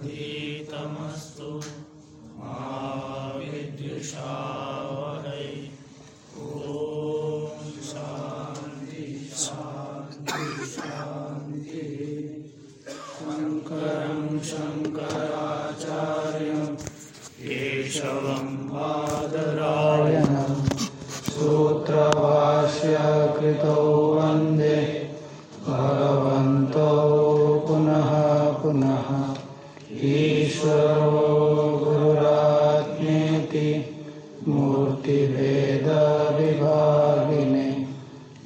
पतितमस्तु मा विद्विषावहै ॐ शान्ति शान्ति शान्तिः। शङ्करं शङ्कराचार्यं केशवं बादरायणं सूत्रभाष्य पुनः ईश्वरो गुरुरात्मेति मूर्तिभेदविभागिने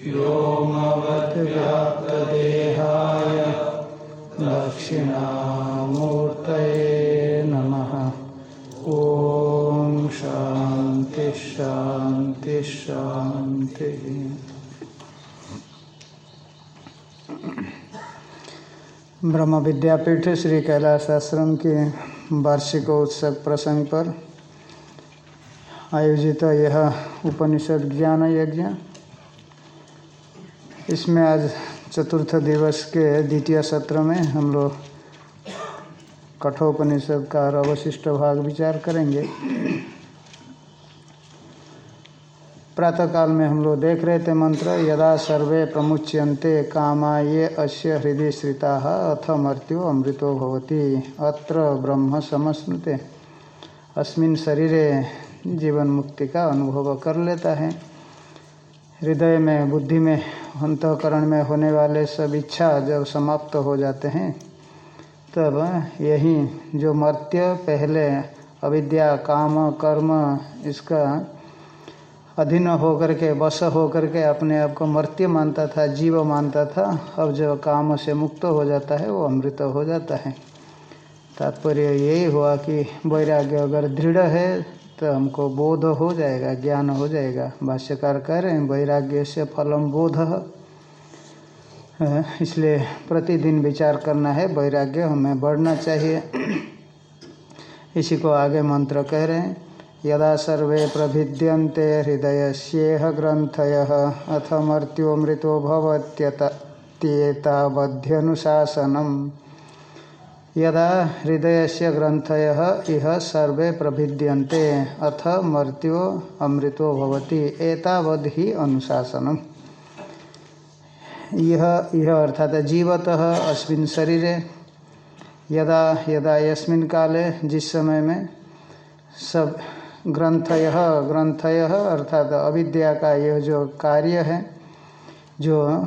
व्योमवद्व्याप्तदेहाय दक्षिणामूर्तये ब्रह्म विद्यापीठ श्री कैलाश आश्रम के वार्षिक उत्सव प्रसंग पर आयोजित यह उपनिषद ज्ञान यज्ञ। इसमें आज चतुर्थ दिवस के द्वितीय सत्र में हम लोग कठोपनिषद का अवशिष्ट भाग विचार करेंगे। प्रातःकाल में हम लोग देख रहे थे मंत्र, यदा सर्वे प्रमुच्यन्ते कामा ये अस्य हृदय श्रिता अथ मृत्यु अमृतो भवति, अत्र ब्रह्म समस्नुते अस्मिन शरीरे जीवन मुक्ति का अनुभव कर लेता है। हृदय में, बुद्धि में, अंतकरण में होने वाले सब इच्छा जब समाप्त हो जाते हैं, तब यही जो मर्त्य, पहले अविद्या, काम, कर्म, इसका अधीन होकर के वश होकर के अपने आप को मर्त्य मानता था, जीव मानता था, अब जो काम से मुक्त हो जाता है, वो अमृत हो जाता है। तात्पर्य यही हुआ कि वैराग्य अगर दृढ़ है तो हमको बोध हो जाएगा, ज्ञान हो जाएगा। भाष्यकार कह रहे हैं, वैराग्य से फलम बोध। इसलिए प्रतिदिन विचार करना है, वैराग्य हमें बढ़ना चाहिए। इसी को आगे मंत्र कह रहे हैं यदा सर्वे प्रभिद्यन्ते हृदयस्येह ग्रन्थयः, अथ मर्त्यो मृतो भवत्येतावध्यनुशासनम् यदा हृदयस्य ग्रन्थयः, इह सर्वे प्रभिद्यन्ते, अथ मर्त्यो अमृतो भवति एतावद् ही अनुशासनम्। यह यह अर्थात जीवतः अस्मिन् शरीरे, यदा यदा यस्मिन् काले, जिस समय में सब ग्रंथय ग्रंथय अर्थात अविद्या का यह जो कार्य है, जो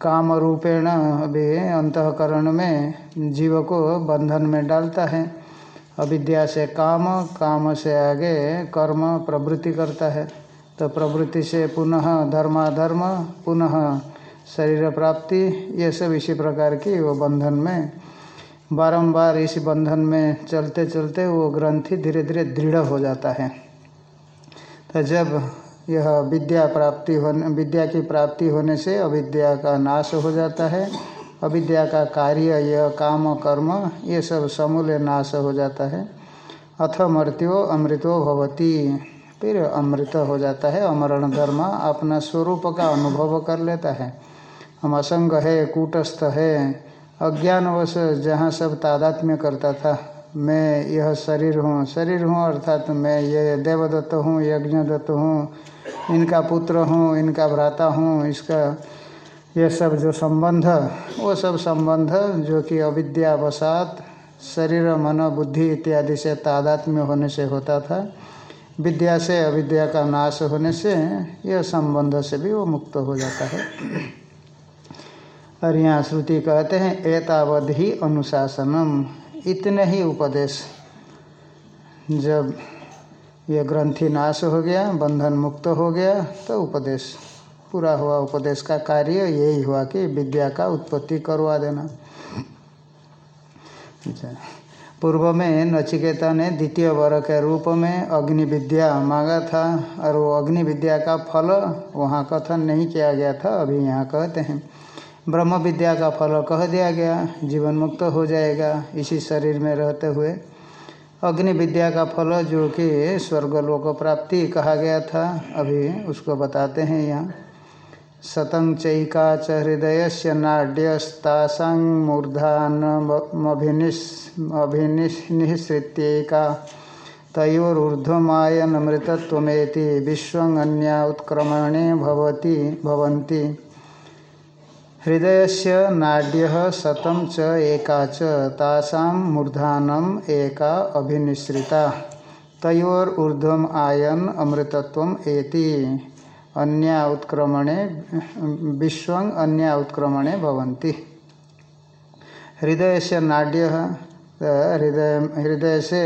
काम रूपेण अभी अंतकरण में जीव को बंधन में डालता है। अविद्या से काम काम से आगे कर्म प्रवृत्ति करता है। तो प्रवृत्ति से पुनः धर्माधर्म, पुनः शरीर प्राप्ति, ये सब इसी प्रकार की वो बंधन में बारंबार इस बंधन में चलते चलते वो ग्रंथि धीरे धीरे दृढ़ हो जाता है। तो जब यह विद्या प्राप्ति होने, विद्या की प्राप्ति होने से अविद्या का नाश हो जाता है। अविद्या का कार्य, यह काम कर्म, ये सब समूल्य नाश हो जाता है। अथ मृत्यो अमृतो भवती। फिर अमृत हो जाता है, अमरण धर्म अपना स्वरूप का अनुभव कर लेता है। हम असंग है, कूटस्थ है। अज्ञानवश जहाँ सब तादात्म्य करता था, मैं यह शरीर हूँ। शरीर हूँ अर्थात मैं ये देवदत्त हूँ यज्ञदत्त हूँ, इनका पुत्र हूँ, इनका भ्राता हूँ, इसका ये सब जो संबंध, वो सब संबंध जो कि अविद्यावसात शरीर, मन, बुद्धि इत्यादि से तादात्म्य होने से होता था, विद्या से अविद्या का नाश होने से यह संबंध से भी वो मुक्त हो जाता है। और यहाँ श्रुति कहते हैं एतावध ही अनुशासनम। इतने ही उपदेश। जब यह ग्रंथि नाश हो गया, बंधन मुक्त हो गया तो उपदेश। पूरा हुआ उपदेश का कार्य, यही हुआ कि विद्या का उत्पत्ति करवा देना। अच्छा। पूर्व में नचिकेता ने द्वितीय वर के रूप में अग्नि विद्या मांगा था, और वो अग्नि विद्या का फल, वहाँ कथन नहीं किया गया था, अभी यहाँ कहते हैं। ब्रह्म विद्या का फल कह दिया गया, जीवन मुक्त हो जाएगा इसी शरीर में रहते हुए। अग्नि विद्या का फल जो कि स्वर्गलोक प्राप्ति कहा गया था, अभी उसको बताते हैं यहाँ। शतं चैका च हृदय से नाड्यस्तासां मूर्धानमभिनिश्रित्यैका तयोरूर्ध्वमायनमृतत्वमेति विश्वन्या उत्क्रमणे भवति, भवन्ति। हृदय से नाड्य शतम च एका च तासां मूर्धानम एका अभिनिश्रिता तयोर ऊर्ध्वम आयन अमृतत्व एति। अन्या उत्क्रमणे विश्व अन्या उत्क्रमणे भवन्ति। हृदय से नाड्य हृदय हृदय से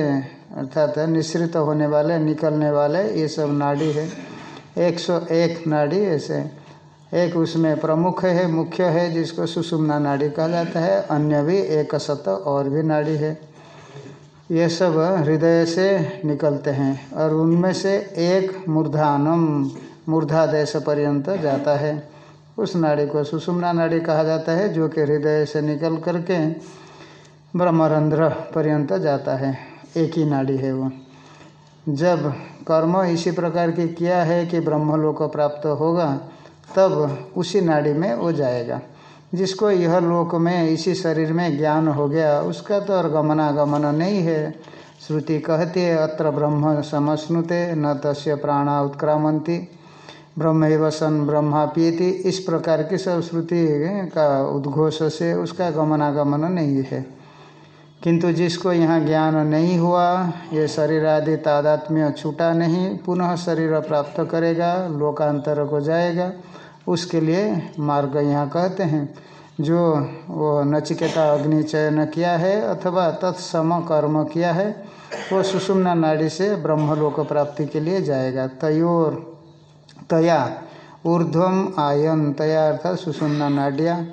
अर्थात निश्रित होने वाले, निकलने वाले, ये सब नाड़ी है। एक सौ एक नाड़ी ऐसे एक उसमें प्रमुख है, मुख्य है, जिसको सुषुम्ना नाड़ी कहा जाता है, अन्य भी एक शत और भी नाड़ी है। ये सब हृदय से निकलते हैं और उनमें से एक मूर्धानम मूर्धा देश पर्यंत जाता है। उस नाड़ी को सुषुम्ना नाड़ी कहा जाता है, जो कि हृदय से निकल करके ब्रह्मरंध्र पर्यंत जाता है। एक ही नाड़ी है वो। जब कर्म इसी प्रकार की किया है कि ब्रह्मलोक प्राप्त होगा तब उसी नाड़ी में वो जाएगा। जिसको यह लोक में, इसी शरीर में ज्ञान हो गया, उसका तो और गमनागमन नहीं है। श्रुति कहती है, अत्र ब्रह्म समश्नुते, न तस्य प्राणा उत्क्रामंती ब्रह्म सन ब्रह्मा पीति। इस प्रकार की सब श्रुति का उद्घोष से उसका गमनागमन नहीं है। किंतु जिसको यहाँ ज्ञान नहीं हुआ, ये शरीर आदि तादात्म्य छूटा नहीं, पुनः शरीर प्राप्त करेगा, लोकांतर को जाएगा। उसके लिए मार्ग यहाँ कहते हैं। जो वो नचिकेता अग्नि चयन किया है अथवा तत्सम कर्म किया है, वो सुषुम्ना नाड़ी से ब्रह्मलोक प्राप्ति के लिए जाएगा। तयोर, तया, ऊर्ध्वम आयन, तया अर्थात सुषुम्ना नाडिया।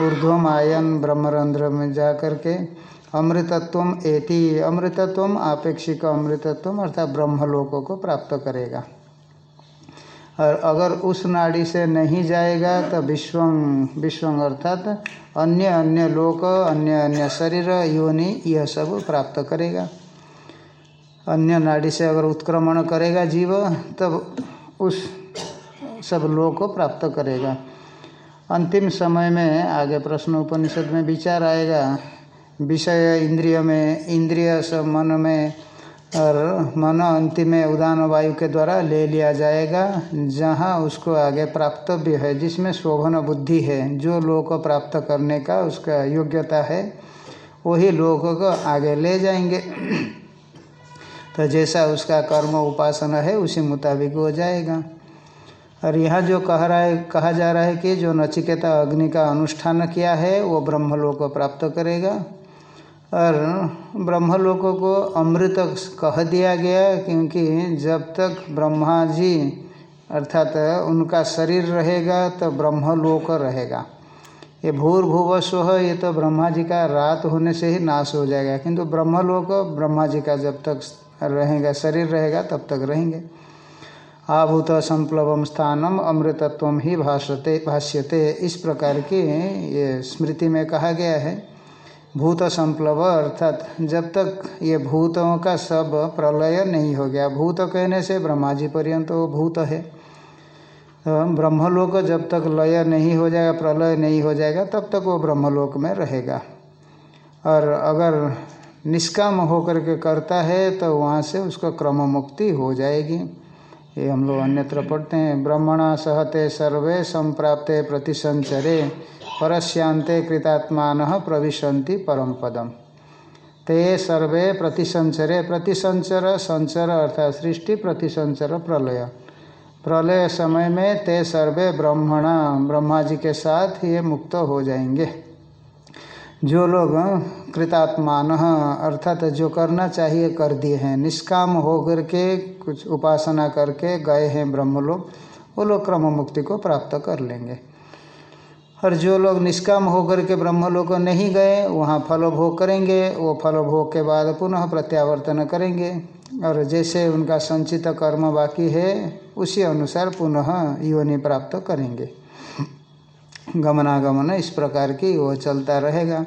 ऊर्ध्वम आयन ब्रह्मरंध्र में जा करके अमृतत्व एति अमृतत्व आपेक्षिक अमृतत्व अर्थात ब्रह्मलोकों को प्राप्त करेगा। और अगर उस नाड़ी से नहीं जाएगा तो विश्वं विश्वं अर्थात अन्य अन्य लोक, अन्य अन्य शरीर, योनि, यह सब प्राप्त करेगा। अन्य नाड़ी से अगर उत्क्रमण करेगा जीव, तब उस सब लोक को प्राप्त करेगा। अंतिम समय में आगे प्रश्न उपनिषद में विचार आएगा विषय इंद्रिय में इंद्रिय मन में और मन अंतिम उदान वायु के द्वारा ले लिया जाएगा, जहाँ उसको आगे प्राप्तव्य है, जिसमें शोभन बुद्धि है, जो लोक प्राप्त करने का उसका योग्यता है, वही लोक को आगे ले जाएँगे। तो जैसा उसका कर्म उपासना है, उसी मुताबिक हो जाएगा। और यहाँ जो कह रहा है, कहा जा रहा है कि जो नचिकेता अग्नि का अनुष्ठान किया है, वो ब्रह्मलोक प्राप्त करेगा। और ब्रह्मलोकों को अमृत कह दिया गया क्योंकि जब तक ब्रह्मा जी अर्थात उनका शरीर रहेगा तो ब्रह्मलोक रहेगा। ये भूर स्व ये तो ब्रह्मा जी का रात होने से ही नाश हो जाएगा। किंतु ब्रह्मलोक, ब्रह्मा जी का जब तक रहेगा, शरीर रहेगा, तब तक रहेंगे। आभूत संप्लवम स्थानम, अमृतत्व ही भाष्यते भाष्यते। इस प्रकार की ये स्मृति में कहा गया है। भूत संप्लव अर्थात जब तक ये भूतों का सब प्रलय नहीं हो गया, भूत कहने से ब्रह्मा जी पर्यंत वो भूत है। तो ब्रह्मलोक जब तक लय नहीं हो जाएगा, प्रलय नहीं हो जाएगा, तब तक वो ब्रह्मलोक में रहेगा। और अगर निष्काम होकर के करता है तो वहाँ से उसको क्रम मुक्ति हो जाएगी। ये हम लोग अन्यत्र पढ़ते हैं, ब्रह्मणा सहते सर्वे संप्राप्ते प्रतिसंचरे। परस्यांते कृतात्मान प्रविशन्ति परम पदम। ते सर्वे प्रतिसंचरे, प्रतिसंचर संचर अर्थात सृष्टि, प्रतिसंचर प्रलय। प्रलय समय में ते सर्वे ब्रह्मणा ब्रह्मा जी के साथ ये मुक्त हो जाएँगे। जो लोग कृतात्मान, अर्थात जो करना चाहिए कर दिए हैं, निष्काम होकर के कुछ उपासना करके गए हैं ब्रह्मलोक, वो लोग क्रम मुक्ति को प्राप्त कर लेंगे। और जो लोग निष्काम होकर के ब्रह्मलोक नहीं गए, वहाँ फल भोग करेंगे। वो फल भोग के बाद पुनः प्रत्यावर्तन करेंगे। और जैसे उनका संचित कर्म बाकी है, उसी अनुसार पुनः योनि प्राप्त करेंगे। गमनागमन इस प्रकार की वो चलता रहेगा।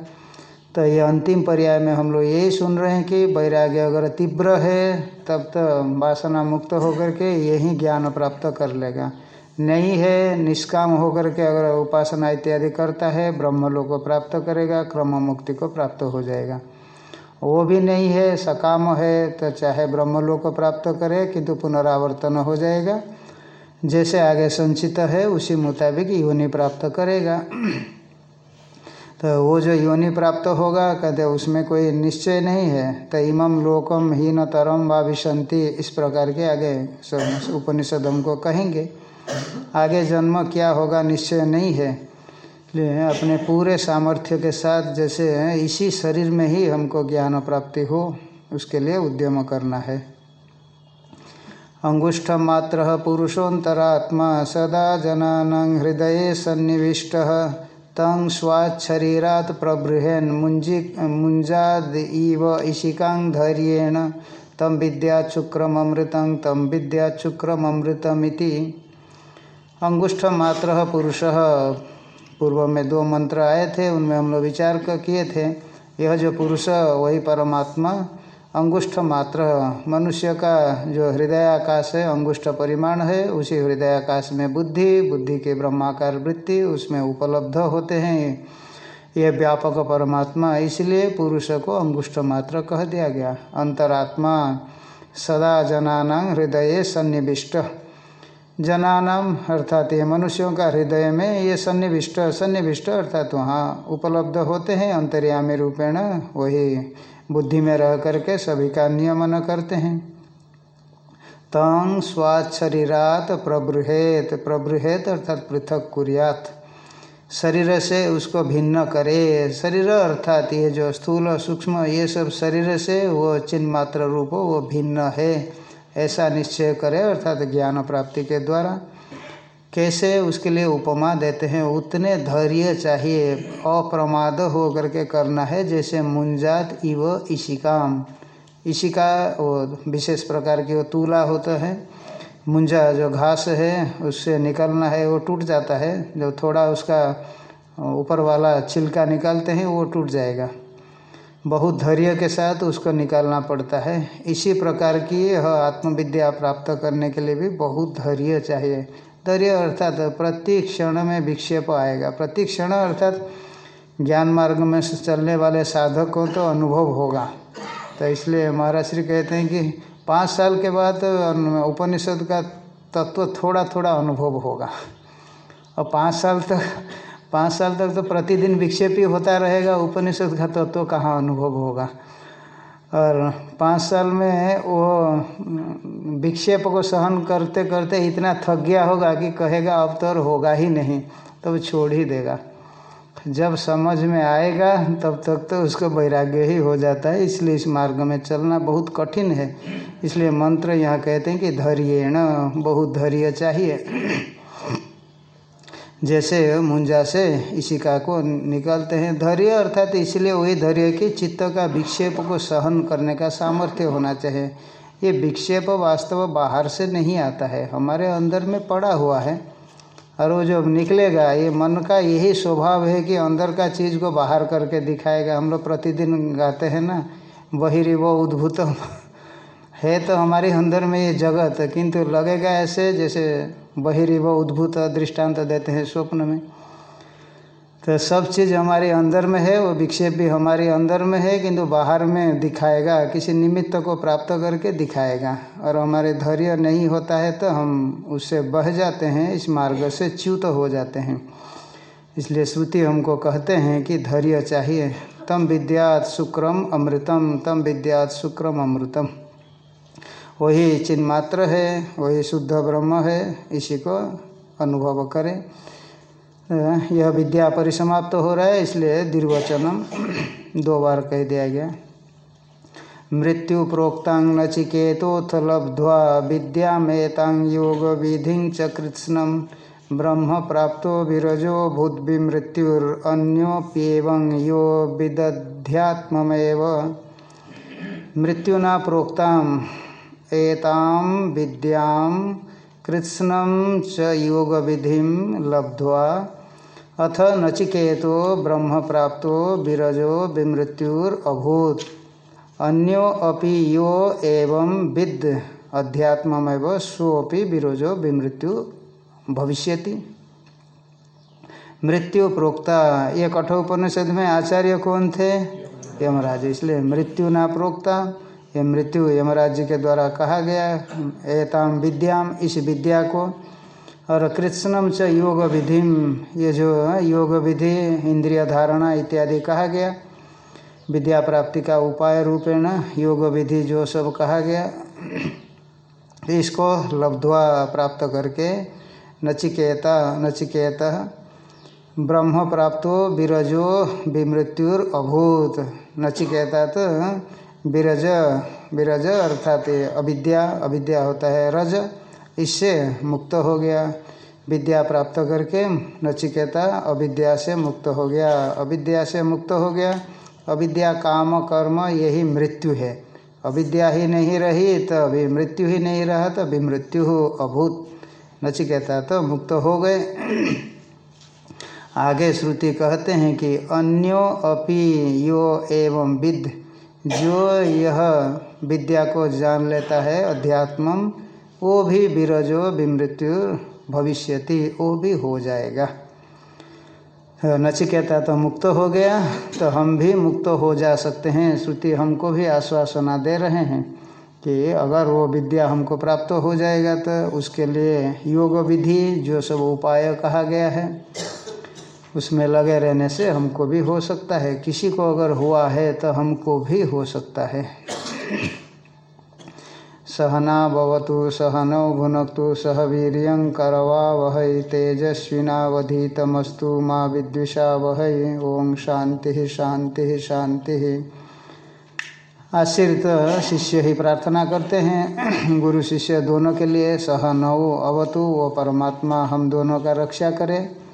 तो ये अंतिम पर्याय में हम लोग यही सुन रहे हैं कि वैराग्य अगर तीव्र है, तब तो वासना मुक्त होकर के यही ज्ञान प्राप्त कर लेगा। नहीं है, निष्काम होकर के अगर उपासना इत्यादि करता है ब्रह्म लोक को प्राप्त करेगा, क्रम मुक्ति को प्राप्त हो जाएगा। वो भी नहीं है, सकाम है तो चाहे ब्रह्मलोक को प्राप्त करे, किंतु पुनरावर्तन हो जाएगा। जैसे आगे संचित है, उसी मुताबिक योनि प्राप्त करेगा। तो वो जो योनि प्राप्त होगा, कहते उसमें कोई निश्चय नहीं है। तो इमम लोकम हीन तरम व इस प्रकार के आगे उपनिषद हमको कहेंगे। आगे जन्म क्या होगा निश्चय नहीं है। अपने पूरे सामर्थ्य के साथ जैसे इसी शरीर में ही हमको ज्ञान प्राप्ति हो, उसके लिए उद्यम करना है। अंगुष्ठ मात्र पुरुषोत्तरात्मा सदा जनान हृदय सन्निविष्ट, तं स्वाच्छरीरात प्रबृहेन मुंजी मुंजाद इव इशिकांधैर्येण तम विद्याचुक्रमृत तम विद्याचुक्रमृतमिति अंगुष्ठ मात्र पुरुष। पूर्व में दो मंत्र आए थे, उनमें हम लोग विचार किए थे। यह जो पुरुष, वही परमात्मा। अंगुष्ठ मात्र मनुष्य का जो हृदयाकाश है, अंगुष्ठ परिमाण है, उसी हृदयाकाश में बुद्धि बुद्धि के ब्रह्माकार वृत्ति, उसमें उपलब्ध होते हैं। यह व्यापक परमात्मा, इसलिए पुरुष को अंगुष्ठ मात्र कह दिया गया। अंतरात्मा, सदा जनाना हृदय सन्निविष्ट। जनानाम अर्थात ये मनुष्यों का हृदय में ये सन्निविष्ट सन्निविष्ट, अर्थात वहाँ उपलब्ध होते हैं, अंतर्यामी रूपेण, वही बुद्धि में रह करके सभी का नियमन करते हैं। तंग स्वाच्छरीरात प्रबृहेत प्रबृहेत अर्थात पृथक कुरियात। शरीर से उसको भिन्न करे, शरीर अर्थात ये जो स्थूल, सूक्ष्म ये सब शरीर से वो चिन्ह मात्र रूप, वो भिन्न है। ऐसा निश्चय करे अर्थात ज्ञान प्राप्ति के द्वारा, कैसे उसके लिए उपमा देते हैं, उतने धैर्य चाहिए, अप्रमाद हो करके करना है, जैसे मुंजात इव इशिकाम। इशिका वो विशेष प्रकार की वो तूला होता है, मुंजा जो घास है, उससे निकलना है, वो टूट जाता है, जो थोड़ा उसका ऊपर वाला छिलका निकालते हैं, वो टूट जाएगा। बहुत धैर्य के साथ उसको निकालना पड़ता है। इसी प्रकार की यह आत्मविद्या प्राप्त करने के लिए भी बहुत धैर्य चाहिए। धैर्य अर्थात प्रति क्षण में विक्षेप आएगा। प्रति क्षण अर्थात ज्ञान मार्ग में चलने वाले साधक को तो अनुभव होगा। तो इसलिए महाराज श्री कहते हैं कि पाँच साल के बाद उपनिषद का तत्व थोड़ा थोड़ा अनुभव होगा। और पाँच साल तक पाँच साल तक तो प्रतिदिन विक्षेप ही होता रहेगा, उपनिषद का तत्व तो कहाँ अनुभव होगा? और पाँच साल में वो विक्षेप को सहन करते करते इतना थक गया होगा कि कहेगा, अब तो होगा ही नहीं, तब तो छोड़ ही देगा। जब समझ में आएगा, तब तक तो उसको वैराग्य ही हो जाता है। इसलिए इस मार्ग में चलना बहुत कठिन है। इसलिए मंत्र यहाँ कहते हैं कि धैर्य न बहुत धैर्य चाहिए। जैसे मुंजा से इशिका को निकालते हैं धैर्य, अर्थात इसलिए वही धैर्य कि चित्त का विक्षेप को सहन करने का सामर्थ्य होना चाहिए। ये विक्षेप वास्तव बाहर से नहीं आता है, हमारे अंदर में पड़ा हुआ है। और वो जब निकलेगा, ये मन का यही स्वभाव है कि अंदर का चीज़ को बाहर करके दिखाएगा। हम लोग प्रतिदिन गाते हैं ना बहिरिव उद्भूतम है तो हमारे अंदर में ये जगत, किंतु लगेगा ऐसे जैसे बहिरिव उद्भूत दृष्टांत देते हैं स्वप्न में। तो सब चीज़ हमारे अंदर में है, वो विक्षेप भी हमारे अंदर में है, किंतु बाहर में दिखाएगा, किसी निमित्त को प्राप्त करके दिखाएगा। और हमारे धैर्य नहीं होता है तो हम उससे बह जाते हैं, इस मार्ग से च्युत हो जाते हैं। इसलिए श्रुति हमको कहते हैं कि धैर्य चाहिए। तम विद्यात शुक्रम अमृतम, तम विद्यात शुक्रम अमृतम। वही चिन्मात्र है, वही शुद्ध ब्रह्म है, इसी को अनुभव करें। यह विद्या परिसमाप्त तो हो रहा है, इसलिए निर्वचनम दो बार कह दिया गया। मृत्यु प्रोक्तांग नचिकेतोथ लब्ध्वा विद्यामेतांग योग विधि च कृत्स्नम ब्रह्म प्राप्तो विरजो भूद्विमृत्युरन्योप्येवं यो विदध्यात्ममेव। मृत्युना प्रोक्ताम एताम विद्याम कृत्स्नम च योग विधि लब्ध्वा, अथ नचिकेतो ब्रह्म प्राप्तो विरजो विमृत्युर अभूत अन्यो अपि यो एवं विद, अध्यात्ममेव सोपि विरजो विमृत्यु भविष्यति। मृत्यु प्रोक्ता ये कठोपनिषद में आचार्य कौन थे? यमराज, इसलिए मृत्यु ना प्रोक्ता। ये मृत्यु यमराज के द्वारा कहा गया एताम विद्याम इस विद्या को। और कृष्णम च योग विधि ये जो योग विधि इंद्रिय धारणा इत्यादि कहा गया। विद्या प्राप्ति का उपाय रूपेण योग विधि जो सब कहा गया। इसको लब्ध्वा प्राप्त करके नचिकेता, नचिकेत ब्रह्म प्राप्तो, विरजो, विमृत्युर अभूत। नचिकेता तो विरज विरज अर्थात अविद्या अविद्या होता है रज, इससे मुक्त हो गया। विद्या प्राप्त करके नचिकेता अविद्या से मुक्त हो गया। अविद्या से मुक्त हो गया। अविद्या काम, कर्म, यही मृत्यु है। अविद्या ही नहीं रही तो अभी मृत्यु ही नहीं रहा तो अभी मृत्यु हो अभूत। नचिकेता तो मुक्त हो गए। आगे श्रुति कहते हैं कि अन्यो अपि यो एवं विद। जो यह विद्या को जान लेता है, अध्यात्मम, वो भी विरजो विमृत्यु भविष्यति, वो भी हो जाएगा। नचिकेता तो मुक्त हो गया तो हम भी मुक्त हो जा सकते हैं। श्रुति हमको भी आश्वासना दे रहे हैं कि अगर वो विद्या हमको प्राप्त हो जाएगा तो उसके लिए योग विधि, जो सब उपाय कहा गया है उसमें लगे रहने से हमको भी हो सकता है। किसी को अगर हुआ है तो हमको भी हो सकता है। सहना भवतु, सहनौ भुनक्तु, सह वीर करवा वह, तेजस्विनावधीतमस्तु, माँ विद्विषा वह ओम शांति शांति शांति आश्रित शिष्य ही प्रार्थना करते हैं। गुरु शिष्य दोनों के लिए सहनौ, अवतु, वो परमात्मा हम दोनों का रक्षा करे।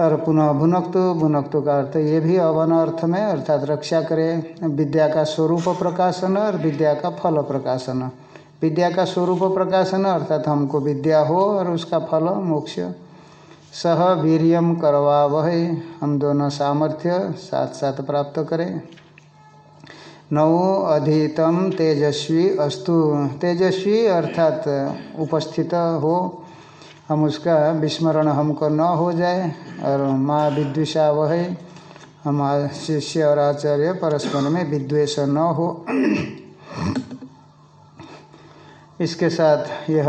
और पुनः भुनक्तु भुनक्तु का अर्थ ये भी अवन अर्थ में, अर्थात रक्षा करे, विद्या का स्वरूप प्रकाशन और विद्या का फल प्रकाशन। विद्या का स्वरूप प्रकाशन, अर्थात हमको विद्या हो और उसका फल मोक्ष। सह वीरियम करवा वह, हम दोनों सामर्थ्य साथ साथ प्राप्त करें। नौ अधीतम तेजस्वी अस्तु। तेजस्वी अर्थात उपस्थित हो हम उसका विस्मरण हमको न हो जाए और माँ विद्वेषा वह हम शिष्य और आचार्य परस्पर में विद्वेष न हो। इसके साथ यह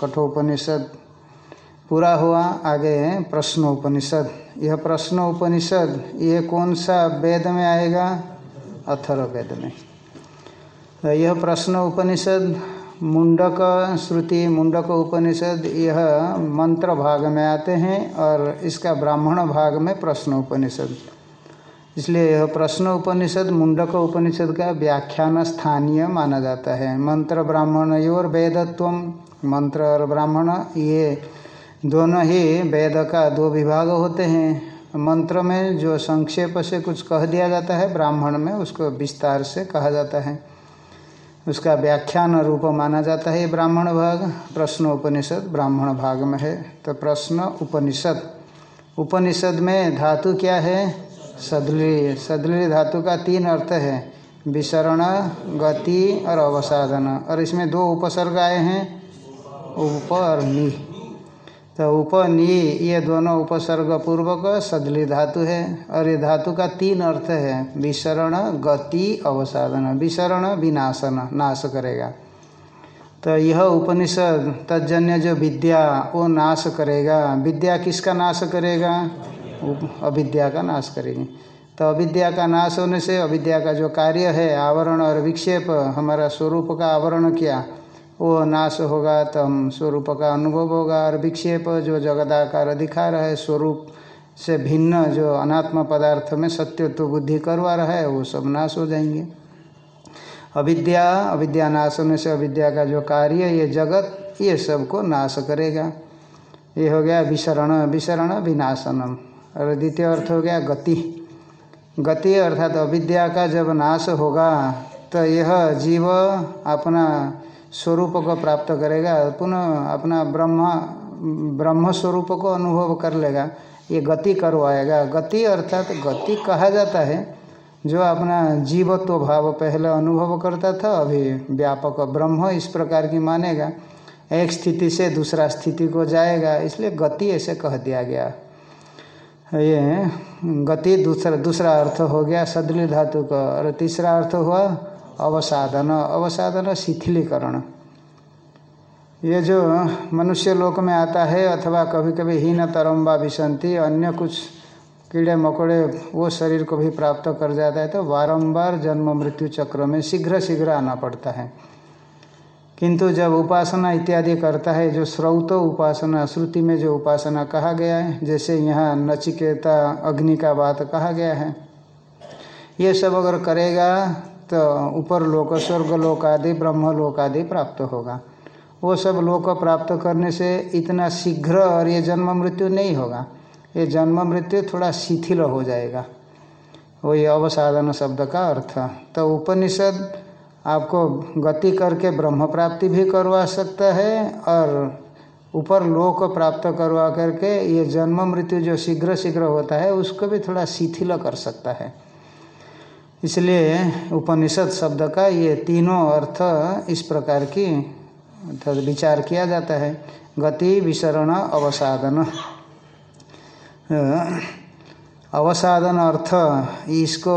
कठोपनिषद पूरा हुआ। आगे प्रश्नोपनिषद। यह प्रश्नोपनिषद ये कौन सा वेद में आएगा? अथर्व वेद में। यह प्रश्न उपनिषद मुंडक श्रुति, मुंडक उपनिषद, यह मंत्र भाग में आते हैं और इसका ब्राह्मण भाग में प्रश्न उपनिषद। इसलिए यह प्रश्न उपनिषद, मुंडक उपनिषद का व्याख्यान स्थानीय माना जाता है। मंत्र ब्राह्मण और वेदत्व, मंत्र और ब्राह्मण, ये दोनों ही वेद का दो विभाग होते हैं। मंत्र में जो संक्षेप से कुछ कह दिया जाता है, ब्राह्मण में उसको विस्तार से कहा जाता है। उसका व्याख्यान रूप माना जाता है ब्राह्मण भाग प्रश्न उपनिषद ब्राह्मण भाग में है। तो प्रश्न उपनिषद। उपनिषद में धातु क्या है? सदली। सदली धातु का तीन अर्थ है। विसरण, गति और अवसाधन और इसमें दो उपसर्ग आए हैं। उप और नी तो उपनी ये दोनों उपसर्ग पूर्वक सदली धातु है और ये धातु का तीन अर्थ है। विसरण, गति अवसाधन विसरण, विनाशन, नाश करेगा। तो यह उपनिषद तजन्य जो विद्या, वो नाश करेगा। विद्या किसका नाश करेगा? अविद्या का नाश करेगी। तो अविद्या का नाश होने से अविद्या का जो कार्य है, आवरण और विक्षेप, हमारा स्वरूप का आवरण किया। वो नाश होगा तो हम स्वरूप का अनुभव होगा। और विक्षेप जो जगदाकार दिखा रहा है, स्वरूप से भिन्न जो अनात्म पदार्थ में सत्यत्व बुद्धि करवा रहा है, वो सब नाश हो जाएँगे। अविद्या अविद्या नाश होने से अविद्या का जो कार्य, ये जगत, ये सबको नाश करेगा। ये हो गया विसरण विसरण विनाशनम। और द्वितीय अर्थ हो गया गति। गति अर्थात अविद्या का जब नाश होगा तो यह जीव अपना स्वरूप को प्राप्त करेगा, पुनः अपना ब्रह्म ब्रह्म स्वरूप को अनुभव कर लेगा। ये गति करवाएगा। गति अर्थात तो गति कहा जाता है, जो अपना जीवत्व भाव पहले अनुभव करता था, अभी व्यापक ब्रह्म इस प्रकार की मानेगा। एक स्थिति से दूसरा स्थिति को जाएगा, इसलिए गति ऐसे कह दिया गया। ये गति दूसरा दूसरा अर्थ हो गया, सदली धातु का। और तीसरा अर्थ हुआ अवसाधन अवसाधन शिथिलीकरण। ये जो मनुष्य लोक में आता है अथवा कभी कभी हीन तरम्बा विसंति अन्य कुछ कीड़े मकोड़े, वो शरीर को भी प्राप्त कर जाता है तो बारंबार जन्म मृत्यु चक्र में शीघ्र शीघ्र आना पड़ता है। किंतु जब उपासना इत्यादि करता है, जो श्रौत उपासना, श्रुति में जो उपासना कहा गया है, जैसे यहाँ नचिकेता अग्नि का बात कहा गया है, ये सब अगर करेगा तो ऊपर लोक, स्वर्ग लोक आदि, ब्रह्म लोक आदि प्राप्त होगा। वो सब लोक प्राप्त करने से इतना शीघ्र और ये जन्म मृत्यु नहीं होगा। ये जन्म मृत्यु थोड़ा शिथिल हो जाएगा। वही अवसाधन शब्द का अर्थ। तो उपनिषद आपको गति करके ब्रह्म प्राप्ति भी करवा सकता है और ऊपर लोक प्राप्त करवा करके ये जन्म मृत्यु जो शीघ्र शीघ्र होता है, उसको भी थोड़ा शिथिल कर सकता है। इसलिए उपनिषद शब्द का ये तीनों अर्थ इस प्रकार की अर्थात विचार किया जाता है। गति, विसरण अवसाधन अवसाधन अर्थ इसको,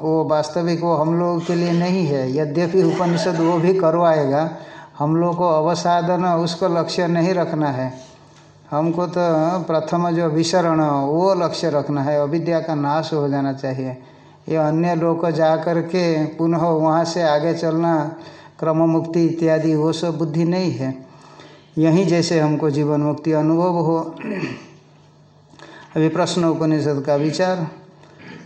वो वास्तविक वो हम लोगों के लिए नहीं है। यद्यपि उपनिषद वो भी करवाएगा, हम लोग को अवसाधन उसको लक्ष्य नहीं रखना है। हमको तो प्रथम जो विसरण, वो लक्ष्य रखना है। अविद्या का नाश हो जाना चाहिए। ये अन्य लोग जा कर के पुनः वहाँ से आगे चलना क्रम मुक्ति इत्यादि, वो सब बुद्धि नहीं है। यहीं जैसे हमको जीवन मुक्ति अनुभव हो। अभी प्रश्न उपनिषद का विचार,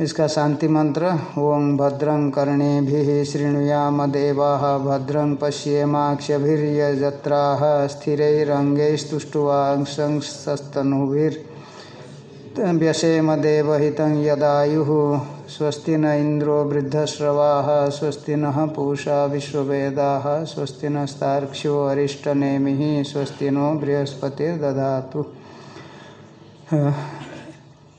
इसका शांति मंत्र ओं भद्रं कर्णे भी श्रृणुयाम देवा, भद्रं पश्येमाक्षभिर्यजत्रा स्थिरैरंगैस्तुष्टुवांसंस्तनुभिर्व्यसेम देवहितं यदायुः, स्वस्ति न इंद्रो वृद्धश्रवाः, स्वस्ति न पूषा विश्ववेदाः, स्वस्ति नस्तार्क्ष्यो अरिष्टनेमिः, स्वस्ति नो बृहस्पतिर्दधातु।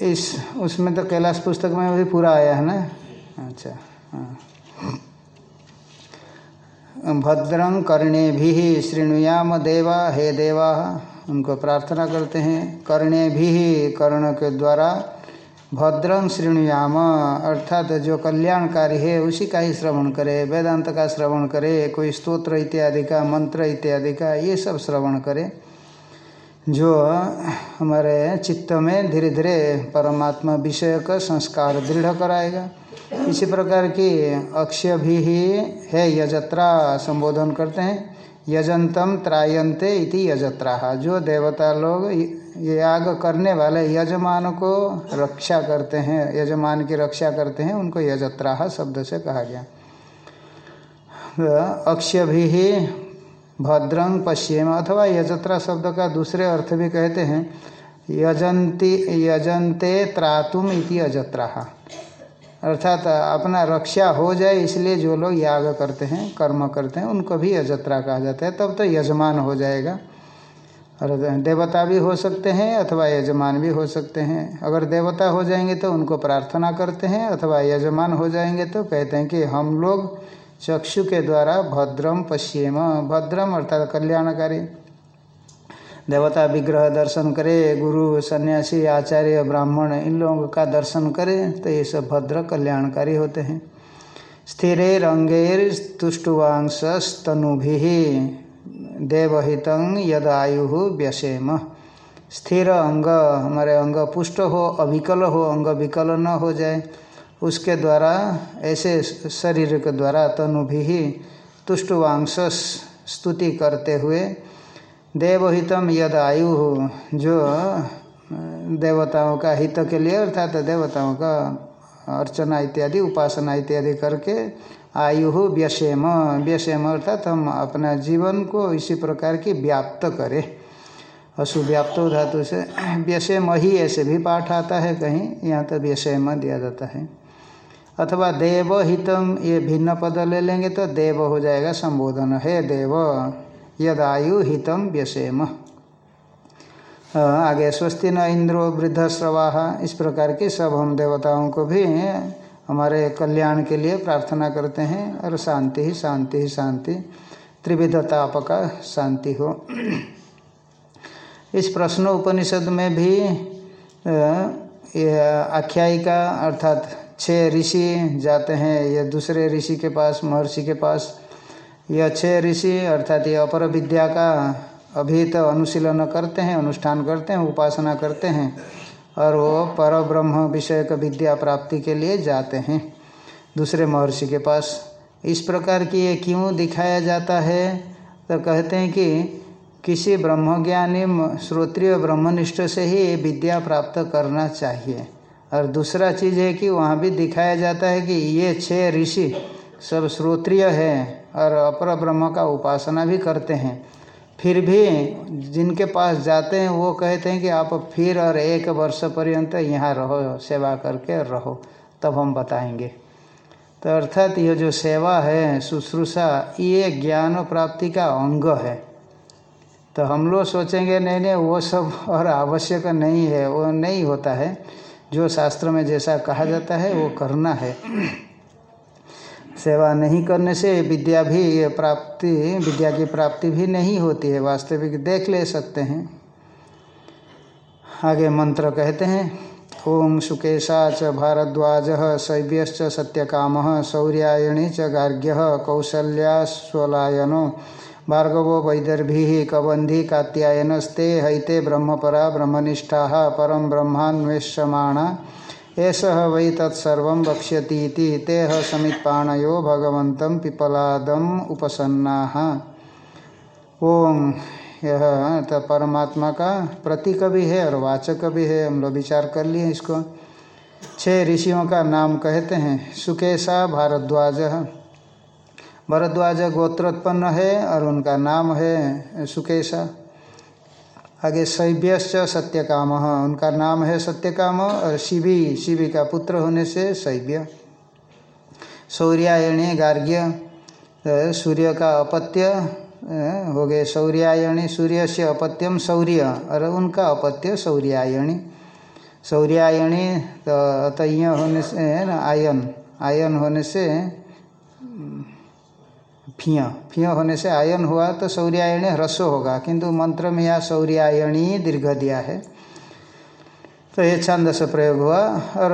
इस, उसमें तो कैलाश पुस्तक में भी पूरा आया है ना? अच्छा हाँ। भद्रं कर्णे भी देवा हे देवा। उनको प्रार्थना करते हैं। कर्णे भी कर्ण के द्वारा भद्रं श्रृणुयाम, अर्थात जो कल्याणकारी है, उसी का ही श्रवण करे, वेदांत का श्रवण करे, कोई स्तोत्र इत्यादि का, मंत्र इत्यादि का, ये सब श्रवण करे। जो हमारे चित्त में धीरे धीरे परमात्मा विषय का संस्कार दृढ़ कराएगा। इसी प्रकार की अक्षय भी ही है, यजत्रा संबोधन करते हैं। यजंतम त्रायंते इति यजत्रा। जो देवता लोग याग करने वाले यजमान को रक्षा करते हैं, यजमान की रक्षा करते हैं, उनको यजत्रा शब्द से कहा गया। अक्षय भी भद्रंग पश्चिम अथवा यजत्रा शब्द का दूसरे अर्थ भी कहते हैं। यजंती यजंते त्रातुम इति अजत्रा अर्थात अपना रक्षा हो जाए, इसलिए जो लोग याग करते हैं, कर्म करते हैं, उनको भी यजत्रा कहा जाता है, तब तो यजमान हो जाएगा। और देवता भी हो सकते हैं अथवा यजमान भी हो सकते हैं। अगर देवता हो जाएँगे तो उनको प्रार्थना करते हैं, अथवा यजमान हो जाएँगे तो कहते हैं कि हम लोग चक्षु के द्वारा भद्रम पश्चिम भद्रम अर्थात कल्याणकारी। देवता विग्रह दर्शन करे, गुरु, सन्यासी, आचार्य, ब्राह्मण, इन लोगों का दर्शन करे तो ये सब भद्र कल्याणकारी होते हैं। स्थिर अंगेर तुष्टुवांश स्तनु देवहित यदायु व्यसेम। स्थिर अंग, हमारे अंग पुष्ट हो, अविकल हो, अंग विकल न हो जाए, उसके द्वारा, ऐसे शरीर के द्वारा तनु भी तुष्टवांश स्तुति करते हुए देवहितम यद आयु, जो देवताओं का हित के लिए, अर्थात देवताओं का अर्चना इत्यादि, उपासना इत्यादि करके आयु हो व्यसेम व्यसेम अर्थात हम अपना जीवन को इसी प्रकार की व्याप्त करें। अशुव्याप्त धातु से व्यसेम ही ऐसे भी पाठ आता है कहीं, यहाँ तो व्यसेम दिया जाता है। अथवा देव हितम ये भिन्न पद ले लेंगे तो देव हो जाएगा संबोधन। है देव यदायु हितम व्यसेम आगे स्वस्ति न इंद्रो वृद्ध श्रवाह इस प्रकार की सब हम देवताओं को भी हमारे कल्याण के लिए प्रार्थना करते हैं और शांति ही शांति ही शांति त्रिविध ताप का शांति हो। इस प्रश्न उपनिषद में भी आख्यायिका अर्थात छह ऋषि जाते हैं, या दूसरे ऋषि के पास, महर्षि के पास ये अच्छे ऋषि अर्थात ये अपर विद्या का अभी तो अनुशीलन करते हैं, अनुष्ठान करते हैं, उपासना करते हैं और वो पर ब्रह्म विषय का विद्या प्राप्ति के लिए जाते हैं। दूसरे महर्षि के पास, इस प्रकार की ये क्यों दिखाया जाता है? तो कहते हैं कि किसी ब्रह्मज्ञानी श्रोत्रिय ब्रह्मनिष्ठ से ही ये विद्या प्राप्त करना चाहिए। और दूसरा चीज़ है कि वहाँ भी दिखाया जाता है कि ये छह ऋषि सब श्रोत्रिय है। और अपर ब्रह्म का उपासना भी करते हैं। फिर भी जिनके पास जाते हैं, वो कहते हैं कि आप फिर और एक वर्ष पर्यंत यहाँ रहो, सेवा करके रहो, तब हम बताएँगे। तो अर्थात ये जो सेवा है, शुश्रूषा, ये ज्ञान प्राप्ति का अंग है। तो हम लोग सोचेंगे, नहीं नहीं, वो सब और आवश्यक नहीं है, वो नहीं होता है। जो शास्त्र में जैसा कहा जाता है, वो करना है। सेवा नहीं करने से विद्या भी प्राप्ति, विद्या की प्राप्ति भी नहीं होती है। वास्तविक देख ले सकते हैं। आगे मंत्र कहते हैं, ओम सुकेशा च भारद्वाज शैव्यश्च सत्यकाम शौर्यायणी च गार्ग्य कौशल्यास्वलायनो भार्गवो वैदर्भी कबंधी कात्यायनस्ते हईते ब्रह्मपरा ब्रह्मनिष्ठा परम ब्रह्मान्वेषमाणा एष वै तत्सर्व वक्ष्यती तेह समित्पाणयो भगवत पिपलादम उपसन्ना। ओम यह परमात्मा का प्रतीक भी है और वाचक भी है, हम लोग विचार कर लिए इसको। छह ऋषियों का नाम कहते हैं, सुकेशा भारद्वाज। भरद्वाज गोत्रोत्पन्न है और उनका नाम है सुकेशा। आगे शैव्यश्च सत्यकाम। उनका नाम है सत्यकाम और शिवी शिवी का पुत्र होने से शैव्य शौर्यायणी गार्ग्य सूर्य का अपत्य हो गए शौर्यायणी सूर्य से अपत्यम शौर्य और उनका अपत्य सौर्यायणी। सौर्यायणी तो अतय होने से आयन आयन होने से फिय। फिय होने से आयन हुआ तो सौर्यायणी ह्रस्व होगा। किंतु मंत्र में यहाँ सौर्यायणी दीर्घ दिया है। तो ये छंद से प्रयोग हुआ और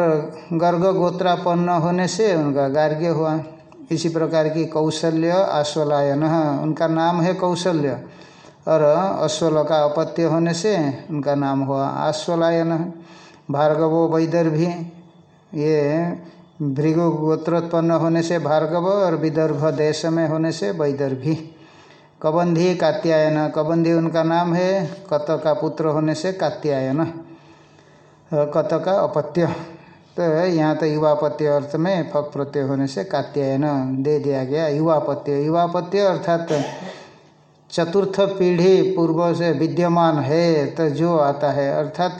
गर्ग गोत्रापन्न होने से उनका गार्ग्य हुआ। इसी प्रकार की कौशल्य आश्वलायन। उनका नाम है कौशल्य। और अश्वल का अपत्य होने से उनका नाम हुआ आश्वलायन। भार्गवो वैदर्भी। ये भृगु गोत्रोत्पन्न होने से भार्गव और विदर्भ देश में होने से वैदर्भी। कबंधी कात्यायन। कबंधी उनका नाम है कत का पुत्र होने से कात्यायन। कत का अपत्य। तो यहाँ तो युवापत्य अर्थ में फक प्रत्यय होने से कात्यायन दे दिया गया। युवापत्य। युवापत्य अर्थात चतुर्थ पीढ़ी पूर्व से विद्यमान है तो जो आता है। अर्थात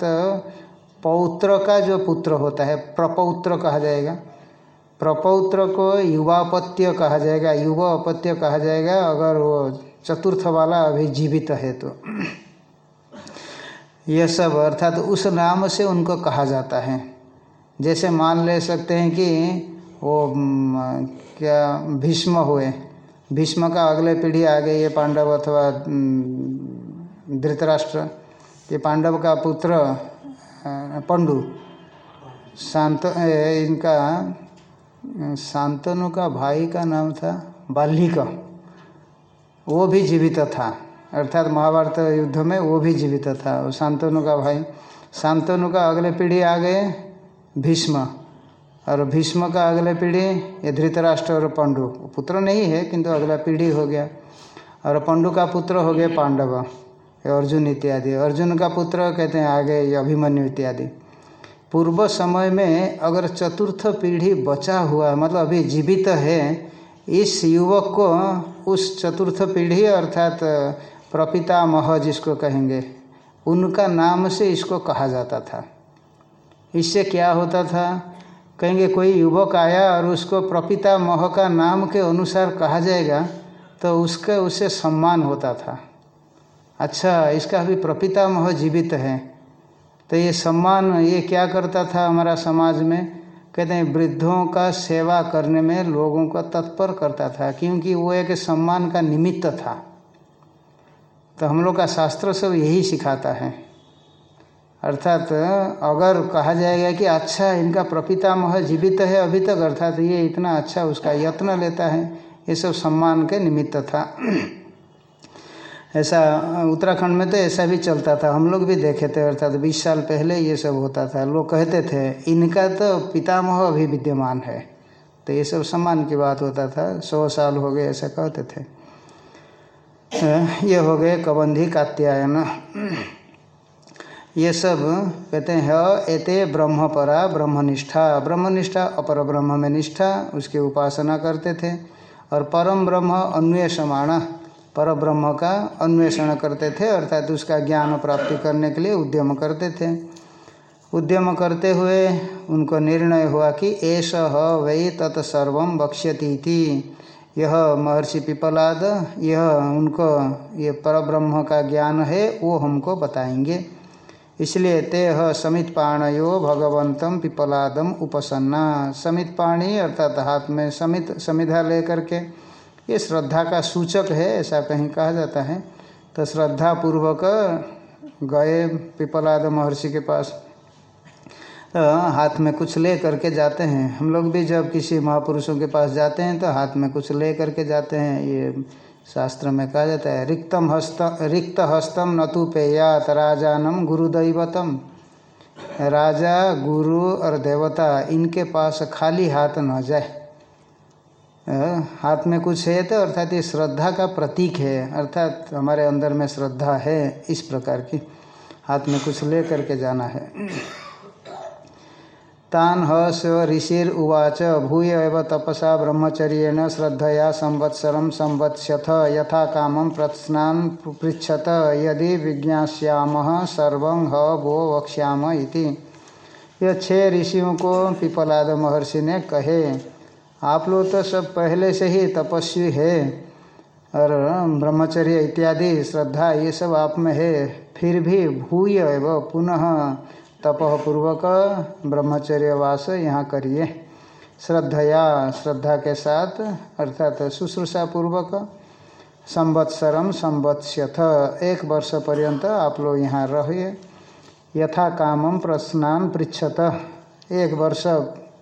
पौत्र का जो पुत्र होता है, प्रपौत्र कहा जाएगा। प्रपौत्र को युवापत्य कहा जाएगा? युवा अपत्य कहा जाएगा? अगर वो चतुर्थ वाला अभी जीवित है तो। यह सब अर्थात तो उस नाम से उनको कहा जाता है। जैसे मान ले सकते हैं कि वो क्या भीष्म हुए। भीष्म का अगले पीढ़ी आ गई ये पांडव अथवा धृतराष्ट्र। ये पांडव का पुत्र पंडु। शांत इनका शांतनु का भाई का नाम था बाल्हिक वो भी जीवित था। अर्थात महाभारत युद्ध में वो भी जीवित था। वो शांतनु का भाई, शांतनु का अगले पीढ़ी आ गए भीष्म। और भीष्म का अगले पीढ़ी ये धृतराष्ट्र और पंडु। पुत्र नहीं है, किंतु अगला पीढ़ी हो गया। और पंडु का पुत्र हो गए पांडव, अर्जुन इत्यादि। अर्जुन का पुत्र कहते हैं आगे ये अभिमन्यु इत्यादि। पूर्व समय में अगर चतुर्थ पीढ़ी बचा हुआ मतलब अभी जीवित है, इस युवक को उस चतुर्थ पीढ़ी अर्थात प्रपिता मह जिसको कहेंगे, उनका नाम से इसको कहा जाता था। इससे क्या होता था? कहेंगे कोई युवक आया और उसको प्रपिता मह का नाम के अनुसार कहा जाएगा तो उसका उससे सम्मान होता था। अच्छा इसका अभी प्रपिता मह जीवित है। तो ये सम्मान, ये क्या करता था हमारा समाज में? कहते हैं, वृद्धों का सेवा करने में लोगों का तत्पर करता था, क्योंकि वो एक सम्मान का निमित्त था। तो हम लोग का शास्त्र सब यही सिखाता है। अर्थात, अगर कहा जाएगा कि अच्छा इनका प्रपितामह जीवित है अभी तक, अर्थात ये इतना अच्छा उसका यत्न लेता है, ये सब सम्मान के निमित्त था। ऐसा, उत्तराखंड में तो ऐसा भी चलता था। हम लोग भी देखे थे, अर्थात बीस साल पहले ये सब होता था। लोग कहते थे, इनका तो पितामह अभी विद्यमान है। तो ये सब सम्मान की बात होता था। सौ साल हो गए ऐसा कहते थे। ये हो गए कबंधी कात्यायन। ये सब कहते हैं एते ब्रह्मपरा ब्रह्मनिष्ठा। ब्रह्मनिष्ठा, अपर ब्रह्म में निष्ठा, उसकी उपासना करते थे। और परम ब्रह्म अन्वेषमाण। पर ब्रह्म का अन्वेषण करते थे, अर्थात उसका ज्ञान प्राप्ति करने के लिए उद्यम करते थे। उद्यम करते हुए उनको निर्णय हुआ कि ऐश वही तत्सर्व बक्ष्यती यह महर्षि पिपलाद, यह उनको, ये पर ब्रह्म का ज्ञान है, वो हमको बताएँगे। इसलिए ते समित पाणयो भगवंतम पिपलादम उपसन्ना। समित पाणी अर्थात हाथ में समित, समिधा लेकर के ये श्रद्धा का सूचक है, ऐसा कहीं कहा जाता है। तो श्रद्धा पूर्वक गए पिपलाद महर्षि के पास। तो हाथ में कुछ ले करके जाते हैं। हम लोग भी जब किसी महापुरुषों के पास जाते हैं तो हाथ में कुछ ले करके जाते हैं। ये शास्त्र में कहा जाता है, रिक्तम हस्त, रिक्त हस्तम न तो पेयात राजानम गुरुदैवतम। राजा, गुरु और देवता, इनके पास खाली हाथ न जाए। हाथ में कुछ है तो अर्थात ये श्रद्धा का प्रतीक है, अर्थात हमारे अंदर में श्रद्धा है इस प्रकार की। हाथ में कुछ ले करके जाना है। तान हस ऋषिर उवाच, भूय एव तपसा ब्रह्मचर्य श्रद्धया संवत्सर संवत्स्यथ, यथा कामम प्रश्नान पृछत यदि विज्ञास्याम सर्व ह वो वक्ष्याम इति। यह ऋषियों को पिपलाद महर्षि ने कहे। आप लोग तो सब पहले से ही तपस्वी है। और ब्रह्मचर्य इत्यादि, श्रद्धा ये सब आप में है। फिर भी भूय एवं पुनः तपपूर्वक ब्रह्मचर्य वास यहाँ करिए। श्रद्धया, श्रद्धा के साथ, अर्थात शुश्रूषा पूर्वक संवत्सरम संवत्स्यथ। एक वर्ष पर्यंत आप लोग यहाँ रहिए। यथा कामम प्रश्नान पृछत एक वर्ष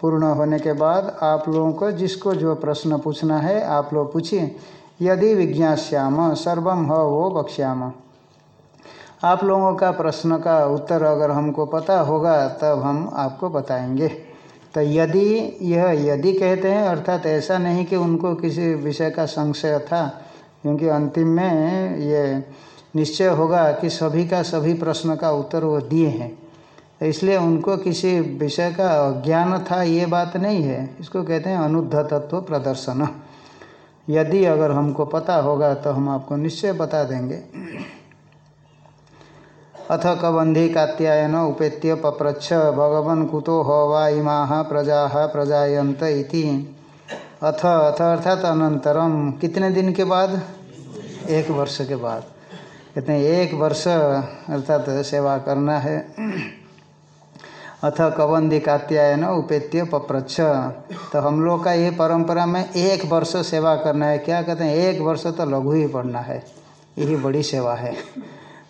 पूर्ण होने के बाद आप लोगों को जिसको जो प्रश्न पूछना है, आप लोग पूछिए। यदि विज्ञाश्याम सर्वम हो वो बक्ष्याम आप लोगों का प्रश्न का उत्तर अगर हमको पता होगा, तब हम आपको बताएँगे। तो यदि, यह यदि कहते हैं, अर्थात ऐसा नहीं कि उनको किसी विषय का संशय था, क्योंकि अंतिम में ये निश्चय होगा कि सभी का सभी प्रश्न का उत्तर वो दिए हैं। इसलिए उनको किसी विषय का ज्ञान था, ये बात नहीं है। इसको कहते हैं अनुद्ध तत्व प्रदर्शन। यदि अगर हमको पता होगा तो हम आपको निश्चय बता देंगे। अथ कबंधी कात्यायन उपेत्य पप्रच्छ, भगवन कुतो हो वा इमा प्रजा प्रजायंत इति। अथ अथ अर्थात अनंतरम कितने दिन के बाद? एक वर्ष के बाद। कहते हैं, एक वर्ष अर्थात सेवा करना है। अथ कबंदी कात्यायन उपेत्य पप्रच्छ। तो हम लोग का ये परंपरा में एक वर्ष सेवा करना है। क्या कहते हैं? एक वर्ष तो लघु ही पढ़ना है। यही बड़ी सेवा है।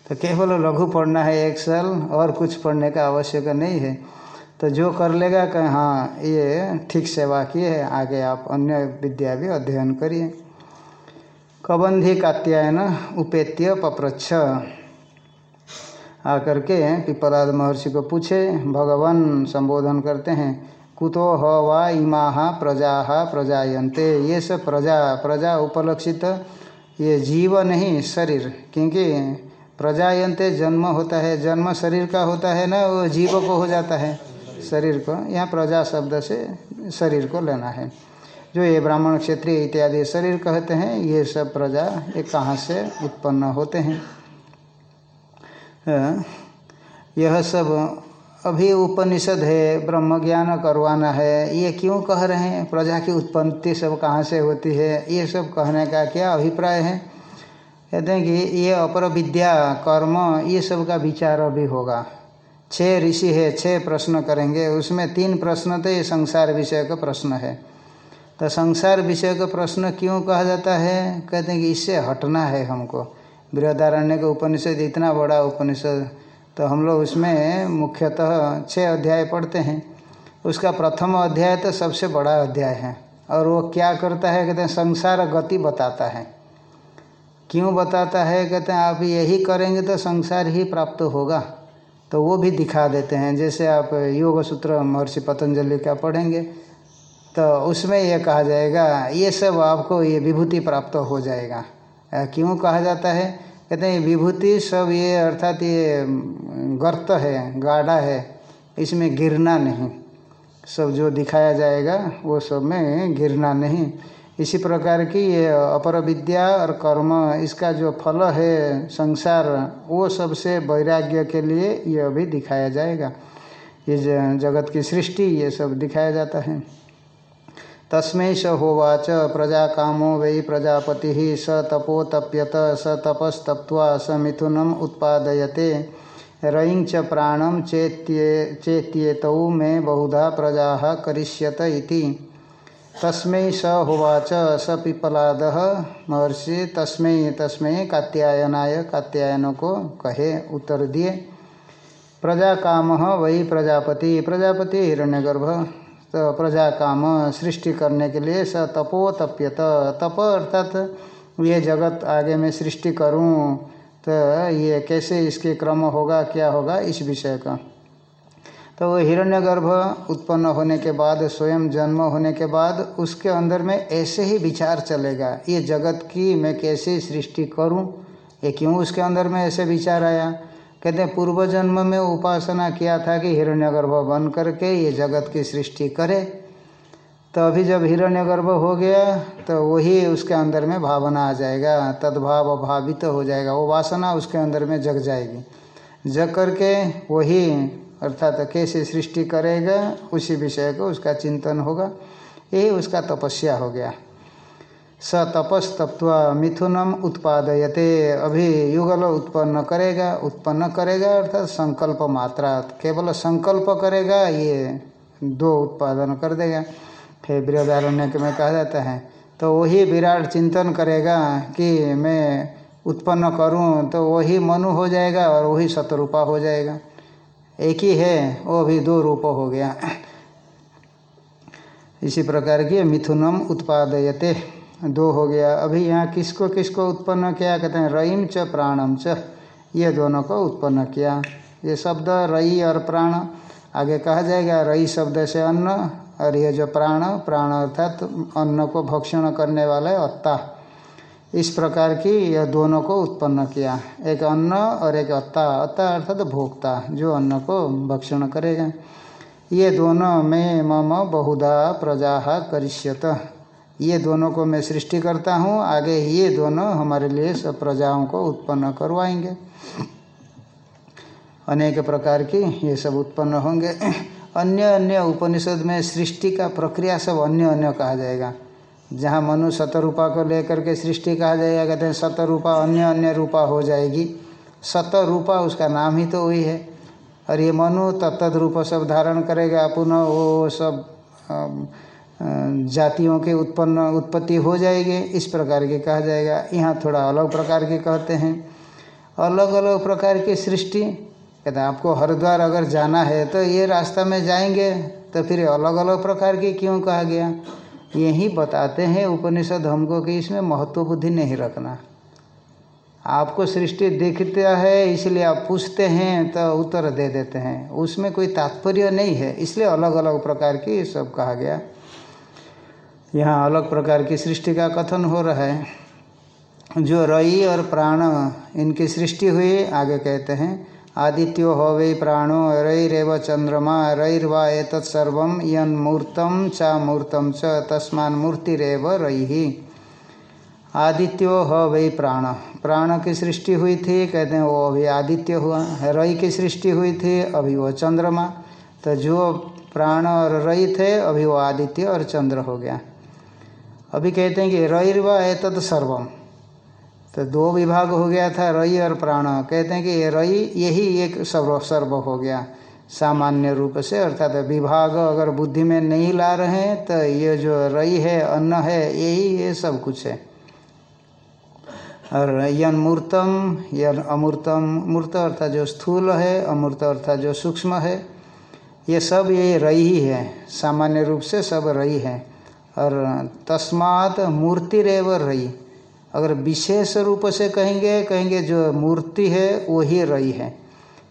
तो केवल लघु पढ़ना है एक साल, और कुछ पढ़ने का आवश्यक नहीं है। तो जो कर लेगा, कहें हाँ ये ठीक सेवा की है। आगे आप अन्य विद्या भी अध्ययन करिए। कबंधी कात्यायन उपेत्य पप्रच्छ। आकर के पिपलाद महर्षि को पूछे, भगवान, संबोधन करते हैं। कुतो ह वा इमा प्रजा प्रजायन्ते। ये सब प्रजा प्रजा उपलक्षित, ये जीव नहीं, शरीर। क्योंकि प्रजायन्ते जन्म होता है, जन्म शरीर का होता है ना, वो जीव को हो जाता है। शरीर को, यहाँ प्रजा शब्द से शरीर को लेना है। जो ये ब्राह्मण क्षेत्रीय इत्यादि शरीर कहते हैं, ये सब प्रजा, ये कहाँ से उत्पन्न होते हैं। यह सब अभी उपनिषद है ब्रह्म ज्ञान करवाना है। ये क्यों कह रहे हैं? प्रजा की उत्पत्ति सब कहाँ से होती है? ये सब कहने का क्या अभिप्राय है? कहते हैं कि ये अपर विद्या, कर्म, ये सब का विचार अभी होगा। छः ऋषि है छः प्रश्न करेंगे। उसमें तीन प्रश्न तो ये संसार विषय का प्रश्न है। तो संसार विषय का प्रश्न क्यों कहा जाता है? कहते हैं कि इससे हटना है हमको। बृहदारण्य के उपनिषद, इतना बड़ा उपनिषद। तो हम लोग उसमें मुख्यतः छः अध्याय पढ़ते हैं। उसका प्रथम अध्याय तो सबसे बड़ा अध्याय है। और वो क्या करता है, कहते हैं, संसार गति बताता है। क्यों बताता है, कहते हैं, आप यही करेंगे तो संसार ही प्राप्त होगा। तो वो भी दिखा देते हैं। जैसे आप योग सूत्र महर्षि पतंजलि का पढ़ेंगे तो उसमें ये कहा जाएगा, ये सब आपको ये विभूति प्राप्त हो जाएगा। क्यों कहा जाता है? कहते हैं, विभूति सब ये अर्थात ये गर्त है, गाढ़ा है, इसमें गिरना नहीं। सब जो दिखाया जाएगा, वो सब में गिरना नहीं। इसी प्रकार की ये अपर विद्या और कर्म, इसका जो फल है, संसार, वो सबसे वैराग्य के लिए ये अभी दिखाया जाएगा। ये जगत की सृष्टि, ये सब दिखाया जाता है। तस्मै स होवाच प्रजा कामो वै प्रजापति, स तपोतप्यत, स तपस्तप्वा स मिथुनम उत्पादयते। रईं च प्राणम चेत्येतौ मे बहुधा प्रजा करिष्यत इति। तस्मै स होवाच स पिपलाद महर्षि, तस्मै तस्मै कात्यायनाय कात्यायन को कहे, उत्तर दिए प्रजा काम वही प्रजापति प्रजापति हिरण्यगर्भ। तो प्रजा काम सृष्टि करने के लिए स तपो तप्यत तप अर्थात ये जगत आगे में सृष्टि करूँ तो ये कैसे इसके क्रम होगा, क्या होगा, इस विषय का। तो वो हिरण्यगर्भ उत्पन्न होने के बाद, स्वयं जन्म होने के बाद, उसके अंदर में ऐसे ही विचार चलेगा, ये जगत की मैं कैसे सृष्टि करूँ, ये क्यों उसके अंदर में ऐसे विचार आया? कहते हैं, पूर्व जन्म में उपासना किया था कि हिरण्यगर्भ बन करके ये जगत की सृष्टि करे। तो अभी जब हिरण्यगर्भ हो गया तो वही उसके अंदर में भावना आ जाएगा, तद्भाव भावित तो हो जाएगा, वो वासना उसके अंदर में जग जाएगी। जग करके वही, अर्थात कैसे सृष्टि करेगा, उसी विषय को उसका चिंतन होगा। यही उसका तपस्या हो गया। स तपस्तप्वा मिथुनम उत्पादयते। अभी युगल उत्पन्न करेगा उत्पन्न करेगा, अर्थात संकल्प मात्रा केवल संकल्प करेगा, ये दो उत्पादन कर देगा। फिर बृहदारण्य में कहा जाता है तो वही विराट चिंतन करेगा कि मैं उत्पन्न करूँ तो वही मनु हो जाएगा और वही शतरूपा हो जाएगा। एक ही है, वो भी दो रूप हो गया। इसी प्रकार की मिथुनम उत्पादयते। दो हो गया। अभी यहाँ किसको किसको उत्पन्न किया? कहते हैं, रईम च प्राणम च। ये दोनों को उत्पन्न किया। ये शब्द रई और प्राण, आगे कहा जाएगा, रई शब्द से अन्न, और ये जो प्राण प्राण अर्थात अन्न को भक्षण करने वाले अत्ता। इस प्रकार की यह दोनों को उत्पन्न किया। एक अन्न और एक अत्ता। अत्ता अर्थात भोक्ता, जो अन्न को भक्षण करेगा। ये दोनों में मम बहुधा प्रजा करिष्यत। ये दोनों को मैं सृष्टि करता हूँ, आगे ये दोनों हमारे लिए सब प्रजाओं को उत्पन्न करवाएँगे। अनेक प्रकार की ये सब उत्पन्न होंगे। अन्य अन्य उपनिषद में सृष्टि का प्रक्रिया सब अन्य अन्य कहा जाएगा। जहाँ मनु शतरूपा को लेकर के सृष्टि कहा जाएगा, कहते हैं शतरूपा अन्य अन्य रूपा हो जाएगी। शतरूपा उसका नाम ही तो वही है। और ये मनु तत्त रूप सब धारण करेगा, पुनः वो सब जातियों के उत्पन्न, उत्पत्ति हो जाएगी, इस प्रकार के कहा जाएगा। यहाँ थोड़ा अलग प्रकार के कहते हैं। अलग अलग प्रकार की सृष्टि, कहते हैं, आपको हरिद्वार अगर जाना है तो ये रास्ता में जाएँगे तो फिर अलग अलग प्रकार की क्यों कहा गया? यही बताते हैं उपनिषद हमको कि इसमें महत्व बुद्धि नहीं रखना। आपको सृष्टि दिखता है, इसलिए आप पूछते हैं तो उत्तर दे देते हैं। उसमें कोई तात्पर्य नहीं है, इसलिए अलग अलग प्रकार की सब कहा गया। यहाँ अलग प्रकार की सृष्टि का कथन हो रहा है। जो रई और प्राण इनकी सृष्टि हुई, आगे कहते हैं, आदित्यो हो वै प्राणो रईरव चंद्रमा रईर्वा एतत्सर्व यन्मूर्तम चा मूर्तम च, तस्मान मूर्तिरव रई आदित्यो ह वै प्राण। प्राण की सृष्टि हुई थी, कहते हैं, वो अभी आदित्य हुआ। रई की सृष्टि हुई थी, अभी वो चंद्रमा। तो जो प्राण और रई थे, अभी वो आदित्य और चंद्र हो गया। अभी कहते हैं कि रईर्वा एतत् सर्वम। तो दो विभाग हो गया था, रई और प्राण। कहते हैं कि ये रई, यही एक सर्व सर्व हो गया सामान्य रूप से। अर्थात विभाग अगर बुद्धि में नहीं ला रहे हैं तो ये जो रई है, अन्न है, यही ये सब कुछ है। और यन मूर्तम, यन अमूर्तम, मूर्त अर्थात जो स्थूल है, अमूर्त अर्थात जो सूक्ष्म है, ये सब ये रई ही है। सामान्य रूप से सब रई है। और तस्मात मूर्ति रेव रई अगर विशेष रूप से कहेंगे कहेंगे जो मूर्ति है वही रई है।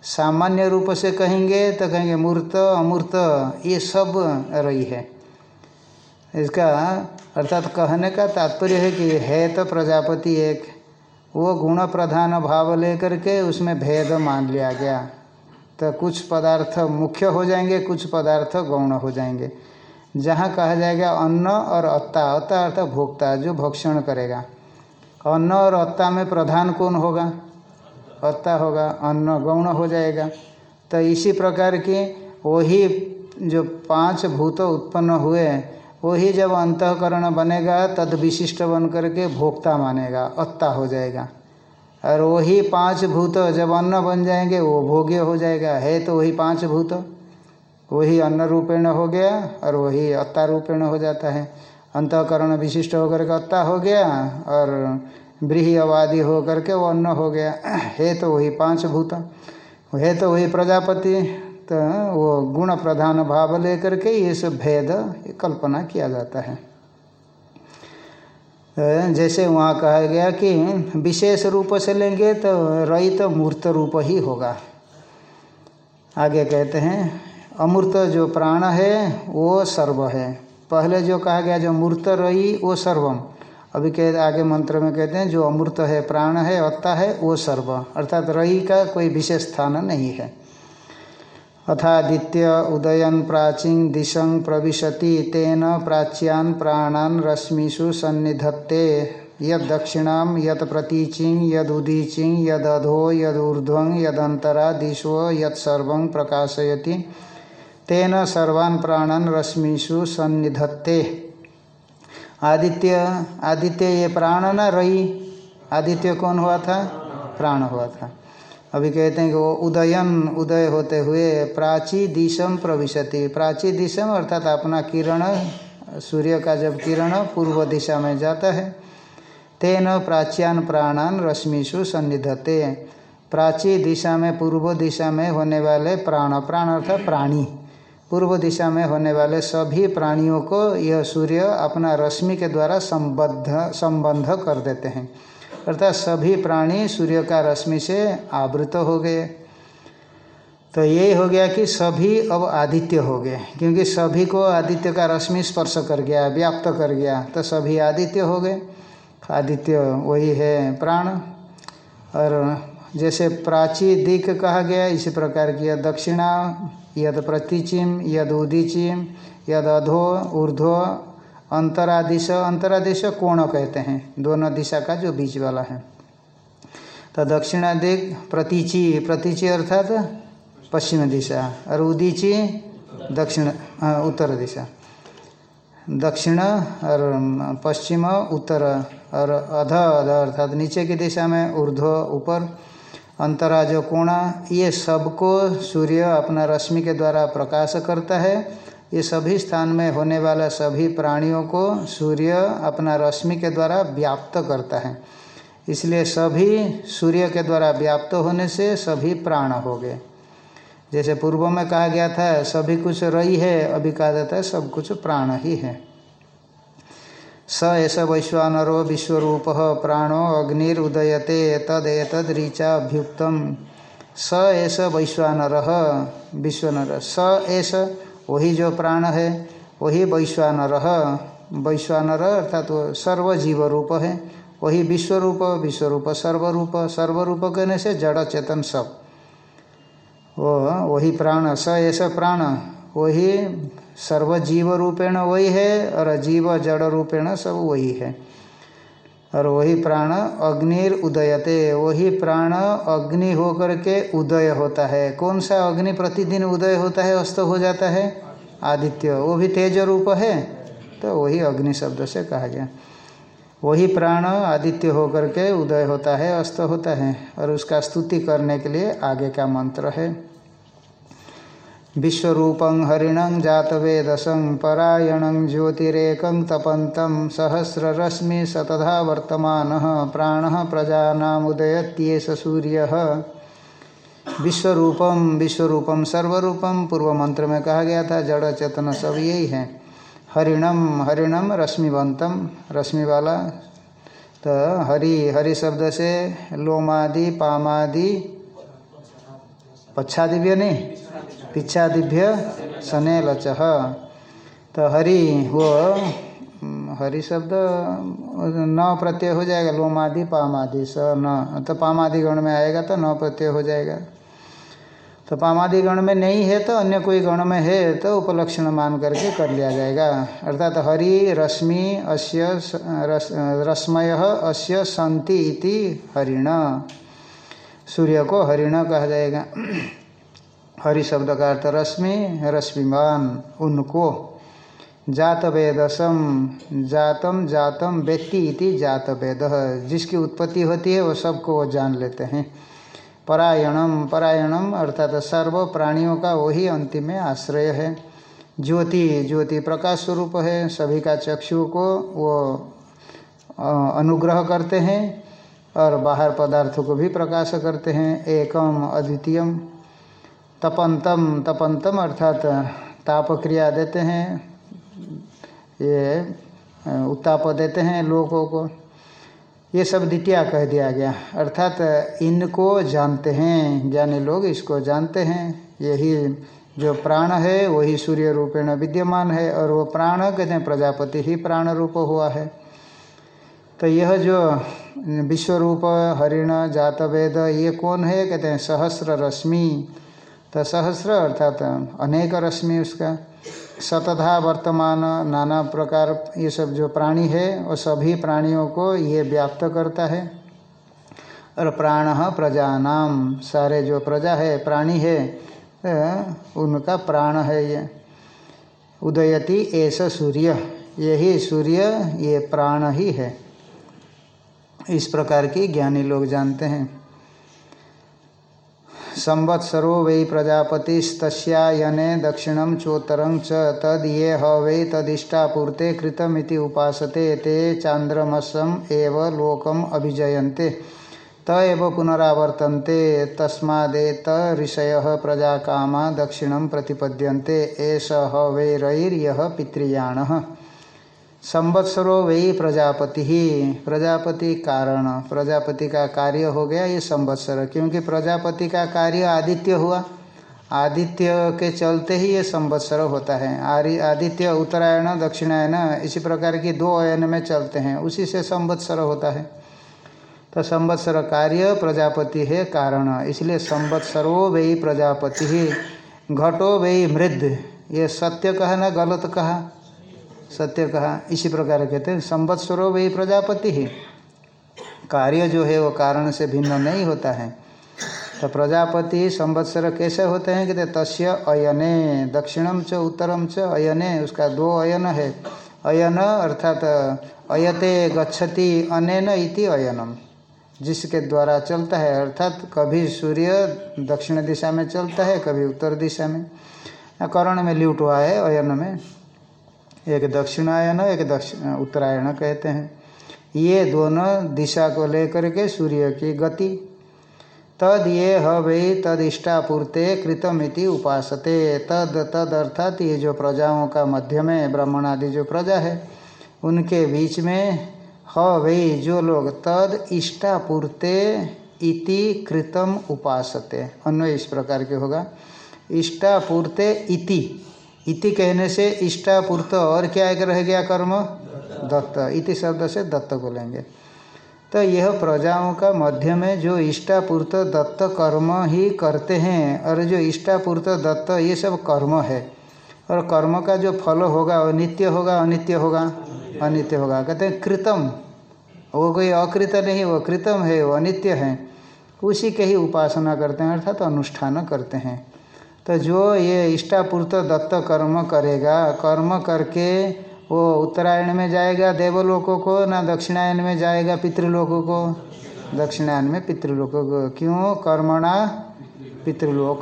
सामान्य रूप से कहेंगे तो कहेंगे मूर्त, अमूर्त, ये सब रही है। इसका अर्थात कहने का तात्पर्य है कि है तो प्रजापति एक, वो गुण प्रधान भाव लेकर के उसमें भेद मान लिया गया। तो कुछ पदार्थ मुख्य हो जाएँगे, कुछ पदार्थ गौण हो जाएँगे। जहाँ कहा जाएगा अन्न और अत्ता अत्ता अर्थात भोक्ता, जो भक्षण करेगा। अन्न और अत्ता में प्रधान कौन होगा? अत्ता होगा, अन्न गौण हो जाएगा। तो इसी प्रकार की वही जो पाँच भूत उत्पन्न हुए, वही जब अंतकरण बनेगा, तद विशिष्ट बन करके भोक्ता मानेगा, अत्ता हो जाएगा। और वही पाँच भूत जब अन्न बन जाएँगे, वो भोग्य हो जाएगा। है तो वही पाँच भूत? वही अन्न रूपेण हो गया और वही अत्ता रूपेण हो जाता है। अंतकरण विशिष्ट होकर के अत्ता हो गया और ब्रीही अवादि हो करके वो अन्न हो गया। है तो वही पाँच भूत, है तो वही प्रजापति तो वो गुण प्रधान भाव लेकर के ये सब भेद कल्पना किया जाता है। जैसे वहाँ कहा गया कि विशेष रूप से लेंगे तो रई तो मूर्त रूप ही होगा। आगे कहते हैं अमूर्त जो प्राण है, वो सर्व है। पहले जो कहा गया, जो मूर्त रई वो सर्वम। अभी कह, आगे मंत्र में कहते हैं, जो अमूर्त है, प्राण है, अत्ता है, वो सर्व। अर्थात रई का कोई विशेष स्थान नहीं है। अथादित्य उदयन प्राचीन दिशं प्रविशति, तेन प्राच्यान प्राणान रश्मिषु सन्निधत्ते। यद दक्षिणाम यद प्रतीचि, यद उदीचि, यद अधो, यद यदंतरा दिशो यद सर्व प्रकाशयति। तेन सर्वान् प्राणान रश्मिषु सन्निधत्ते। आदित्य आदित्य ये प्राण ना रही, आदित्य कौन हुआ था? प्राण हुआ था। अभी कहते हैं कि वो उदयन, उदय होते हुए प्राची दिशम प्रविशति। प्राची दिशम अर्थात अपना किरण, सूर्य का जब किरण पूर्व दिशा में जाता है, तेन प्राच्यान प्राणान रश्मिषु सन्निधते प्राची दिशा में, पूर्व दिशा में होने वाले प्राण प्राण अर्थात प्राणी। पूर्व दिशा में होने वाले सभी प्राणियों को यह सूर्य अपना रश्मि के द्वारा संबद्ध, संबंध कर देते हैं। अर्थात सभी प्राणी सूर्य का रश्मि से आवृत हो गए। तो ये हो गया कि सभी अब आदित्य हो गए, क्योंकि सभी को आदित्य का रश्मि स्पर्श कर गया, व्याप्त कर गया तो सभी आदित्य हो गए। आदित्य वही है प्राण, और जैसे प्राची दिक कहा गया, इसी प्रकार की यद दक्षिणा, यद प्रतिचिम, यद उदिचिम, यद अधो, ऊर्ध्व, अंतरादिश। अंतरादिश कोण कहते हैं? दोनों दिशा का जो बीच वाला है। तो दक्षिणा दिक, प्रतीचि। प्रतीचि अर्थात पश्चिम दिशा। और उदीची, दक्षिण उत्तर दिशा। दक्षिण और पश्चिम, उत्तर। और अध अध अर्थात नीचे की दिशा में ऊर्ध्व, ऊपर। अंतरा जो कोणा ये सबको सूर्य अपना रश्मि के द्वारा प्रकाश करता है। ये सभी स्थान में होने वाला सभी प्राणियों को सूर्य अपना रश्मि के द्वारा व्याप्त करता है। इसलिए सभी सूर्य के द्वारा व्याप्त होने से सभी प्राण हो गए। जैसे पूर्व में कहा गया था, सभी कुछ रही है, अभी कहा जाता है सब कुछ प्राण ही है। स एष वैश्वानरो विश्वरूप प्राणो अग्निरुदयते तदेतद्रीचाभ्युक्त स एष वैश्वानर विश्वनर स एष वही जो प्राण है, वही वैश्वानर। वैश्वानर अर्थात वो सर्वजीव रूप है, वही विश्वरूप विश्वरूप सर्वरूप सर्वरूप कहने से जड़, चेतन सब। वो, वही प्राण स ऐसा प्राण, वही सर्वजीव रूपेण वही है और जीव जड़ रूपेण सब वही है। और वही प्राण अग्निर उदयते, वही प्राण अग्नि होकर के उदय होता है। कौन सा अग्नि प्रतिदिन उदय होता है, अस्त हो जाता है? आदित्य। वो भी तेज रूप है तो वही अग्नि शब्द से कहा गया। वही प्राण आदित्य होकर के उदय होता है, अस्त होता है, और उसका स्तुति करने के लिए आगे का मंत्र है। विश्वरूपं हरिणं जातवेदसं परायणं ज्योतिरेकं तपन्तं सहस्ररश्मि सतधा वर्तमानः प्राणः प्रजानामुदयत्येष सूर्यः। विश्वरूपम विश्वरूपम सर्वरूपम पूर्व मंत्र में कहा गया था जड़ चेतन सब यही है। हरिणम हरिणम रश्मिवंतम रश्मि वाला तो हरि हरि शब्द से लोमादि, पामादि पच्छादिव्य नहीं? पिछादिभ्य सने लच तो हरि वो हरि शब्द न प्रत्यय हो जाएगा लोमादि पामादि स न। तो पामादि गण में आएगा तो न प्रत्यय हो जाएगा। तो पामादि गण में नहीं है तो अन्य कोई गण में है तो उपलक्षण मान करके कर लिया जाएगा। अर्थात तो हरि रश्मि रस, रश्मय अस्य संति इति हरिण। सूर्य को हरिण कहा जाएगा। हरि शब्द का अर्थ रश्मि, रश्मिमान, उनको। जात वेदसम जातम जातम, व्यक्ति इति जात वेद जिसकी उत्पत्ति होती है, वो सबको वो जान लेते हैं। परायणम परायणम, अर्थात सर्व प्राणियों का वही अंतिम में आश्रय है। ज्योति ज्योति प्रकाश स्वरूप है। सभी का चक्षु को वो अनुग्रह करते हैं और बाहर पदार्थों को भी प्रकाश करते हैं। एकम, अद्वितीयम तपंतम तपंतम अर्थात ताप क्रिया देते हैं। ये उत्ताप देते हैं लोगों को। ये सब द्वितीय कह दिया गया। अर्थात इनको जानते हैं, ज्ञानी लोग इसको जानते हैं। यही जो प्राण है, वही सूर्य रूपेण विद्यमान है और वो प्राण कहते हैं, प्रजापति ही प्राण रूप हुआ है। तो यह जो विश्व रूप हरिण जात वेद ये कौन है? कहते हैं, सहस्र रश्मि। तो सहस्र अर्थात अनेक रश्मि उसका सतधा वर्तमान, नाना प्रकार ये सब जो प्राणी है, वो सभी प्राणियों को ये व्याप्त करता है। और प्राण प्रजा नाम सारे जो प्रजा है, प्राणी है तो उनका प्राण है ये। उदयति ऐसा सूर्य, यही सूर्य ये प्राण ही है। इस प्रकार की ज्ञानी लोग जानते हैं। संवत्सरो वै प्रजापतिस्तस्यायने दक्षिणं चोत्तरं च तद ये ह वै तदिष्टापूर्ते कृतमिति उपासते, ते चांद्रमसम एव लोकम अभिजयन्ते। त पुनरावर्तन्ते तस्मादेत ऋषय प्रजा कामा दक्षिणं प्रतिपद्यन्ते, एष ह संवत्सरो वही प्रजापति। ही प्रजापति कारण, प्रजापति का कार्य हो गया ये संवत्सर, क्योंकि प्रजापति का कार्य आदित्य हुआ। आदित्य के चलते ही ये संवत्सर होता है। आर्य आदित्य, उत्तरायण, दक्षिणायन, इसी प्रकार की दो अयन में चलते हैं। उसी से संवत्सर होता है। तो संवत्सर कार्य प्रजापति है कारण, इसलिए संवत्सरो वही प्रजापति। ही घटो वही मृद, ये सत्य कहा ना गलत कहा? सत्य कहा, इसी प्रकार कहते हैं संवत्सरो वही प्रजापति। ही कार्य जो है, वो कारण से भिन्न नहीं होता है। तो प्रजापति संवत्सर कैसे होते हैं? कहते तस्य अयने दक्षिणम च उत्तरम च, अयने, उसका दो अयन है। अयन अर्थात, अयते गच्छति अनेन इति अयनम। जिसके द्वारा चलता है, अर्थात कभी सूर्य दक्षिण दिशा में चलता है, कभी उत्तर दिशा में। करण में ल्यूट हुआ है, अयन में। एक दक्षिणायन, एक दक्षिण उत्तरायण कहते हैं। ये दोनों दिशा को लेकर के सूर्य की गति। तद ये हई तद इष्टापूर्ते कृतमिति उपासते। तद तद अर्थात ये जो प्रजाओं का मध्य में ब्राह्मण आदि जो प्रजा है, उनके बीच में ह वही जो लोग तद इष्टापूर्ते इति कृतम उपासते। अन्वय इस प्रकार के होगा। इष्टापूर्ते इति। इति कहने से इष्टापूर्त और क्या एक रह गया कर्म? दत्त। इति शब्द से दत्त को लेंगे तो यह प्रजाओं का मध्य में जो इष्टापूर्त दत्त कर्म ही करते हैं, और जो इष्टापूर्त दत्त, ये सब कर्म है। और कर्म का जो फल होगा वो नित्य होगा, अनित्य होगा? अनित्य होगा। कहते हैं कृतम। वो कोई अकृत नहीं, वो कृतम है, वो अनित्य है। उसी के ही उपासना करते हैं, अर्थात तो अनुष्ठान करते हैं। तो जो ये इष्टापूर्त दत्त कर्म करेगा, कर्म करके वो उत्तरायण में जाएगा देवलोकों को, ना दक्षिणायन में जाएगा पितृलोकों को? दक्षिणायन में पितृलोकों को। क्यों? कर्मणा पितृलोक।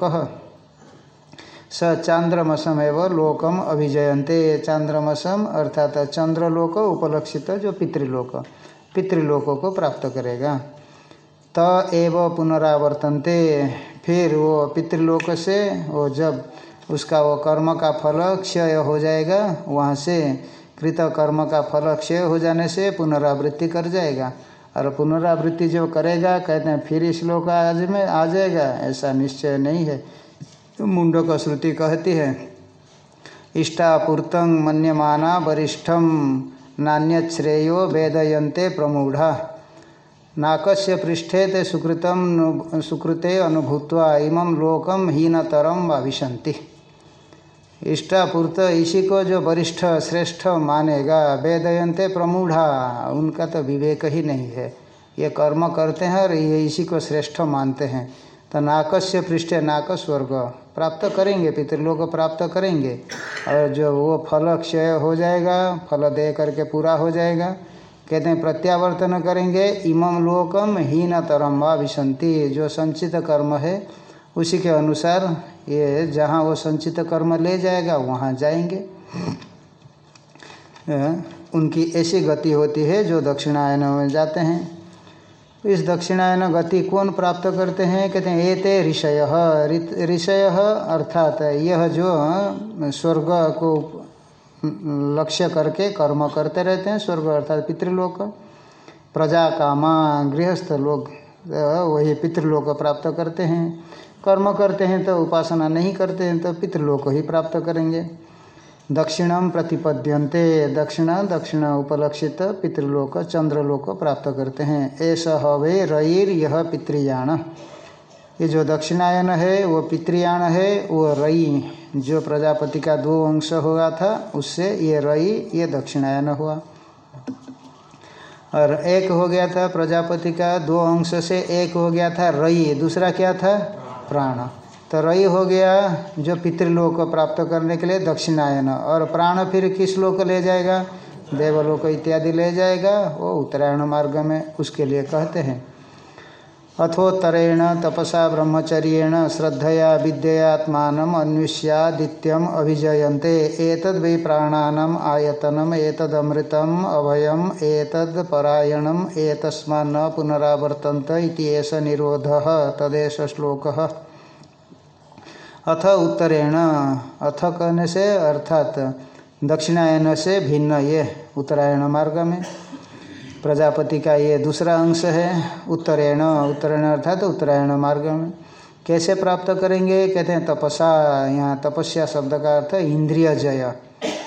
स चांद्रमसम एवं लोकम अभिजयंते चांद्रमसम अर्थात चंद्रलोक उपलक्षित जो पितृलोक, पितृलोकों को प्राप्त करेगा। त एव पुनरावर्तनते। फिर वो पितृलोक से, वो जब उसका वो कर्म का फल क्षय हो जाएगा, वहाँ से कृत कर्म का फल क्षय हो जाने से पुनरावृत्ति कर जाएगा। और पुनरावृत्ति जो करेगा, कहते हैं, फिर इस लोक आज में आ जाएगा, ऐसा निश्चय नहीं है। तो मुंडक श्रुति कहती है, इष्टापूर्तं मन्यमाना वरिष्ठम नान्य श्रेयो वेदयंते प्रमूढ़ा। नाकस्य पृष्ठे ते सुकृतम सुकृते अनुभूत्वा इमं लोकम हीनतरम विशंति इष्टापूर्त इसी को जो वरिष्ठ, श्रेष्ठ मानेगा वेदयंते प्रमूढ़ा, उनका तो विवेक ही नहीं है। ये कर्म करते हैं और ये इसी को श्रेष्ठ मानते हैं। तो नाकस्य पृष्ठ नाक स्वर्ग प्राप्त करेंगे, पितृलोक प्राप्त करेंगे। और जो वो फल क्षय हो जाएगा, फल दे करके पूरा हो जाएगा कहते हैं, प्रत्यावर्तन करेंगे इमम लोकम हीन तरम विशंति जो संचित कर्म है, उसी के अनुसार ये जहाँ वो संचित कर्म ले जाएगा, वहाँ जाएँगे। उनकी ऐसी गति होती है जो दक्षिणायन में जाते हैं। इस दक्षिणायन गति कौन प्राप्त करते हैं? कहते हैं, एते ऋषय। ऋषय अर्थात यह जो स्वर्ग को लक्ष्य करके कर्म करते रहते हैं स्वर्ग अर्थात पितृलोक प्रजा कामा गृहस्थ लोग वही पितृलोक प्राप्त करते हैं। कर्म करते हैं तो उपासना नहीं करते हैं तो पितृलोक ही प्राप्त करेंगे। दक्षिणम प्रतिपद्यंते दक्षिण दक्षिण उपलक्षित पितृलोक, चंद्रलोक प्राप्त करते हैं। ऐसा हवे रईर यह पितृयाण। ये जो दक्षिणायन है, वो पितृयाण है, वो रई जो प्रजापति का दो अंश हुआ था, उससे ये रई, ये दक्षिणायन हुआ। और एक हो गया था प्रजापति का दो अंश से एक हो गया था रई, दूसरा क्या था? प्राण। तो रई हो गया जो पितृलोक को प्राप्त करने के लिए दक्षिणायन। और प्राण फिर किस लोक ले जाएगा? देवलोक इत्यादि ले जाएगा, वो उत्तरायण मार्ग में उसके लिए कहते हैं। अथोत्तरेण तपसा ब्रह्मचर्येण श्रद्धया विद्यात्मान अन्विष्यादित्यम अभिजयन्ते। एतद् वै प्राणानाम आयतनम, एतदमृतम अभयम, एतद् परायणम, एतस्मान्न पुनरावर्तन्त इति एष निरोधः तदेश श्लोकः। अथ उत्तरेण अथ कहने से अर्थात दक्षिणायन से भिन्न ये उत्तरायण मार्ग में प्रजापति का ये दूसरा अंश है, उत्तरेण उत्तरेण अर्थात तो उत्तरायण मार्ग में। कैसे प्राप्त करेंगे? कहते हैं तपसा, यहाँ तपस्या शब्द का अर्थ है इंद्रिय जय।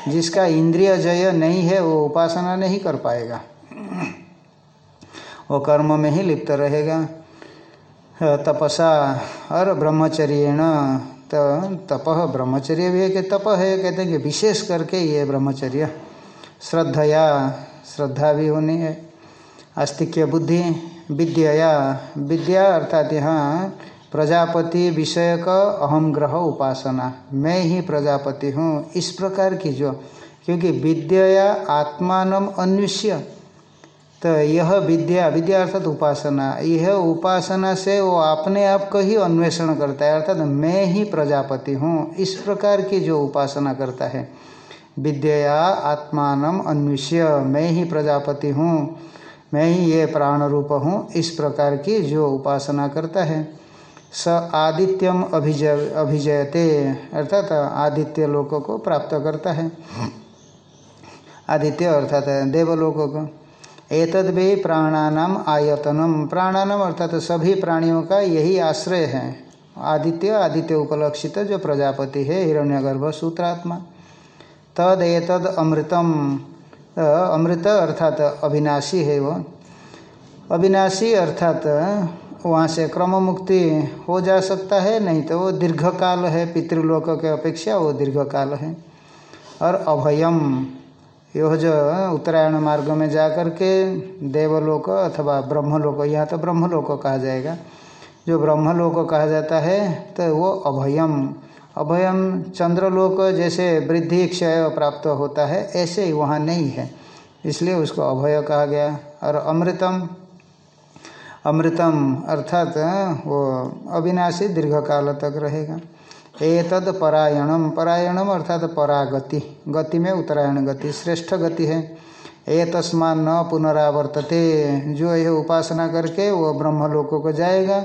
जिसका इंद्रिय जय नहीं है, वो उपासना नहीं कर पाएगा। वो कर्म में ही लिप्त रहेगा। तपसा, और ब्रह्मचर्य तो तप, ब्रह्मचर्य भी है कि तप है। कहते हैं कि विशेष करके ये ब्रह्मचर्य। श्रद्धया, श्रद्धा भी होनी है। आस्तिक्य बुद्धि विद्या विद्या अर्थात यहाँ प्रजापति विषय का अहम ग्रह उपासना। मैं ही प्रजापति हूँ, इस प्रकार की जो, क्योंकि विद्या आत्मान अन्विष्य। तो यह विद्या विद्या अर्थात उपासना, यह उपासना से वो अपने आप को ही अन्वेषण करता है, अर्थात मैं ही प्रजापति हूँ, इस प्रकार की जो उपासना करता है। विद्या आत्मान अन्विष्य, मैं ही प्रजापति हूँ मैं ही ये प्राण रूप हूँ, इस प्रकार की जो उपासना करता है। स आदित्यम अभिजय, अभिजयते, अर्थात आदित्य लोक को प्राप्त करता है। आदित्य अर्थात देवलोक को। एतद भी प्राणानाम आयतनम। प्राणानाम अर्थात सभी प्राणियों का यही आश्रय है। आदित्य आदित्य उपलक्षित जो प्रजापति है, हिरण्यगर्भ सूत्रात्मा। तद एतद अमृतम। अमृत अर्थात अविनाशी है वो। अविनाशी अर्थात वहाँ से क्रम मुक्ति हो जा सकता है, नहीं तो वो दीर्घ काल है, पितृलोक के अपेक्षा वो दीर्घ काल है। और अभयम, यह जो उत्तरायण मार्ग में जा कर के देवलोक अथवा ब्रह्मलोक, यहाँ तो ब्रह्मलोक कहा जाएगा। जो ब्रह्मलोक कहा जाता है तो वो अभयम अभयम चंद्रलोक जैसे वृद्धि क्षय प्राप्त होता है, ऐसे ही वहाँ नहीं है। इसलिए उसको अभय कहा गया। और अमृतम अमृतम अर्थात वो अविनाशी दीर्घ काल तक रहेगा। एतद परायणम परायणम अर्थात परागति। गति में उत्तरायण गति, श्रेष्ठ गति है। ए तस्मा न पुनरावर्तते। जो यह उपासना करके वो ब्रह्मलोकों को जाएगा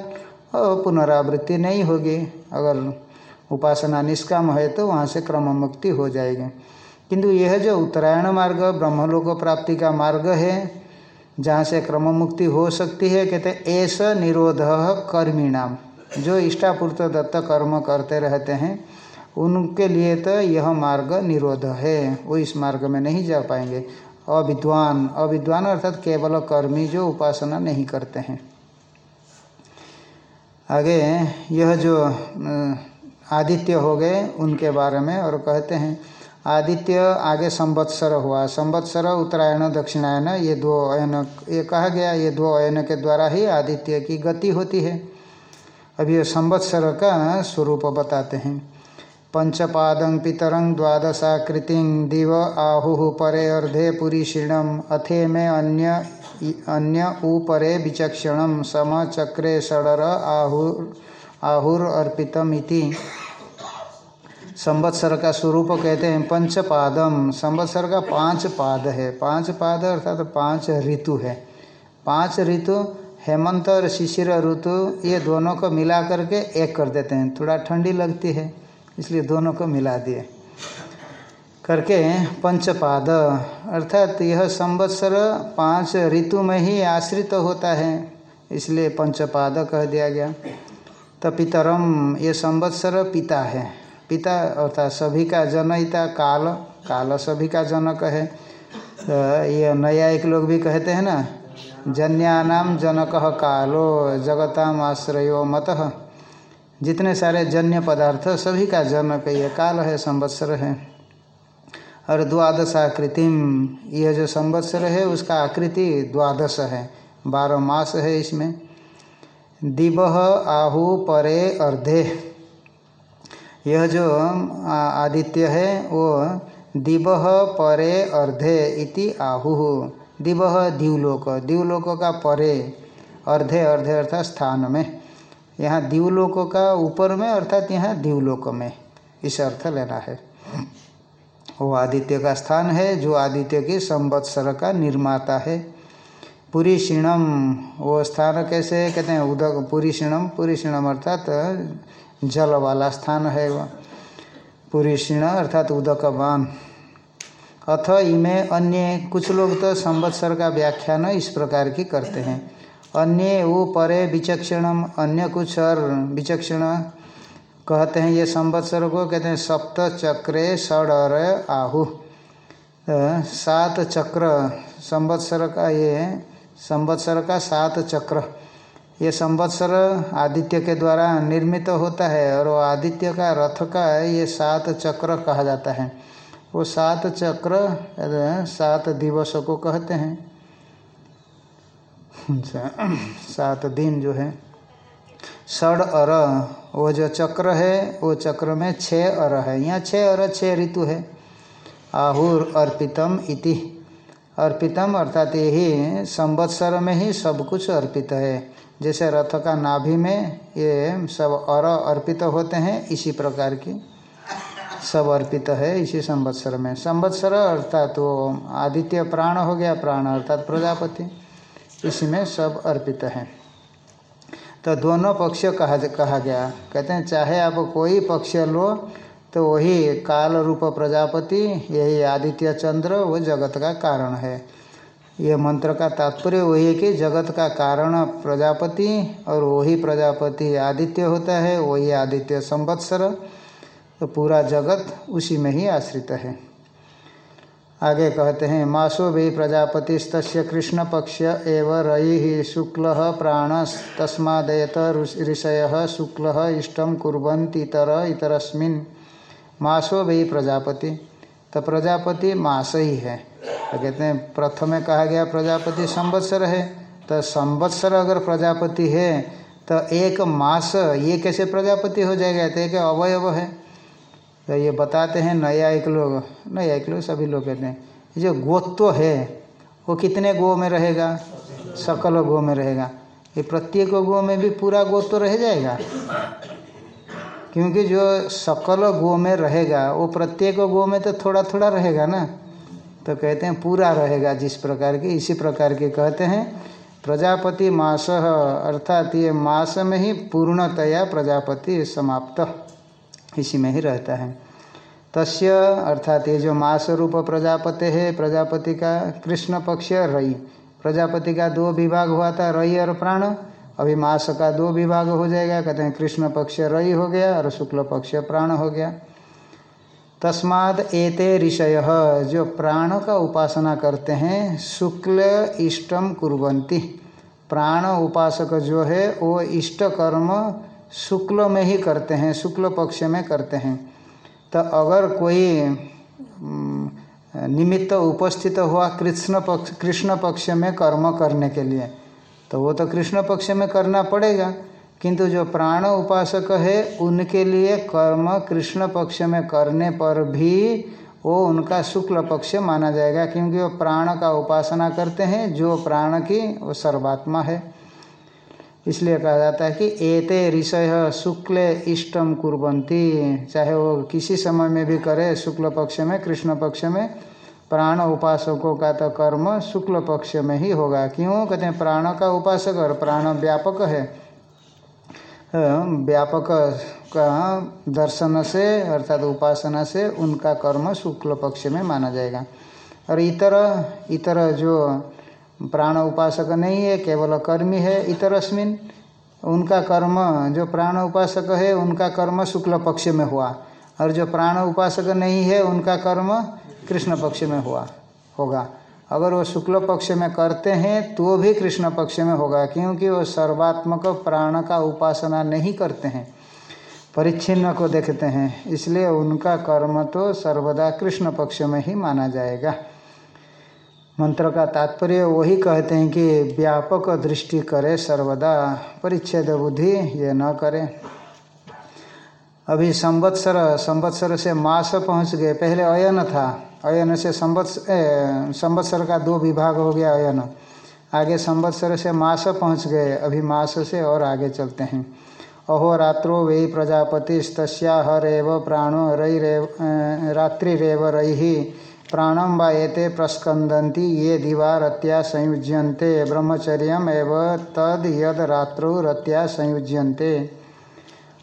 और पुनरावृत्ति नहीं होगी। अगर उपासना निष्काम है तो वहाँ से क्रम मुक्ति हो जाएगी। किंतु यह जो उत्तरायण मार्ग ब्रह्मलोक प्राप्ति का मार्ग है, जहाँ से क्रम मुक्ति हो सकती है, कहते ऐसा निरोध कर्मीणाम। जो इष्टापूर्त दत्त कर्म करते रहते हैं, उनके लिए तो यह मार्ग निरोध है। वो इस मार्ग में नहीं जा पाएँगे। अविद्वान अविद्वान अर्थात केवल कर्मी जो उपासना नहीं करते हैं। आगे यह जो आदित्य हो गए उनके बारे में और कहते हैं, आदित्य आगे संवत्सर हुआ। संवत्सर, उत्तरायण, दक्षिणायन, ये दो अयन, ये कहा गया, ये दो अयन के द्वारा ही आदित्य की गति होती है। अभी ये संवत्सर का स्वरूप बताते हैं। पंचपादं पितरं द्वादशाकृति दिव आहु परे अर्धे पुरी पुरीषिणम अथे में अन्य अन्य ऊपरे विचक्षण सम चक्रे षडर आहुर आहुर अर्पितम इति। संवत्सर का स्वरूप कहते हैं, पंचपादम। संवत्सर का पाँच पाद है। पाँच पाद अर्थात तो पाँच ऋतु है। पाँच ऋतु, हेमंत और शिशिर ऋतु, ये दोनों को मिला करके एक कर देते हैं। थोड़ा ठंडी लगती है, इसलिए दोनों को मिला दिए। करके पंचपाद, अर्थात यह संवत्सर पाँच ऋतु में ही आश्रित तो होता है, इसलिए पंचपाद कह दिया गया। तो पितरम ये संवत्सर पिता है। पिता अर्थात सभी का जनयिता काल काल सभी का जनक है। तो ये नया एक लोग भी कहते हैं ना, जन्यानाम जनक कालो जगताम आश्रयो मत। जितने सारे जन्य पदार्थ, सभी का जनक ये काल है, संवत्सर है। और द्वादश आकृतिम यह जो संवत्सर है, उसका आकृति द्वादश है। बारह मास है इसमें। दिव आहु परे अर्धे। यह जो आदित्य है, वो दिव परे अर्धे इति आहु। दिव दिवलोक। दिवलोक का परे, अर्धे अर्धे अर्थात स्थान में। यहाँ दिवलोक का ऊपर में अर्थात यहाँ दिवलोक में। इस अर्थ लेना है। वो आदित्य का स्थान है, जो आदित्य की संवत्सर का निर्माता है। पुरी क्षीणम वो स्थान कैसे कहते हैं, उदक पुरी क्षीणम पुरी क्षीणम अर्थात जल वाला स्थान है वह पूरी क्षीण अर्थात उदकवान। अथ इमे अन्य, कुछ लोग तो संवत्सर का व्याख्यान इस प्रकार की करते हैं। अन्य वो परे विचक्षणम, अन्य कुछ और विचक्षण। कहते हैं, ये संवत्सर को कहते हैं, सप्त चक्रे षड आहु। सात चक्र, संवत्सर का ये संवत्सर का सात चक्र। ये संवत्सर आदित्य के द्वारा निर्मित होता है और आदित्य का रथ का ये सात चक्र कहा जाता है। वो सात चक्र सात दिवसों को कहते हैं। सात दिन जो है। षड अर, वो जो चक्र है, वो चक्र में छः अर है। यहाँ छः अर छः ऋतु है। आहुर अर्पितम इति। अर्पितम, अर्थात यही संवत्सर में ही सब कुछ अर्पित है। जैसे रथ का नाभि में ये सब अर अर्पित होते हैं, इसी प्रकार की सब अर्पित है इसी संवत्सर में। संवत्सर अर्थात वो आदित्य प्राण हो गया, प्राण अर्थात प्रजापति, इसी में सब अर्पित है। तो दोनों पक्ष कहा कहा गया। कहते हैं, चाहे आप कोई पक्ष लो तो वही काल रूप प्रजापति, यही आदित्य चंद्र, वो जगत का कारण है। ये मंत्र का तात्पर्य वही है कि जगत का कारण प्रजापति और वही प्रजापति आदित्य होता है, वही आदित्य संवत्सर तो पूरा जगत उसी में ही आश्रित है। आगे कहते हैं, मासो भी प्रजापतिस्त कृष्ण पक्ष एव रई शुक्ल प्राण तस्मादयत ऋषय शुक्ल इष्ट कुरंत इतर इतरस्मिन मासो भी प्रजापति। तो प्रजापति मास ही है। तो कहते हैं, प्रथम कहा गया प्रजापति संवत्सर है। तो संवत्सर अगर प्रजापति है तो एक मास ये कैसे प्रजापति हो जाएगा? तो एक अवयव है। तो ये बताते हैं नया एक लोग। नया एक लोग सभी लोग कहते हैं जो गोत्व है, वो कितने गो में रहेगा? सकल गो में रहेगा। ये प्रत्येक गो में भी पूरा गो तो रह जाएगा? क्योंकि जो सकल गो में रहेगा, वो प्रत्येक गो में तो थोड़ा थोड़ा रहेगा ना? तो कहते हैं पूरा रहेगा जिस प्रकार की, इसी प्रकार के कहते हैं, प्रजापति मास, अर्थात ये मास में ही पूर्णतया प्रजापति समाप्त, इसी में ही रहता है। तस्य, अर्थात ये जो मास रूप प्रजापति है, प्रजापति का कृष्ण पक्ष रई, प्रजापति का दो विभाग हुआ था, रई और प्राण। अभी मास का दो विभाग हो जाएगा, कहते हैं कृष्ण पक्ष रई हो गया और शुक्ल पक्ष प्राण हो गया। तस्माद एते ऋषय, जो प्राण का उपासना करते हैं, शुक्ल इष्टम कुरंती प्राण उपासक जो है, वो इष्ट कर्म शुक्ल में ही करते हैं, शुक्ल पक्ष में करते हैं। तो अगर कोई निमित्त उपस्थित हुआ कृष्ण पक्ष कृष्ण पक्ष में कर्म करने के लिए तो वो तो कृष्ण पक्ष में करना पड़ेगा। किंतु जो प्राण उपासक है, उनके लिए कर्म कृष्ण पक्ष में करने पर भी वो उनका शुक्ल पक्ष माना जाएगा, क्योंकि वो प्राण का उपासना करते हैं, जो प्राण की वो सर्वात्मा है। इसलिए कहा जाता है कि एते ऋषय शुक्ल इष्टम कुरंती चाहे वो किसी समय में भी करे, शुक्ल पक्ष में, कृष्ण पक्ष में प्राण उपासकों का तो कर्म शुक्ल पक्ष में ही होगा। क्यों? कहते हैं, प्राण का उपासक और प्राण व्यापक है। व्यापक का दर्शन से, अर्थात उपासना से उनका कर्म शुक्ल पक्ष में माना जाएगा। और इतर इतर जो प्राण उपासक नहीं है, केवल कर्मी है, इतरस्मिन, उनका कर्म, जो प्राण उपासक है, उनका कर्म शुक्ल पक्ष में हुआ। और जो प्राण उपासक नहीं है, उनका कर्म कृष्ण पक्ष में हुआ, होगा। अगर वो शुक्ल पक्ष में करते हैं तो भी कृष्ण पक्ष में होगा, क्योंकि वो सर्वात्मक प्राण का उपासना नहीं करते हैं। परिच्छिन्न को देखते हैं, इसलिए उनका कर्म तो सर्वदा कृष्ण पक्ष में ही माना जाएगा। मंत्र का तात्पर्य वही कहते हैं कि व्यापक दृष्टि करे, सर्वदा परिच्छेद बुद्धि ये न करे। अभी संवत्सर संवत्सर से मास पहुँच गए, पहले अयन था। अयन से संवत्स संवत्सर का दो विभाग हो गया अयन। आगे संवत्सर से मास पहुँच गए, अभी मास से और आगे चलते हैं। अहोरात्रो वे प्रजापति तस्याहरेव प्राणो रई रेव रात्रिरेव रही। प्राणम व एते प्रस्कंदन्ति ये दिवा रत्या संयुज्यन्ते। ब्रह्मचर्य एव तद यद रात्रो रत्या संयुज्यन्ते।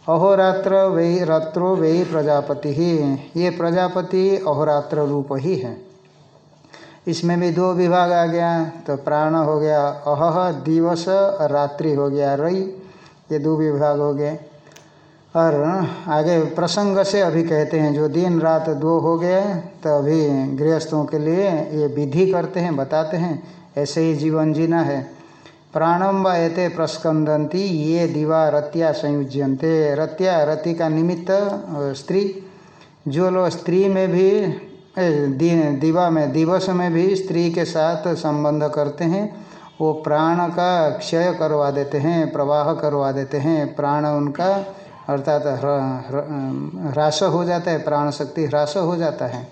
अहोरात्र वे रात्रो वे प्रजापति। ही ये प्रजापति अहोरात्र रूप ही है। इसमें भी दो विभाग आ गया तो प्राण हो गया अह, दिवस, रात्रि हो गया रई। ये दो विभाग हो गए। और आगे प्रसंग से अभी कहते हैं, जो दिन रात दो हो गए तो अभी गृहस्थों के लिए ये विधि करते हैं, बताते हैं, ऐसे ही जीवन जीना है। प्राणम व एते प्रस्कंदंती ये दिवा रत्या संयुज्यंते रत्या रति का निमित्त स्त्री। जो लोग स्त्री में भी दिवा में, दिवस में भी स्त्री के साथ संबंध करते हैं, वो प्राण का क्षय करवा देते हैं, प्रवाह करवा देते हैं। प्राण उनका, अर्थात ह्रास हो जाता है, प्राण शक्ति ह्रास हो जाता है।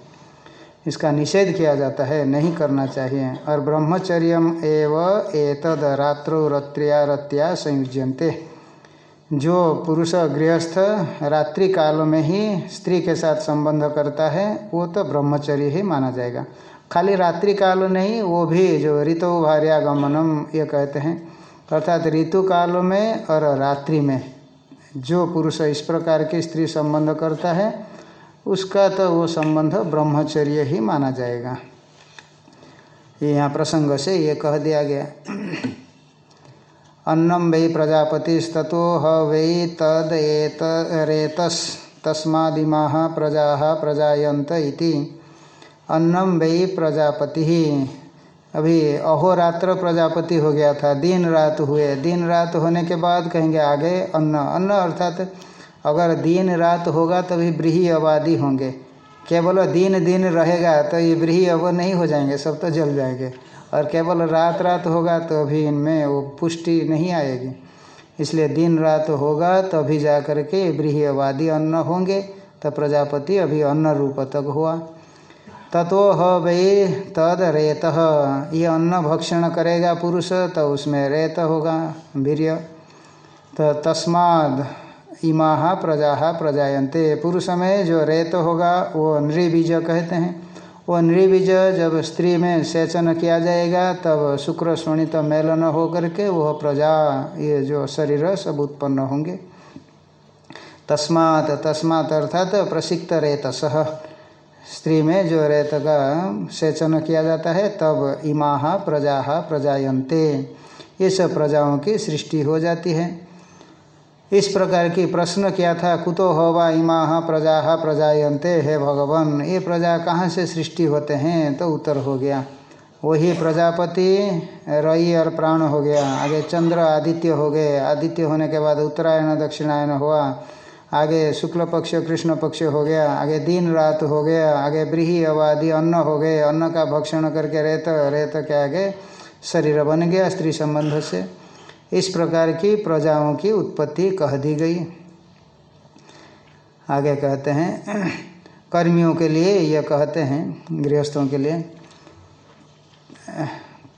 इसका निषेध किया जाता है, नहीं करना चाहिए। और ब्रह्मचर्यम एव एतद रात्रो रत्रिया रत्या संयुज्यंते जो पुरुष गृहस्थ रात्रि काल में ही स्त्री के साथ संबंध करता है, वो तो ब्रह्मचर्य ही माना जाएगा। खाली रात्रि काल नहीं वो भी जो ऋतु भार्यागमनम, ये कहते हैं, अर्थात ऋतु काल में और रात्रि में, जो पुरुष इस प्रकार की स्त्री संबंध करता है उसका तो वो संबंध ब्रह्मचर्य ही माना जाएगा। ये यहाँ प्रसंग से ये कह दिया गया। अन्नम वै प्रजापतिस्ततो ह वै तद एत तस्मादिमा प्रजा प्रजायंत इति। अन्नम वै प्रजापति। अभी अहोरात्र प्रजापति हो गया था, दिन रात हुए। दिन रात होने के बाद कहेंगे आगे अन्न। अन्न अर्थात अगर दिन रात होगा तभी ब्रीही आबादी होंगे। केवल दिन दिन रहेगा तो ये ब्रीही अब नहीं हो जाएँगे, सब तो जल जाएँगे। और केवल रात रात होगा तो अभी इनमें वो पुष्टि नहीं आएगी। इसलिए दिन रात होगा तभी जा कर के ब्रीही आबादी अन्न होंगे तो प्रजापति अभी अन्न रूप तक हुआ। तत्व ह तद रेत, ये अन्न भक्षण करेगा पुरुष तो उसमें रेत होगा, वीर्य। तो तस्माद इमा प्रजा प्रजायन्ते। पुरुष में जो रेत होगा, वो नृबीज कहते हैं। वो नृबीज जब स्त्री में सेचन किया जाएगा, तब शुक्र शोणित मेलन हो करके वह प्रजा, ये जो शरीर सब उत्पन्न होंगे। तस्मात तस्मात अर्थात प्रसिक्त रेतस स्त्री में जो रेत का सेचन किया जाता है, तब इमा प्रजा प्रजायन्ते। ये सब प्रजाओं की सृष्टि हो जाती है। इस प्रकार की प्रश्न किया था, कुतो होवा इमा प्रजा प्रजायन्ते, हे भगवान, ये प्रजा कहाँ से सृष्टि होते हैं? तो उत्तर हो गया। वही प्रजापति रई और प्राण हो गया। आगे चंद्र आदित्य हो गए। आदित्य होने के बाद उत्तरायण, दक्षिणायन हुआ। आगे शुक्ल पक्ष, कृष्ण पक्ष हो गया। आगे दिन रात हो गया। आगे ब्रीही अवादि अन्न हो गए। अन्न का भक्षण करके रेत रेत के आगे शरीर बन गया स्त्री संबंध से। इस प्रकार की प्रजाओं की उत्पत्ति कह दी गई। आगे कहते हैं, कर्मियों के लिए यह कहते हैं, गृहस्थों के लिए,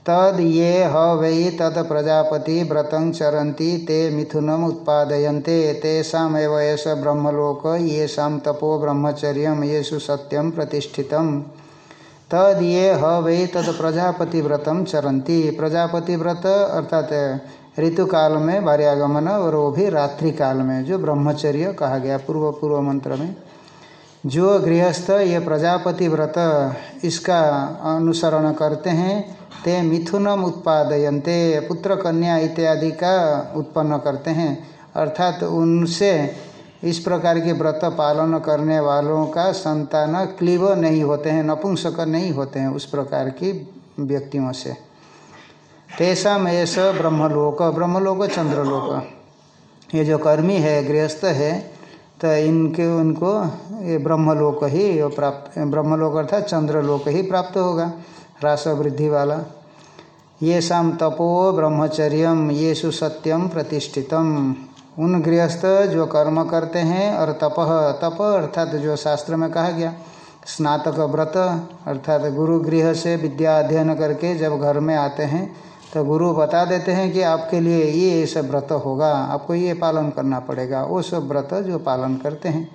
तद ये ह वै तद प्रजापति व्रतं चरन्ति ते मिथुनम उत्पादयन्ते, तेषाम एव एष ब्रह्मलोक, येषां तपो ब्रह्मचर्य, येषु सत्यम प्रतिष्ठितम्। तद ये ह वै तद प्रजापति व्रतम चरंती प्रजापति व्रत अर्थात ऋतु काल में भार्यागमन और वो भी रात्रि काल में जो ब्रह्मचर्य कहा गया पूर्व पूर्व मंत्र में। जो गृहस्थ ये प्रजापति व्रत इसका अनुसरण करते हैं, ते मिथुनम उत्पादयन्ते, पुत्र कन्या इत्यादि का उत्पन्न करते हैं। अर्थात उनसे इस प्रकार के व्रत पालन करने वालों का संतान क्लीव नहीं होते हैं, नपुंसक नहीं होते हैं उस प्रकार की व्यक्तियों से। तेषा एस ब्रह्मलोक ब्रह्मलोक चंद्रलोक। ये जो कर्मी है, गृहस्थ है तो इनके, उनको ये ब्रह्मलोक ही प्राप्त, ब्रह्मलोक अर्थात चंद्रलोक ही प्राप्त होगा रास वृद्धि वाला। ये शाम तपो ब्रह्मचर्यम ये सुसत्यम प्रतिष्ठितम। उन गृहस्थ जो कर्म करते हैं और तप तप अर्थात जो शास्त्र में कहा गया, स्नातक व्रत अर्थात गुरु गृह से विद्या अध्ययन करके जब घर में आते हैं तो गुरु बता देते हैं कि आपके लिए ये सब व्रत होगा, आपको ये पालन करना पड़ेगा, वो सब व्रत जो पालन करते हैं।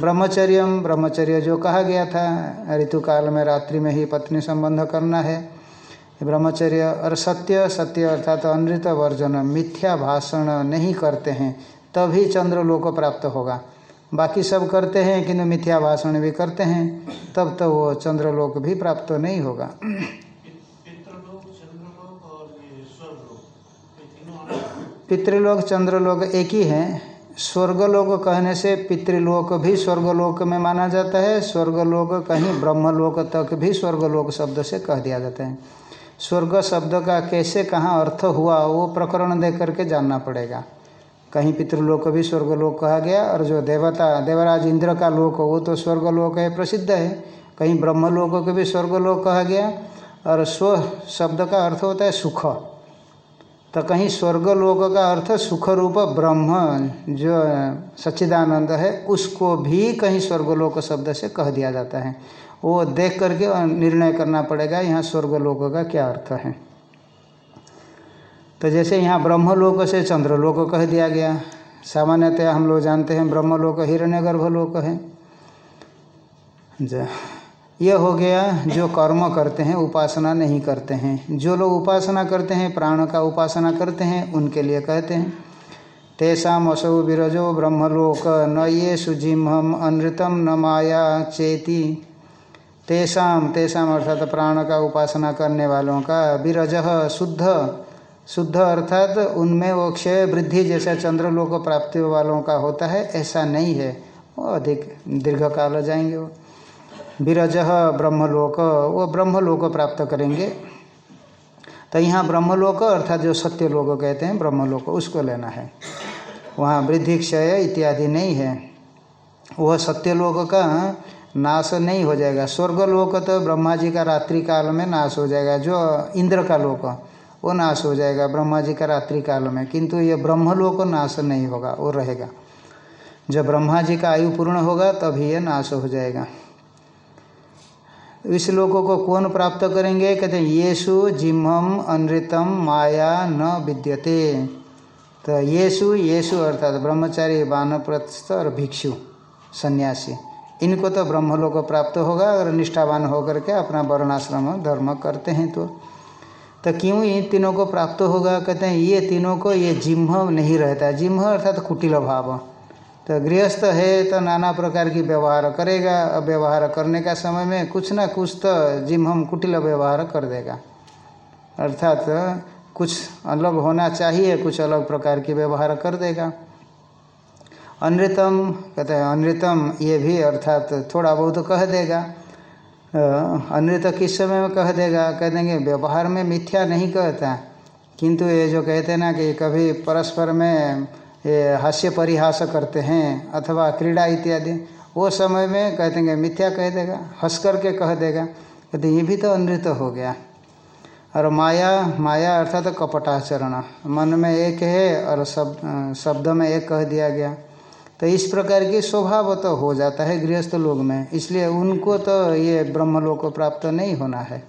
ब्रह्मचर्यम, ब्रह्मचर्य जो कहा गया था ऋतु काल में रात्रि में ही पत्नी संबंध करना है। ब्रह्मचर्य और सत्य सत्य अर्थात तो अनृत वर्जन, मिथ्या भाषण नहीं करते हैं, तभी चंद्रलोक प्राप्त होगा। बाकी सब करते हैं, किंतु मिथ्या भाषण भी करते हैं, तब तो वो चंद्रलोक भी प्राप्त नहीं होगा। पितृलोक, चंद्रलोक एक ही है। स्वर्गलोक कहने से पितृलोक भी स्वर्गलोक में माना जाता है। स्वर्गलोक कहीं ब्रह्मलोक तक भी स्वर्गलोक शब्द से कह दिया जाता है। स्वर्ग शब्द का कैसे, कहाँ अर्थ हुआ, वो प्रकरण देख करके जानना पड़ेगा। कहीं पितृलोक भी स्वर्गलोक कहा गया और जो देवता, देवराज इंद्र का लोक, वो तो स्वर्गलोक है, प्रसिद्ध है। कहीं ब्रह्मलोक को भी स्वर्गलोक कहा गया। और स्व शब्द का अर्थ होता है सुख। तो कहीं स्वर्गलोक का अर्थ सुख रूप ब्रह्म जो सच्चिदानंद है, उसको भी कहीं स्वर्गलोक शब्द से कह दिया जाता है। वो देख करके निर्णय करना पड़ेगा, यहाँ स्वर्गलोक का क्या अर्थ है। तो जैसे यहाँ ब्रह्मलोक से चंद्रलोक कह दिया गया सामान्यतः हम लोग जानते हैं ब्रह्मलोक हिरण्य गर्भलोक है यह हो गया जो कर्म करते हैं, उपासना नहीं करते हैं। जो लोग उपासना करते हैं, प्राण का उपासना करते हैं, उनके लिए कहते हैं, तेषाम असौ विरजो ब्रह्मलोक, न ये सुजिम्हम अनृतम न माया चेती। तेषाम तेषाम अर्थात प्राण का उपासना करने वालों का विरज शुद्ध। शुद्ध अर्थात उनमें वो क्षय वृद्धि जैसा चंद्रलोक प्राप्ति वालों का होता है, ऐसा नहीं है। वो अधिक दीर्घ काल जाएँगे वो। विरज ब्रह्मलोक, वो ब्रह्मलोक प्राप्त करेंगे। तो यहाँ ब्रह्मलोक अर्थात जो सत्य लोग कहते हैं, ब्रह्मलोक, उसको लेना है। वहाँ वृद्धि क्षय इत्यादि नहीं है। वह सत्यलोक का नाश नहीं हो जाएगा। स्वर्गलोक तो ब्रह्मा जी का रात्रि काल में नाश हो जाएगा। जो इंद्र का लोक, वो नाश हो जाएगा ब्रह्मा जी का रात्रि काल में। किंतु ये ब्रह्मलोक नाश नहीं होगा, वो रहेगा। जब ब्रह्मा जी का आयु पूर्ण होगा, तभी यह नाश हो जाएगा। इस लोगों को कौन प्राप्त करेंगे? कहते हैं येसु जिम्हम अनृतम, माया न विद्यते। तो येसु येसु अर्थात ब्रह्मचारी, वानप्रस्थ और भिक्षु, सन्यासी। इनको तो ब्रह्मलोक प्राप्त होगा, अगर निष्ठावान होकर के अपना वर्णाश्रम, धर्म करते हैं तो। तो क्यों इन तीनों को प्राप्त होगा? कहते हैं, ये तीनों को, ये जिम्ह नहीं रहता। जिम्ह अर्थात कुटिल भाव। तो गृहस्थ है तो नाना प्रकार की व्यवहार करेगा। व्यवहार करने का समय में कुछ ना कुछ तो जिम हम कुटिल व्यवहार कर देगा। अर्थात तो कुछ अलग होना चाहिए, कुछ अलग प्रकार की व्यवहार कर देगा। अनृतम, कहते हैं अनृतम, ये भी अर्थात थोड़ा बहुत कह देगा। अनृत किस समय में कह देगा? कह देंगे, व्यवहार में मिथ्या नहीं कहता। किंतु ये जो कहते ना कि कभी परस्पर में हास्य परिहास करते हैं अथवा क्रीड़ा इत्यादि, वो समय में कहते हैं मिथ्या कह देगा हंस करके कह देगा, कहते ये भी तो अनृत हो गया। और माया माया अर्थात तो कपटाचरण, मन में एक है और शब्द शब्द में एक कह दिया गया। तो इस प्रकार की स्वभाव तो हो जाता है गृहस्थ लोग में, इसलिए उनको तो ये ब्रह्मलोक प्राप्त नहीं होना है।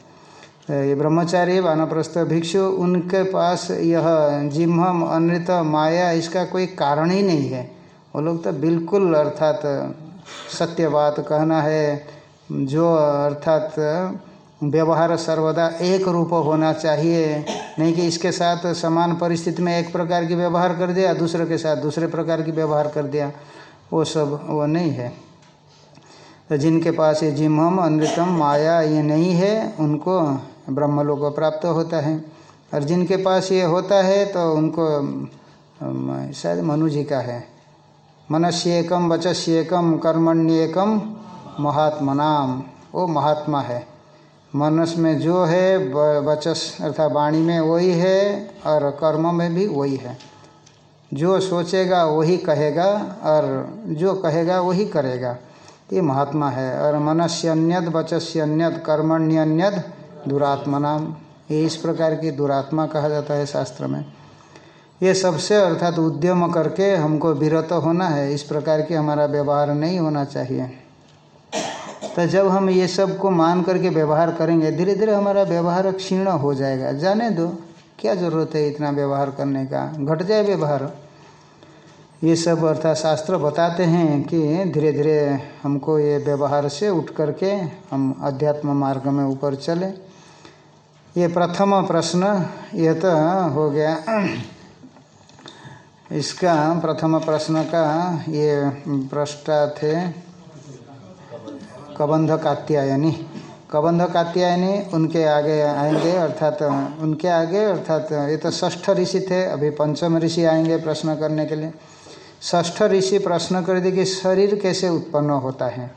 ये ब्रह्मचारी वानप्रस्थ भिक्षु, उनके पास यह जिम्हम अनृत माया, इसका कोई कारण ही नहीं है। वो लोग तो बिल्कुल अर्थात सत्य बात कहना है, जो अर्थात व्यवहार सर्वदा एक रूप होना चाहिए। नहीं कि इसके साथ समान परिस्थिति में एक प्रकार की व्यवहार कर दिया, दूसरे के साथ दूसरे प्रकार की व्यवहार कर दिया। वो सब वो नहीं है। तो जिनके पास ये जिम्हम अनृतम माया ये नहीं है, उनको ब्रह्मलोक प्राप्त होता है। और जिनके पास ये होता है तो उनको शायद मनु जी का है। मनस्येकम वचस्येकम कर्मण्येकम महात्मनाम वो महात्मा है। मनस में जो है वचस अर्थात वाणी में वही है, और कर्म में भी वही है। जो सोचेगा, वही कहेगा, और जो कहेगा, वही करेगा। ये महात्मा है। और मनस्यन्यद, वचस्यन्यद, कर्मण्यन्यद दुरात्मा नाम ये इस प्रकार की दुरात्मा कहा जाता है शास्त्र में। ये सबसे अर्थात उद्यम करके हमको विरत होना है, इस प्रकार की हमारा व्यवहार नहीं होना चाहिए। तो जब हम ये सबको मान करके व्यवहार करेंगे धीरे धीरे हमारा व्यवहार क्षीण हो जाएगा। जाने दो, क्या ज़रूरत है इतना व्यवहार करने का? घट जाए व्यवहार। ये सब अर्थात शास्त्र बताते हैं कि धीरे धीरे हमको ये व्यवहार से उठ करके हम अध्यात्म मार्ग में ऊपर चलें। ये प्रथम प्रश्न यह तो हो गया। इसका प्रथम प्रश्न का ये प्रष्टा थे कबंध कात्यायनी कबंध कात्यायनी उनके आगे आएँगे, अर्थात उनके आगे, अर्थात ये तो ष्ठ ऋषि थे, अभी पंचम ऋषि आएँगे प्रश्न करने के लिए। ष्ठ ऋषि प्रश्न कर दिए कि शरीर कैसे उत्पन्न होता है?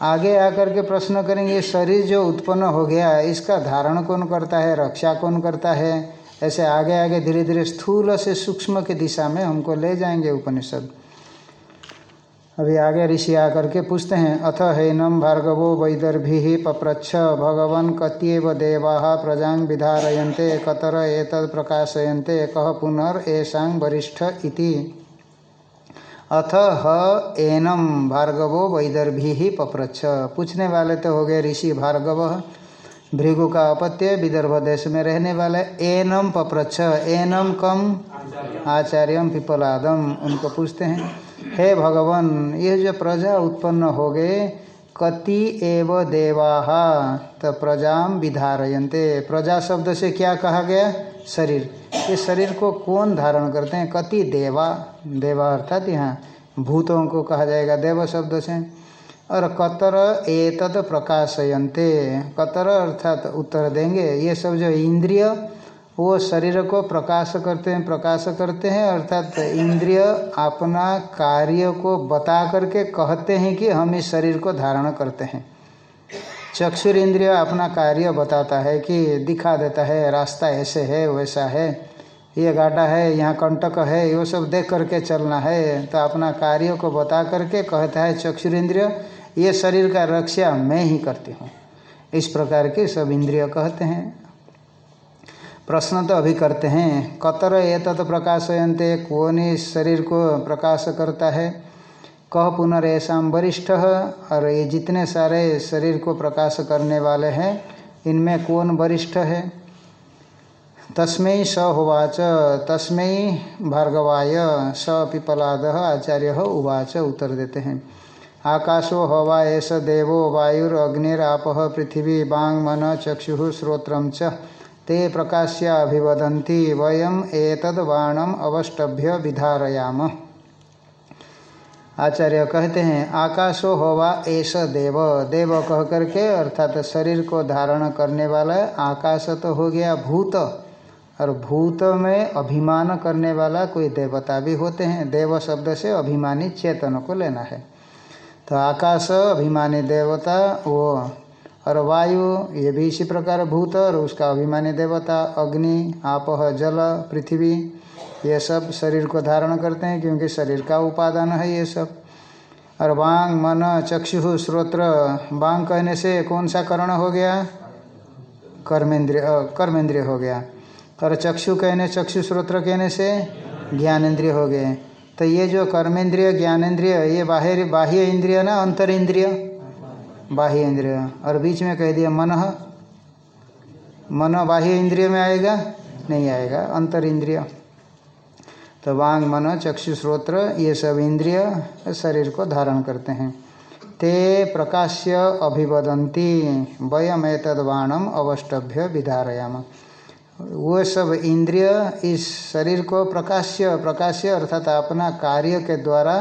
आगे आकर के प्रश्न करेंगे शरीर जो उत्पन्न हो गया, इसका धारण कौन करता है, रक्षा कौन करता है? ऐसे आगे आगे धीरे धीरे स्थूल से सूक्ष्म की दिशा में हमको ले जाएँगे उपनिषद। अभी आगे ऋषि आकर के पूछते हैं, अथ हैनम भार्गवो वैदर्भि पप्रच्छ, भगवान कत्यव देवा प्रजा विधारयन्ते, कतर एतद प्रकाशयन्ते कह पुनर्षा वरिष्ठ इति? अथ ह एनम भार्गवो वैदर्भी ही पप्रच्छ। पूछने वाले तो हो गए ऋषि भार्गव। भृगु का अपत्य, विदर्भ देश में रहने वाले। एनम पप्रच्छ, एनम कम आचार्यम पिपलादम। उनको पूछते हैं, हे भगवान, ये जो प्रजा उत्पन्न हो गए, कति एव देवा? तो प्रजा विधारयन्ते। प्रजा शब्द से क्या कहा गया? शरीर। ये शरीर को कौन धारण करते हैं? कति देवा। देवा अर्थात यहाँ भूतों को कहा जाएगा देव शब्द से। और कतर एतद प्रकाशयंते कतर अर्थात उत्तर देंगे। ये सब जो इंद्रिय, वो शरीर को प्रकाश करते हैं, प्रकाश करते हैं। अर्थात इंद्रिय अपना कार्य को बता करके कहते हैं कि हम इस शरीर को धारण करते हैं। चक्षुर इंद्रिय अपना कार्य बताता है कि दिखा देता है, रास्ता ऐसे है, वैसा है। ये गाढ़ा है, यहाँ कंटक है वो सब देख करके चलना है। तो अपना कार्य को बता करके कहता है चक्षुर इंद्रिय ये शरीर का रक्षा मैं ही करती हूँ। इस प्रकार के सब इंद्रिय कहते हैं। प्रश्न तो अभी करते हैं, कतर ये तत् प्रकाशयंते कौन इस शरीर को प्रकाश करता है? कह पुनरेशा वरिष्ठ, और ये जितने सारे शरीर को प्रकाश करने वाले हैं, इनमें कौन वरिष्ठ है? तस्मै स होवाच तस्मै भार्गवाय, स पिपलाद आचार्य उवाच उत्तर देते हैं। आकाशो हवा एस देवो वायुरग्निराप, पृथ्वी बांग मन चक्षु श्रोत्र ते प्रकाश्य वयम एतद बाणम अवष्टभ्य विधारयाम। आचार्य कहते हैं, आकाशो होवा ऐस देव। देव कह करके, अर्थात शरीर को धारण करने वाला आकाश तो हो गया भूत। और भूत में अभिमान करने वाला कोई देवता भी होते हैं। देव शब्द से अभिमानी चेतन को लेना है। तो आकाश, अभिमानी देवता, वो और वायु, ये भी इसी प्रकार भूत और उसका अभिमानी देवता, अग्नि आप जल, पृथ्वी, ये सब शरीर को धारण करते हैं क्योंकि शरीर का उपादान है ये सब। और वांग, मन, चक्षु, श्रोत्र बांग कहने से कौन सा कर्ण हो गया? कर्मेंद्रिय कर्मेंद्रिय हो गया। और चक्षु कहने, चक्षु श्रोत्र कहने से ज्ञानेन्द्रिय हो गए। तो ये जो कर्मेंद्रिय ज्ञानेन्द्रिय ये बाहर, बाह्य इंद्रिय ना अंतर इंद्रिय बाह्य इंद्रिय। और बीच में कह दिया मन। मन बाह्य इंद्रिय में आएगा? नहीं आएगा अंतर इंद्रिय तो वांग, मन, चक्षु श्रोत्र ये सब इंद्रिय शरीर को धारण करते हैं। ते प्रकाश्य अभिवदंती वयम बाणम अवष्टभ्य विधारयाम। वो सब इंद्रिय इस शरीर को प्रकाश्य प्रकाश्य अर्थात अपना कार्य के द्वारा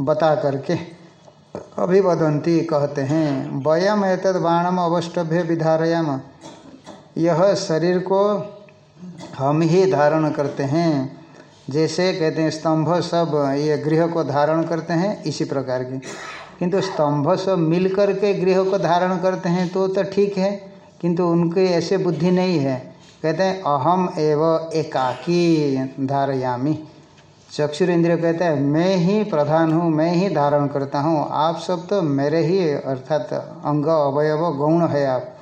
बता करके अभिवदंती कहते हैं। वयम एतद बाणम अवष्टभ्य विधारयाम। यह शरीर को हम ही धारण करते हैं। जैसे कहते हैं, स्तंभ सब ये गृह को धारण करते हैं, इसी प्रकार के। किंतु स्तंभ सब मिल कर के गृह को धारण करते हैं तो तो ठीक है, किंतु उनकी ऐसे बुद्धि नहीं है। कहते हैं, अहम एव एकाकी धारयामी। चक्षुर इंद्रिय कहते हैं, मैं ही प्रधान हूँ, मैं ही धारण करता हूँ। आप सब तो मेरे ही अर्थात अंग अवयव गौण है आप।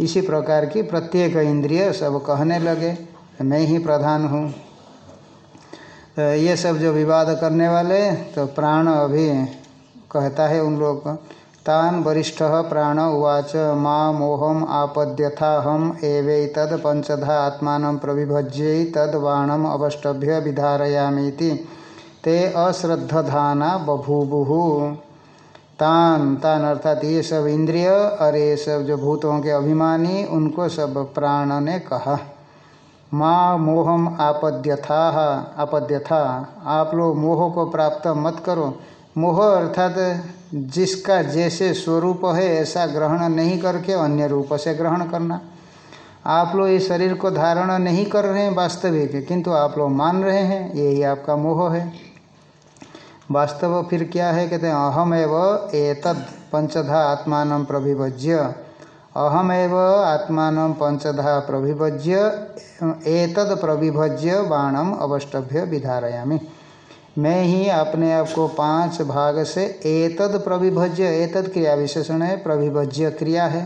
इसी प्रकार की प्रत्येक इंद्रिय सब कहने लगे, मैं ही प्रधान हूँ। तो ये सब जो विवाद करने वाले तो प्राण अभी कहता है उन लोग को तान वरिष्ठ प्राण उवाच, माँ मोहम आपद्यथा हम एवे तद पंचधा आत्मा प्रविभज्य तद बाणम अवष्टभ्य विधारयामीति। ते अश्रद्धधाना बभूबुहु तान तान अर्थात ये सब इंद्रिय और ये सब जो भूतों के अभिमानी, उनको सब प्राण ने कहा, माँ मोहम आपद्यथा आपद्यथा। आप लोग मोह को प्राप्त मत करो। मोह अर्थात जिसका जैसे स्वरूप है, ऐसा ग्रहण नहीं करके अन्य रूप से ग्रहण करना। आप लोग इस शरीर को धारण नहीं कर रहे हैं वास्तविक, किंतु आप लोग मान रहे हैं, यही आपका मोह है। वास्तव फिर क्या है, कहते हैं अहम एव एतद पंचधा आत्मान प्रभिभज्य अहमेव आत्मा पंचधा प्रभिभज्य एतद प्रविभज्य बाणम अवष्टभ्य विधारयामी। मैं ही अपने आप को पाँच भाग से एतद प्रविभज्य, एतद क्रिया विशेषण है, प्रविभज्य क्रिया है।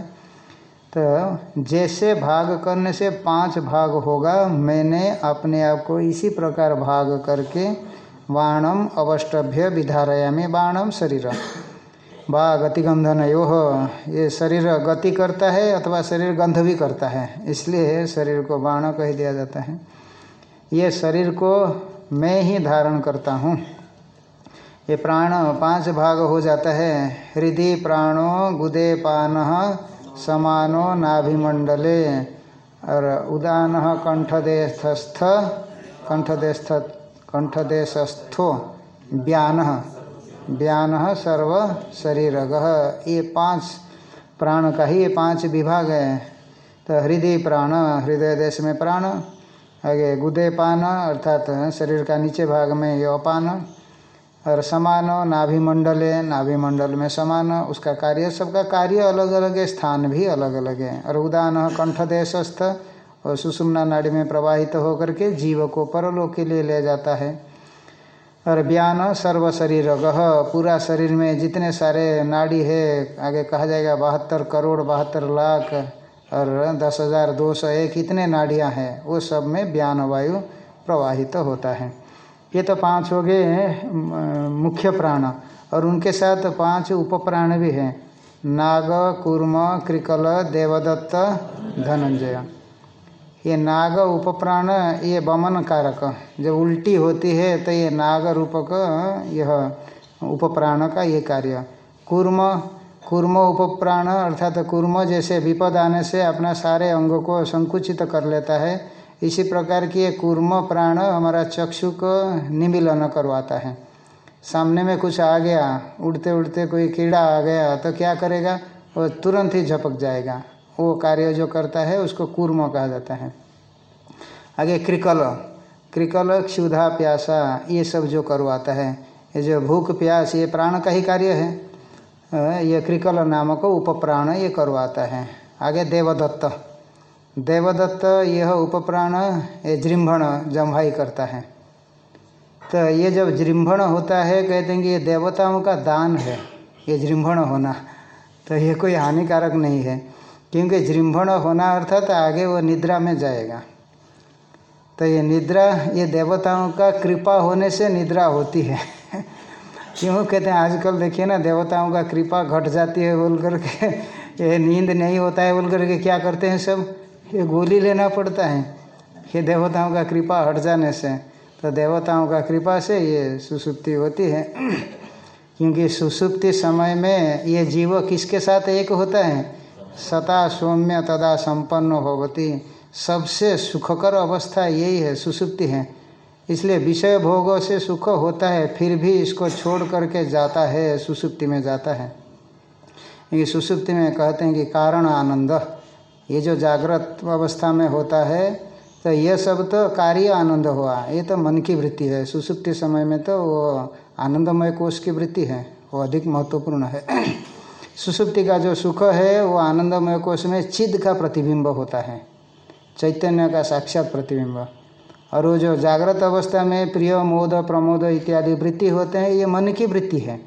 तो जैसे भाग करने से पाँच भाग होगा, मैंने अपने आप को इसी प्रकार भाग करके बाणम अवष्टभ्य विधारयामी बाणम शरीर। बा गतिगंधन यो ये शरीर गति करता है अथवा शरीर गंध भी करता है, इसलिए शरीर को बाण कह दिया जाता है। ये शरीर को मैं ही धारण करता हूँ। ये प्राण पाँच भाग हो जाता है। हृदय प्राणो, गुदे पान, समानो नाभिमंडले। और उदान कंठदेशस्थ कंठदेस्थ कंठदेशस्थो व्यान व्यान सर्व शरीर ये पाँच प्राण का ही ये पाँच विभाग है। तो हृदय प्राण, हृदय देश में प्राण आगे गुदे पान, अर्थात शरीर का नीचे भाग में ये अपान, और समान, नाभिमंडल है नाभिमंडल में समान, उसका कार्य, सबका कार्य अलग अलग है, स्थान भी अलग अलग है। और उदान कंठदेशस्थ और सुषुम्ना नाड़ी में प्रवाहित होकर के जीव को परलोक के लिए ले जाता है। और बयान सर्व शरीर गह पूरा शरीर में जितने सारे नाड़ी है, आगे कहा जाएगा, बहत्तर करोड़, बहत्तर लाख और दस हज़ार दो सौ एक इतने नाड़ियाँ हैं, वो सब में बयान वायु प्रवाहित तो होता है। ये तो पाँच हो गए हैं मुख्य प्राण। और उनके साथ पाँच उपप्राण भी हैं, नाग, कूर्म क्रिकल देवदत्त, धनंजय। ये नाग उपप्राण, ये बमन कारक। जब उल्टी होती है तो ये नाग रूपक, यह उपप्राण का ये कार्य। कूर्म कूर्म उपप्राण अर्थात कूर्म जैसे विपद आने से अपना सारे अंगों को संकुचित कर लेता है। इसी प्रकार की ये कूर्म प्राण हमारा चक्षु को निमिलन करवाता है। सामने में कुछ आ गया, उड़ते उड़ते कोई कीड़ा आ गया तो क्या करेगा? वो तुरंत ही झपक जाएगा। वो कार्य जो करता है, उसको कूर्म कहा जाता है। आगे क्रिकल क्रिकल क्षुधा प्यासा ये सब जो करवाता है। ये जो भूख, प्यास, ये प्राण का ही कार्य है। ये क्रिकल नामक उपप्राण ये करवाता है। आगे देवदत्त। देवदत्त यह उपप्राण ये जृंभण जम्भाई करता है। तो ये जब जृंभण होता है, कहते हैं कि ये देवताओं का दान है, ये जृंभण होना। तो ये कोई हानिकारक नहीं है, क्योंकि जृंभण होना अर्थात आगे वो निद्रा में जाएगा। तो ये निद्रा, ये देवताओं का कृपा होने से निद्रा होती है। क्यों कहते हैं? आजकल देखिए ना, देवताओं का कृपा घट जाती है बोल करके ये नींद नहीं होता है बोल करके क्या करते हैं सब? ये गोली लेना पड़ता है। ये देवताओं का कृपा हट जाने से। तो देवताओं का कृपा से ये सुसुप्ति होती है। क्योंकि सुसुप्ति समय में ये जीव किसके साथ एक होता है? सता सौम्य तदा संपन्न होती सबसे सुखकर अवस्था यही है, सुसुप्ति है। इसलिए विषय भोगों से सुख होता है, फिर भी इसको छोड़ करके जाता है, सुसुप्ति में जाता है। ये सुसुप्ति में कहते हैं कि कारण आनंद। ये जो जागृत अवस्था में होता है तो यह सब तो कार्य आनंद हुआ। ये तो मन की वृत्ति है। सुसुप्ति समय में तो वो आनंदमय कोष की वृत्ति है। वो अधिक महत्वपूर्ण है। सुसुप्ति का जो सुख है, वो आनंदमय कोष में चिद का प्रतिबिंब होता है। चैतन्य का साक्षात प्रतिबिंब। और वो जो जागृत अवस्था में प्रिय, मोद, प्रमोद इत्यादि वृत्ति होते हैं, ये मन की वृत्ति है।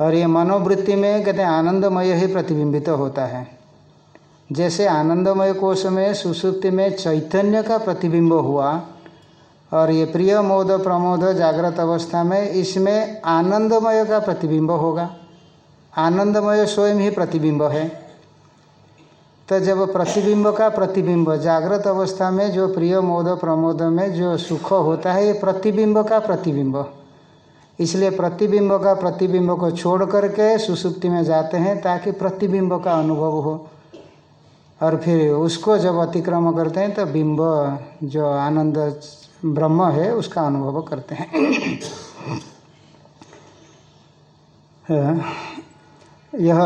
और ये मनोवृत्ति में कहते हैं, आनंदमय ही प्रतिबिंबित तो होता है। जैसे आनंदमय कोष में, सुसुप्ति में चैतन्य का प्रतिबिंब हुआ, और ये प्रिय, मोद, प्रमोद जागृत अवस्था में, इसमें आनंदमय का प्रतिबिंब होगा। आनंदमय स्वयं ही प्रतिबिंब है। तो जब प्रतिबिंब का प्रतिबिंब, जागृत अवस्था में जो प्रिय मोद प्रमोद में जो सुख होता है, ये प्रतिबिंब का प्रतिबिंब। इसलिए प्रतिबिंब का प्रतिबिंब को छोड़ करके सुसुप्ति में जाते हैं ताकि प्रतिबिंब का अनुभव हो। और फिर उसको जब अतिक्रम करते हैं तो बिंब, जो आनंद, ब्रह्म है, उसका अनुभव करते हैं। यह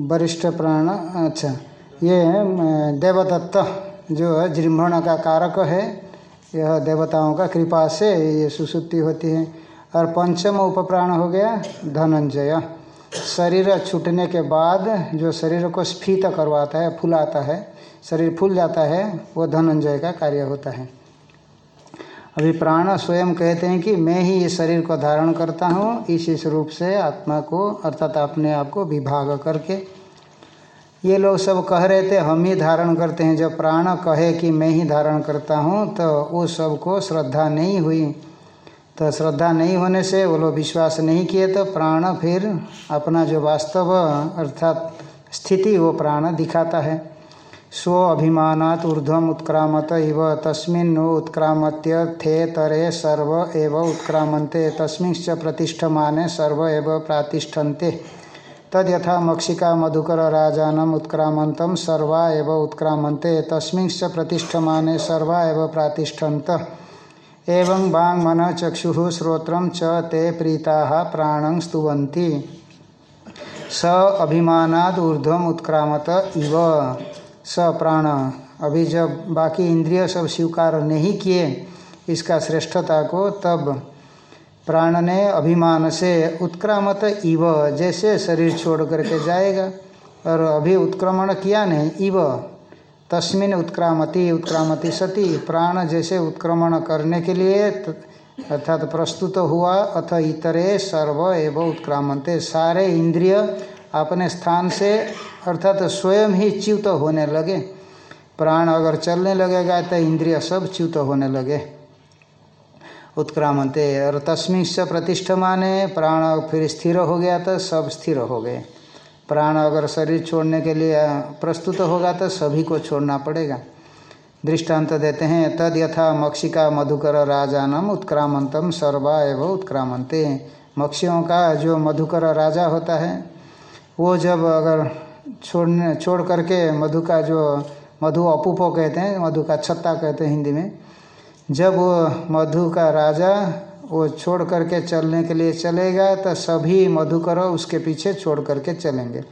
वरिष्ठ प्राण अच्छा। ये देवदत्त जो जृम्भण का कारक है, यह देवताओं का कृपा से ये सुसुप्ति होती है। और पंचम उपप्राण हो गया, धनंजय। शरीर छूटने के बाद जो शरीर को स्फीत करवाता है, फुलाता है, शरीर फूल जाता है, वो धनंजय का कार्य होता है। अभी प्राण स्वयं कहते हैं कि मैं ही इस शरीर को धारण करता हूँ, इस इस रूप से आत्मा को, अर्थात अपने आप को विभाग करके। ये लोग सब कह रहे थे, हम ही धारण करते हैं। जब प्राण कहे कि मैं ही धारण करता हूँ तो वो सबको श्रद्धा नहीं हुई। तो श्रद्धा नहीं होने से वो लोग विश्वास नहीं किए तो प्राण फिर अपना जो वास्तव, अर्थात स्थिति, वो प्राण दिखाता है। स्व अभिमानात ऊर्ध्वम उत्क्रामत इव, तस्मिन् उत्क्रामत्य थे तरे सर्व एव उत्क्रामन्ते, तस्मिंश्च प्रतिष्ठमाने सर्व एव प्रातिष्ठन्ते। तद यथा मक्षिका मधुकर राजानम उत्क्रामंतम सर्वा एव उत्क्रामन्ते, तस्मिंश्च प्रतिष्ठमाने सर्वा एव प्रातिष्ठन्त। एवं बांग मन चक्षु श्रोत्र च ते प्रीता प्राण स्तुवंती स अभिमानाद ऊर्ध्व उत्क्रामत इव। स प्राण अभी जब बाकी इंद्रिय सब स्वीकार नहीं किए इसका श्रेष्ठता को, तब प्राण ने अभिमान से उत्क्रामत इव, जैसे शरीर छोड़ करके जाएगा। और अभी उत्क्रमण किया नहीं, इव। तस्मिन उत्क्रामति उत्क्रामति सती। प्राण जैसे उत्क्रमण करने के लिए अर्थात प्रस्तुत हुआ, अथ इतरे सर्व एवं उत्क्रामते सारे इंद्रिय अपने स्थान से अर्थात स्वयं ही च्युत होने लगे। प्राण अगर चलने लगेगा तो इंद्रिय सब च्युत होने लगे। उत्क्रामंते, और तस्मिंश प्रतिष्ठ माने प्राण फिर स्थिर हो गया तो सब स्थिर हो गए। प्राण अगर शरीर छोड़ने के लिए प्रस्तुत होगा तो सभी को छोड़ना पड़ेगा। दृष्टांत देते हैं, तद यथा मक्षिका मधुकर राजानम उत्क्रामंतम सर्वा एवं उत्क्रामंते मक्षियों का जो मधुकर राजा होता है, वो जब अगर छोड़ने, छोड़ करके मधु का जो, मधु अपूपो कहते हैं, मधु का छत्ता कहते हैं हिंदी में। जब वो मधु का राजा, वो छोड़ करके चलने के लिए चलेगा तो सभी मधुकर उसके पीछे छोड़ करके चलेंगे।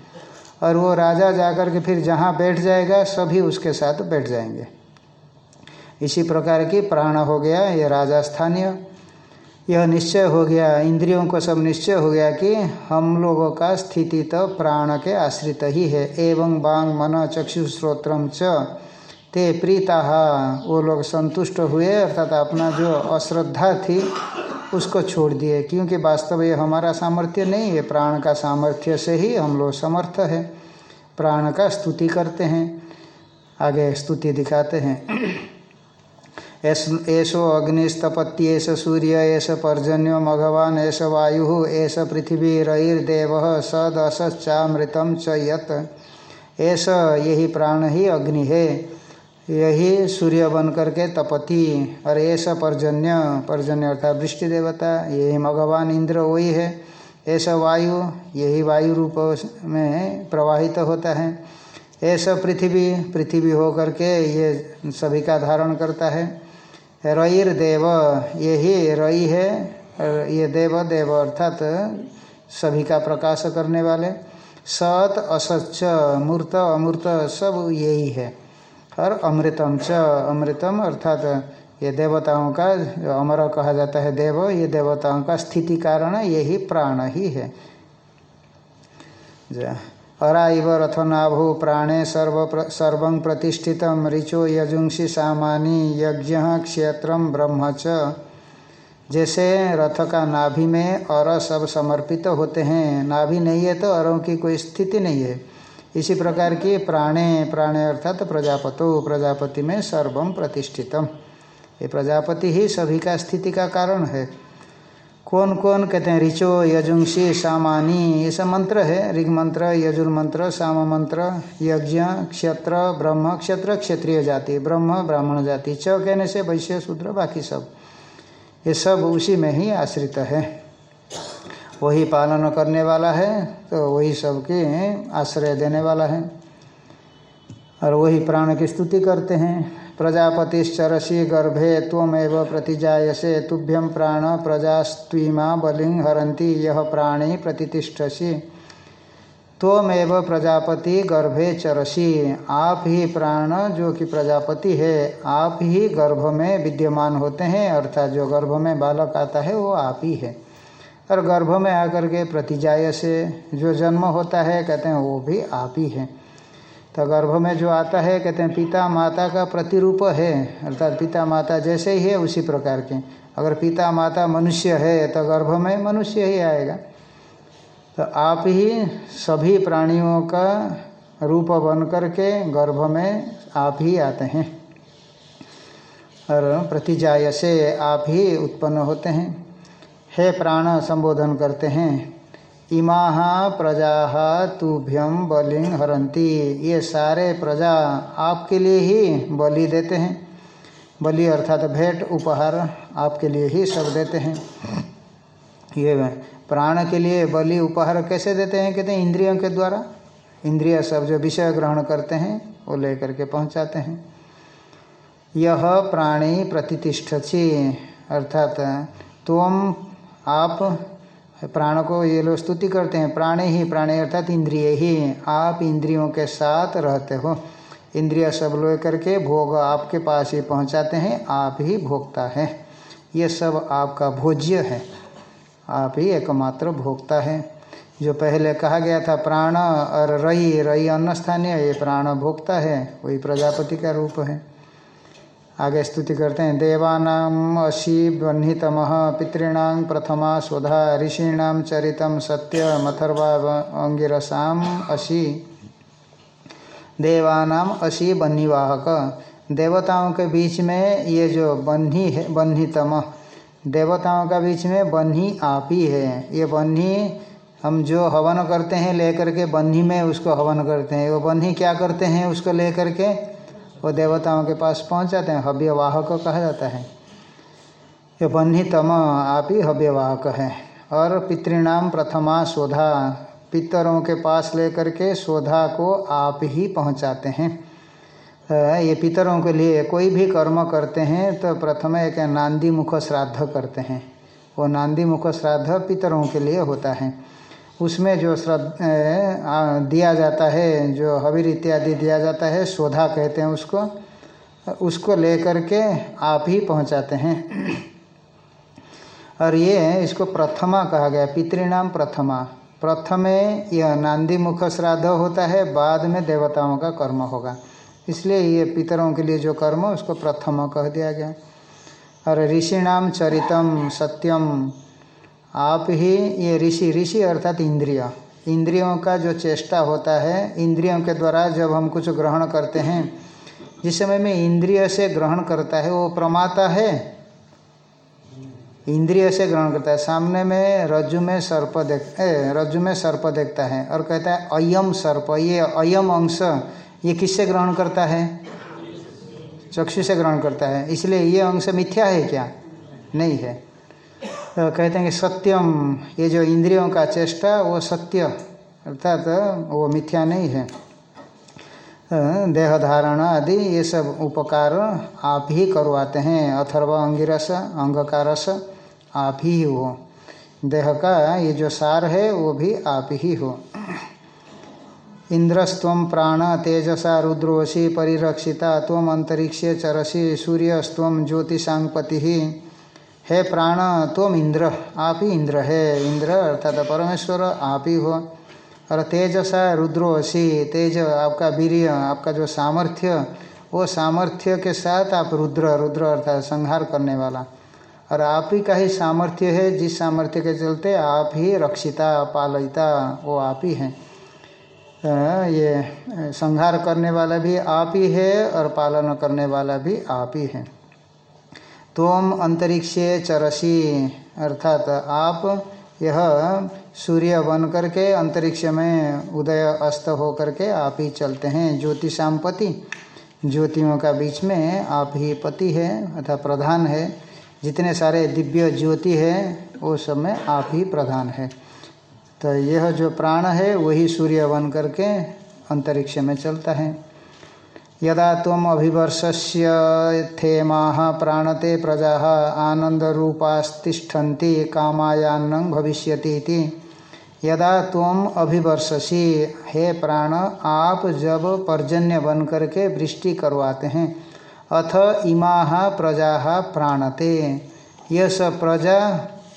और वो राजा जाकर के फिर जहाँ बैठ जाएगा, सभी उसके साथ बैठ जाएँगे। इसी प्रकार की प्राण हो गया ये राजा स्थानीय। यह निश्चय हो गया, इंद्रियों को सब निश्चय हो गया कि हम लोगों का स्थिति तो प्राण के आश्रित ही है। एवं बांग मन चक्षु श्रोत्रम च। ते प्रीता, वो लोग संतुष्ट हुए, अर्थात अपना जो अश्रद्धा थी, उसको छोड़ दिए। क्योंकि वास्तव ये हमारा सामर्थ्य नहीं है प्राण का सामर्थ्य से ही हम लोग समर्थ है। प्राण का स्तुति करते हैं, आगे स्तुति दिखाते हैं। ऐसो अग्निस्तपत्ति सूर्य ऐस पर्जन्य मघवान ऐस वायु ऐस पृथ्वी रईर्देव सद असच्चामृतम च यत। ऐसा यही प्राण ही अग्नि है, यही सूर्य बन करके तपति। और ऐसा पर्जन्य पर्जन्य अर्थात वृष्टि देवता, यही भगवान इंद्र वही है। ऐसा वायु, यही वायु रूप में प्रवाहित तो होता है। ऐसा पृथ्वी पृथ्वी हो करके ये सभी का धारण करता है। रईर देव यही रई है ये देव देव अर्थात सभी का प्रकाश करने वाले। सत असच मूर्त, अमूर्त, सब यही है। और अमृतम च, अमृतम अर्थात ये देवताओं का अमर कहा जाता है देव, ये देवताओं का स्थिति कारण यही प्राण ही है। अरा इव रथनाभो प्राणे सर्व सर्व प्रतिष्ठित ऋचो यजुंसी सामानी यज्ञ क्षेत्र ब्रह्म च। जैसे रथ का नाभि में और सब समर्पित होते हैं, नाभि नहीं है तो अरों की कोई स्थिति नहीं है। इसी प्रकार की प्राणे प्राणे अर्थात तो प्रजापतो, प्रजापति में सर्वम प्रतिष्ठितम। ये प्रजापति ही सभी का स्थिति का कारण है। कौन कौन कहते हैं? ऋचो यजुंसी सामानी, ये सब मंत्र है। ऋग मंत्र, यजुर मंत्र, साम मंत्र, यज्ञ, क्षेत्र, ब्रह्म, क्षेत्र क्षेत्रीय जाति, ब्रह्म, ब्राह्मण जाति, च कहने से वैश्य, शूद्र, बाकी सब। ये सब उसी में ही आश्रित है। वही पालन करने वाला है तो वही सबके आश्रय देने वाला है। और वही प्राण की स्तुति करते हैं। प्रजापतिश्चरसी गर्भे त्वमेव प्रतिजायसे तुभ्यम प्राण प्रजास्वीमा बलिंग हरंती यह प्राणी प्रतिष्ठसी प्रजापति गर्भे चरसी। आप ही प्राण, जो कि प्रजापति है, आप ही गर्भ में विद्यमान होते हैं, अर्थात जो गर्भ में बालक आता है, वो आप ही है। और गर्भ में आकर के प्रतिजाय से जो जन्म होता है, कहते हैं, वो भी आप ही है। तो गर्भ में जो आता है, कहते हैं पिता माता का प्रतिरूप है, अर्थात पिता माता जैसे ही है, उसी प्रकार के। अगर पिता माता मनुष्य है तो गर्भ में मनुष्य ही आएगा। तो आप ही सभी प्राणियों का रूप बन करके गर्भ में आप ही आते हैं। और प्रतिजाय से आप ही उत्पन्न होते हैं। हे प्राण संबोधन करते हैं। इमा प्रजा तुभ्यम बलिंग हरंती ये सारे प्रजा आपके लिए ही बलि देते हैं। बलि अर्थात भेंट, उपहार आपके लिए ही सब देते हैं। ये प्राण के लिए बलि, उपहार कैसे देते हैं? कहते हैं इंद्रियों के द्वारा। इंद्रिय सब जो विषय ग्रहण करते हैं, वो लेकर के पहुंचाते हैं। यह प्राणी प्रतिष्ठी अर्थात तुम आप प्राण को ये लोग स्तुति करते हैं, प्राणी ही प्राणी अर्थात इंद्रिय ही आप इंद्रियों के साथ रहते हो। इंद्रिय सब लोग करके भोग आपके पास ही पहुंचाते हैं, आप ही भोगता है। ये सब आपका भोज्य है। आप ही एकमात्र भोगता है। जो पहले कहा गया था, प्राण और रई रई अन्न स्थानीय ये प्राण भोगता है। वही प्रजापति का रूप है। आगे स्तुति करते हैं। देवानाम अशी बह्नितम पितॄणां प्रथमा स्वधा ऋषीणाम चरितम सत्य मथर्वा अंगिरसाम अशी। देवानाम असी बन्हीवाहक देवताओं के बीच में ये जो बन्ही है, बन्हीतम, देवताओं का बीच में बन्ही आप ही है। ये बन्ही हम जो हवन करते हैं लेकर के, बन्ही में उसको हवन करते हैं। वो बन्ही क्या करते हैं उसको लेकर के? वो देवताओं के पास पहुँच जाते हैं, हव्यवाहक कहा जाता है। ये बन्ही तम आप ही हव्यवाहक है। और पितृणाम प्रथमा शोधा, पितरों के पास लेकर के शोधा को आप ही पहुंचाते हैं। ये पितरों के लिए कोई भी कर्म करते हैं तो प्रथम एक नांदी मुख श्राद्ध करते हैं। वो नांदी मुख श्राद्ध पितरों के लिए होता है। उसमें जो श्रद्धा दिया जाता है, जो हवीर इत्यादि दिया जाता है, शोधा कहते हैं उसको उसको लेकर के आप ही पहुंचाते हैं। और ये इसको प्रथमा कहा गया पितृणाम प्रथमा। प्रथमे यह नांदी मुख श्राद्ध होता है, बाद में देवताओं का कर्म होगा। इसलिए ये पितरों के लिए जो कर्म, उसको प्रथम कह दिया गया। और ऋषिणाम चरितम सत्यम आप ही ये ऋषि ऋषि अर्थात इंद्रिय। इंद्रियों का जो चेष्टा होता है, इंद्रियों के द्वारा जब हम कुछ ग्रहण करते हैं, जिस समय में इंद्रिय से ग्रहण करता है, वो प्रमाता है। इंद्रिय से ग्रहण करता है। सामने में रज्जु में सर्प देख रज्जु में सर्प देखता है और कहता है, अयम सर्प, ये अयम अंश, ये किससे ग्रहण करता है? चक्षु से ग्रहण करता है। इसलिए ये अंश मिथ्या है क्या? नहीं है। तो कहते हैं कि सत्यम, ये जो इंद्रियों का चेष्टा, वो सत्य, अर्थात वो मिथ्या नहीं है। देह धारण आदि, ये सब उपकार आप ही करवाते हैं। अथर्व, अंगिरस, अंगकारस, आप ही हो। देह का ये जो सार है, वो भी आप ही हो। इंद्रस्व प्राण तेजसा रुद्रोषि परिरक्षिता तम अंतरिक्ष चरसी सूर्यस्व ज्योतिषांगपति हे प्राण तुम इंद्र, आप ही इंद्र, है इंद्र, अर्थात परमेश्वर, आप ही। हो और तेजसा रुद्रोषि तेज आपका वीर्य, आपका जो सामर्थ्य, वो सामर्थ्य के साथ आप रुद्र रुद्र, अर्थात संहार करने वाला। और आप ही का ही सामर्थ्य है, जिस सामर्थ्य के चलते आप ही रक्षिता, पालिता, वो आप ही। हैं ये संहार करने वाला भी आप ही है और पालन करने वाला भी आप ही है। तोम अंतरिक्षे चरसी, अर्थात आप यह सूर्य बन करके अंतरिक्ष में उदय अस्त हो करके आप ही चलते हैं। ज्योतिषाम पति ज्योतियों का बीच में आप ही पति है अर्थात प्रधान है। जितने सारे दिव्य ज्योति है, वो सब में आप ही प्रधान है। तो यह जो प्राण है, वही सूर्य बन करके अंतरिक्ष में चलता है। यदा तम अभिवर्षस्य थे प्राणते प्रजा आनंद रूपास्तिष्ठन्ति कामायान्न भविष्यति यदा तुम अभिवर्षसी, हे प्राण, आप जब पर्जन्य बन करके वृष्टि करवाते हैं, अथ इमा प्रजा प्राणते। यह सब प्रजा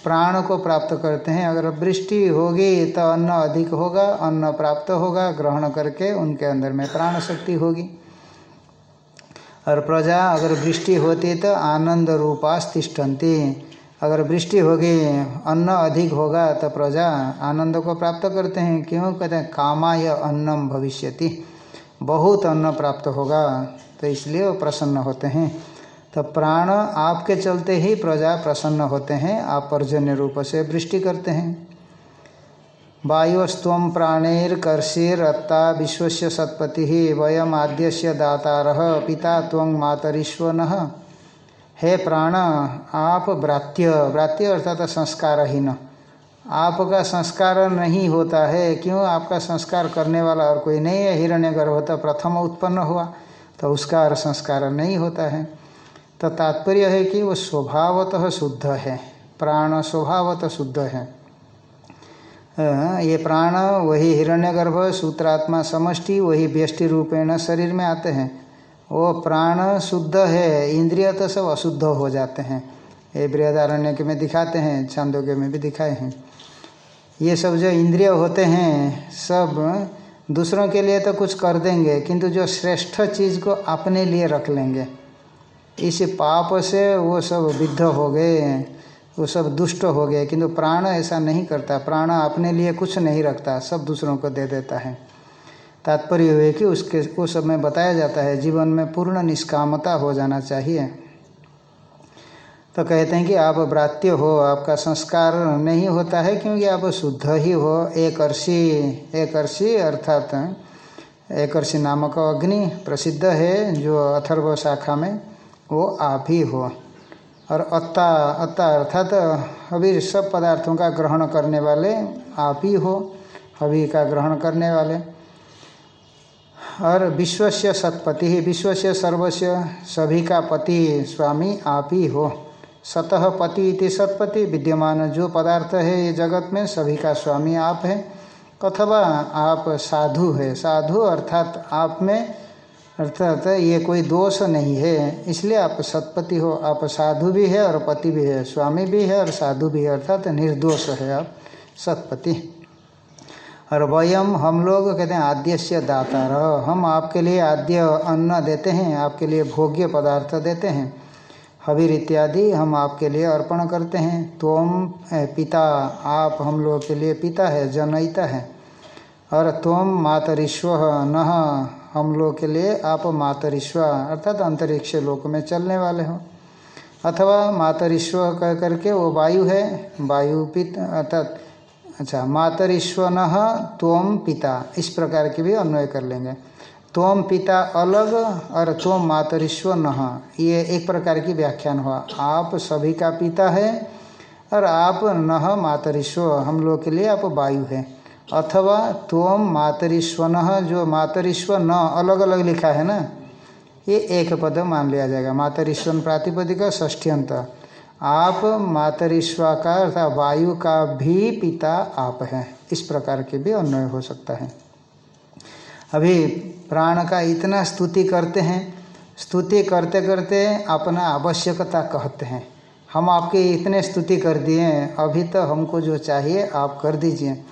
प्राण को प्राप्त करते हैं। अगर वृष्टि होगी तो अन्न अधिक होगा, अन्न प्राप्त होगा, ग्रहण करके उनके अंदर में प्राण शक्ति होगी। और प्रजा, अगर वृष्टि होती तो आनंद रूपास्तिष्ठन्ति अगर वृष्टि होगी, अन्न अधिक होगा तो प्रजा आनंद को प्राप्त करते हैं। क्यों? कहते हैं, कामाय अन्नम भविष्यति। बहुत अन्न प्राप्त होगा। तो इसलिए वो प्रसन्न होते हैं। तो प्राण आपके चलते ही प्रजा प्रसन्न होते हैं, आप पर्जन्य रूप से वृष्टि करते हैं। वायुस्व प्राणैर्कर्षिरत्ता विश्व सत्पति वयम आद्यस्य दातार, पिता त्वं हे प्राण, आप व्रात्य व्रात्य अर्थात संस्कारहीन। आपका संस्कार नहीं होता है, क्यों आपका संस्कार करने वाला और कोई नहीं? है हिरण्य गर्भ प्रथम उत्पन्न हुआ तो उसका और संस्कार नहीं होता है। तो तात्पर्य है कि वो स्वभावतः शुद्ध है, प्राण स्वभावतः शुद्ध है। ये प्राण, वही हिरण्यगर्भ, सूत्रात्मा, समष्टि, वही व्यष्टि रूपेण शरीर में आते हैं। वो प्राण शुद्ध है, इंद्रिय तो सब अशुद्ध हो जाते हैं। ये बृहदारण्य के में दिखाते हैं छांदोग्य में भी दिखाए हैं। ये सब जो इंद्रिय होते हैं, सब दूसरों के लिए तो कुछ कर देंगे, किंतु जो श्रेष्ठ चीज़ को अपने लिए रख लेंगे। इस पाप से वो सब विद्ध हो गए। वो सब दुष्ट हो गए, किंतु प्राण ऐसा नहीं करता। प्राण अपने लिए कुछ नहीं रखता, सब दूसरों को दे देता है। तात्पर्य हुए कि उसके उस समय बताया जाता है, जीवन में पूर्ण निष्कामता हो जाना चाहिए। तो कहते हैं कि आप व्रात्य हो, आपका संस्कार नहीं होता है क्योंकि आप शुद्ध ही हो। एक अर्षि, एक अर्थात, एक नामक अग्नि प्रसिद्ध है, जो अथर्व शाखा में, वो आप ही हो। और अत्ता अत्ता अर्थात अभी सब पदार्थों का ग्रहण करने वाले आप ही हो, अभी का ग्रहण करने वाले। और विश्व से सतपति ही विश्व से सर्वस्व सभी का पति स्वामी आप ही हो। सतह पति इति सतपति, विद्यमान जो पदार्थ है ये जगत में, सभी का स्वामी आप है। अथवा आप साधु है, साधु अर्थात आप में अर्थात ये कोई दोष नहीं है, इसलिए आप सतपति हो, आप साधु भी है और पति भी है, स्वामी भी है और साधु भी है, अर्थात निर्दोष है आप, सतपति। और वयम हम लोग कहते हैं आद्य से दाता रह हम आपके लिए आद्य अन्न देते हैं, आपके लिए भोग्य पदार्थ देते हैं। हबीर इत्यादि हम आपके लिए अर्पण करते हैं। तुम पिता, आप हम लोग के लिए पिता है, जनयिता है। और तुम मातरिश्व न, हम लोग के लिए आप मातरिश्व अर्थात अंतरिक्ष लोक में चलने वाले हो। अथवा मातरिश्व कह करके वो वायु है, वायु पित, अर्थात अच्छा मातरिश्व न त्वम पिता, इस प्रकार के भी अन्वय कर लेंगे। त्वम पिता अलग और त्वम मातरिश्व न, ये एक प्रकार की व्याख्यान हुआ। आप सभी का पिता है और आप न मातरिश्व हम लोग के लिए आप वायु है। अथवा त्वम मातरिश्व न जो मातरिश्व न अलग अलग लिखा है ना, ये एक पद मान लिया जाएगा। मातरिश्वन प्रातिपदिक ष्ठ्यंत आप मातरिश्वा का अर्थात वायु का भी पिता आप हैं। इस प्रकार के भी अन्वय हो सकता है। अभी प्राण का इतना स्तुति करते हैं, स्तुति करते करते अपना आवश्यकता कहते हैं। हम आपके इतने स्तुति कर दिए हैं, अभी तो हमको जो चाहिए आप कर दीजिए।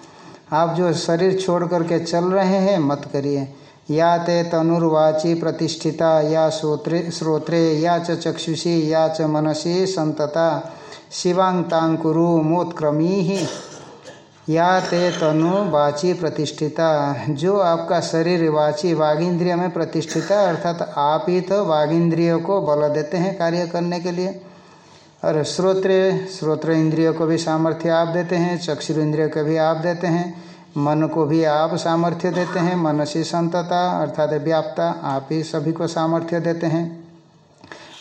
आप जो शरीर छोड़ करके चल रहे हैं, मत करिए। या ते तनुर्वाची प्रतिष्ठिता, या श्रोत्रे श्रोत्रे, या चक्षुषी, या च मनसी संतता। शिवांतांकुरु मोत्क्रमी ही या ते तनु वाची प्रतिष्ठिता, जो आपका शरीर वाची वागिंद्रिय में प्रतिष्ठिता अर्थात आप ही तो वागिंद्रिय को बल देते हैं कार्य करने के लिए। और श्रोत्र श्रोत्र इंद्रियों को भी सामर्थ्य आप देते हैं चक्षु इंद्रिय को भी आप देते हैं, मन को भी आप सामर्थ्य देते हैं मन से संतता अर्थात व्याप्ता, आप ही सभी को सामर्थ्य देते हैं।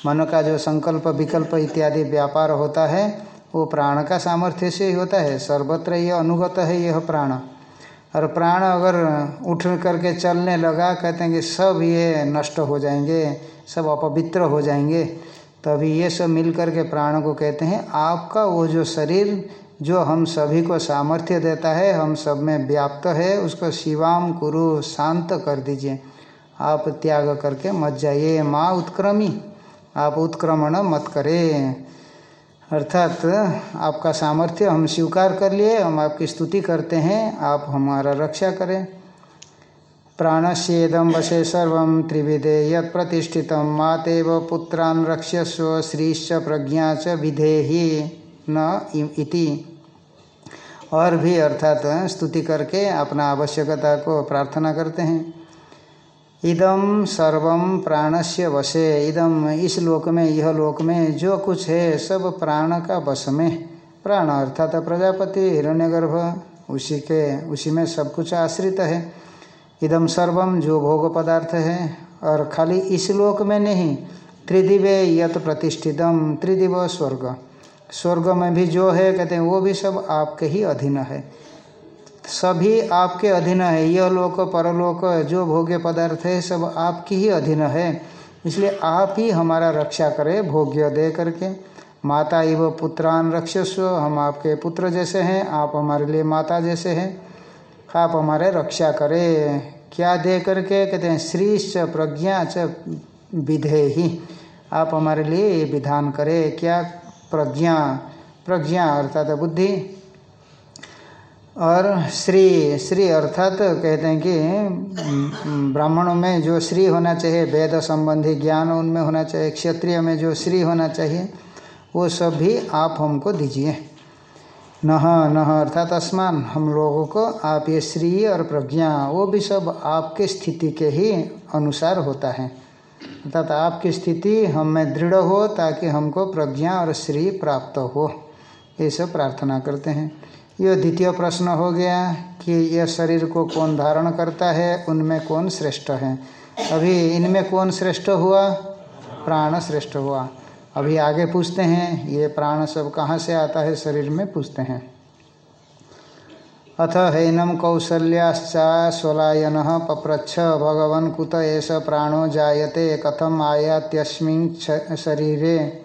मन का जो संकल्प, विकल्प इत्यादि व्यापार होता है, वो प्राण का सामर्थ्य से ही होता है, सर्वत्र ये अनुगत है, यह प्राण। और प्राण अगर उठ करके चलने लगा, कहते हैं कि सब ये नष्ट हो जाएँगे, सब अपवित्र हो जाएँगे तभी ये सब मिल करके प्राण को कहते हैं, आपका वो जो शरीर जो हम सभी को सामर्थ्य देता है, हम सब में व्याप्त है, उसको शिवाम कुरु शांत कर दीजिए। आप त्याग करके मत जाइए, माँ उत्क्रमी, आप उत्क्रमण मत करें। अर्थात आपका सामर्थ्य हम स्वीकार कर लिए, हम आपकी स्तुति करते हैं, आप हमारा रक्षा करें। प्राणस्येदम वशे सर्व त्रिविधे यत प्रतिष्ठित मातेव पुत्रान रक्षस्व श्रीश्च प्रज्ञा च विधेहि न इति। और भी अर्थात स्तुति करके अपना आवश्यकता को प्रार्थना करते हैं। इदम सर्वम प्राणस्य वशे इदम इस लोक में यह लोक में जो कुछ है, सब प्राण का वश में। प्राण अर्थात प्रजापति, हिरण्यगर्भ, उसी के, उसी में सब कुछ आश्रित है। इदम सर्वम जो भोग पदार्थ है, और खाली इस लोक में नहीं, त्रिदिवे यत प्रतिष्ठितम त्रिदिव स्वर्ग। स्वर्ग में भी जो है, कहते हैं, वो भी सब आपके ही अधीन है। सभी आपके अधीन है, यह लोक, परलोक, जो भोग्य पदार्थ है, सब आपकी ही अधीन है। इसलिए आप ही हमारा रक्षा करें, भोग्य दे करके। माता इव पुत्रान रक्षस्व, हम आपके पुत्र जैसे हैं, आप हमारे लिए माता जैसे हैं। आप हमारे रक्षा करें। क्या दे करके कहते हैं, श्रीश्च प्रज्ञा च विधे ही आप हमारे लिए विधान करें। क्या प्रज्ञा? प्रज्ञा अर्थात बुद्धि। और श्री श्री अर्थात कहते हैं कि ब्राह्मणों में जो श्री होना चाहिए, वेद संबंधी ज्ञान उनमें होना चाहिए, क्षत्रिय में जो श्री होना चाहिए, वो सब भी आप हमको दीजिए। नह नह अर्थात आसमान हम लोगों को आप ये श्री और प्रज्ञा, वो भी सब आपके स्थिति के ही अनुसार होता है। अर्थात आपकी स्थिति, हम में दृढ़ हो ताकि हमको प्रज्ञा और श्री प्राप्त हो। ये सब प्रार्थना करते हैं। यह द्वितीय प्रश्न हो गया कि यह शरीर को कौन धारण करता है, उनमें कौन श्रेष्ठ है? अभी इनमें कौन श्रेष्ठ हुआ? प्राण श्रेष्ठ हुआ। अभी आगे पूछते हैं ये प्राण सब कहाँ से आता है? शरीर में पूछते हैं। अथ हैनम कौसल्याश्चास्वलायन पप्रच्छ भगवन कुत एष प्राणो जायते कथम आयात्यस्मिन् शरीरे।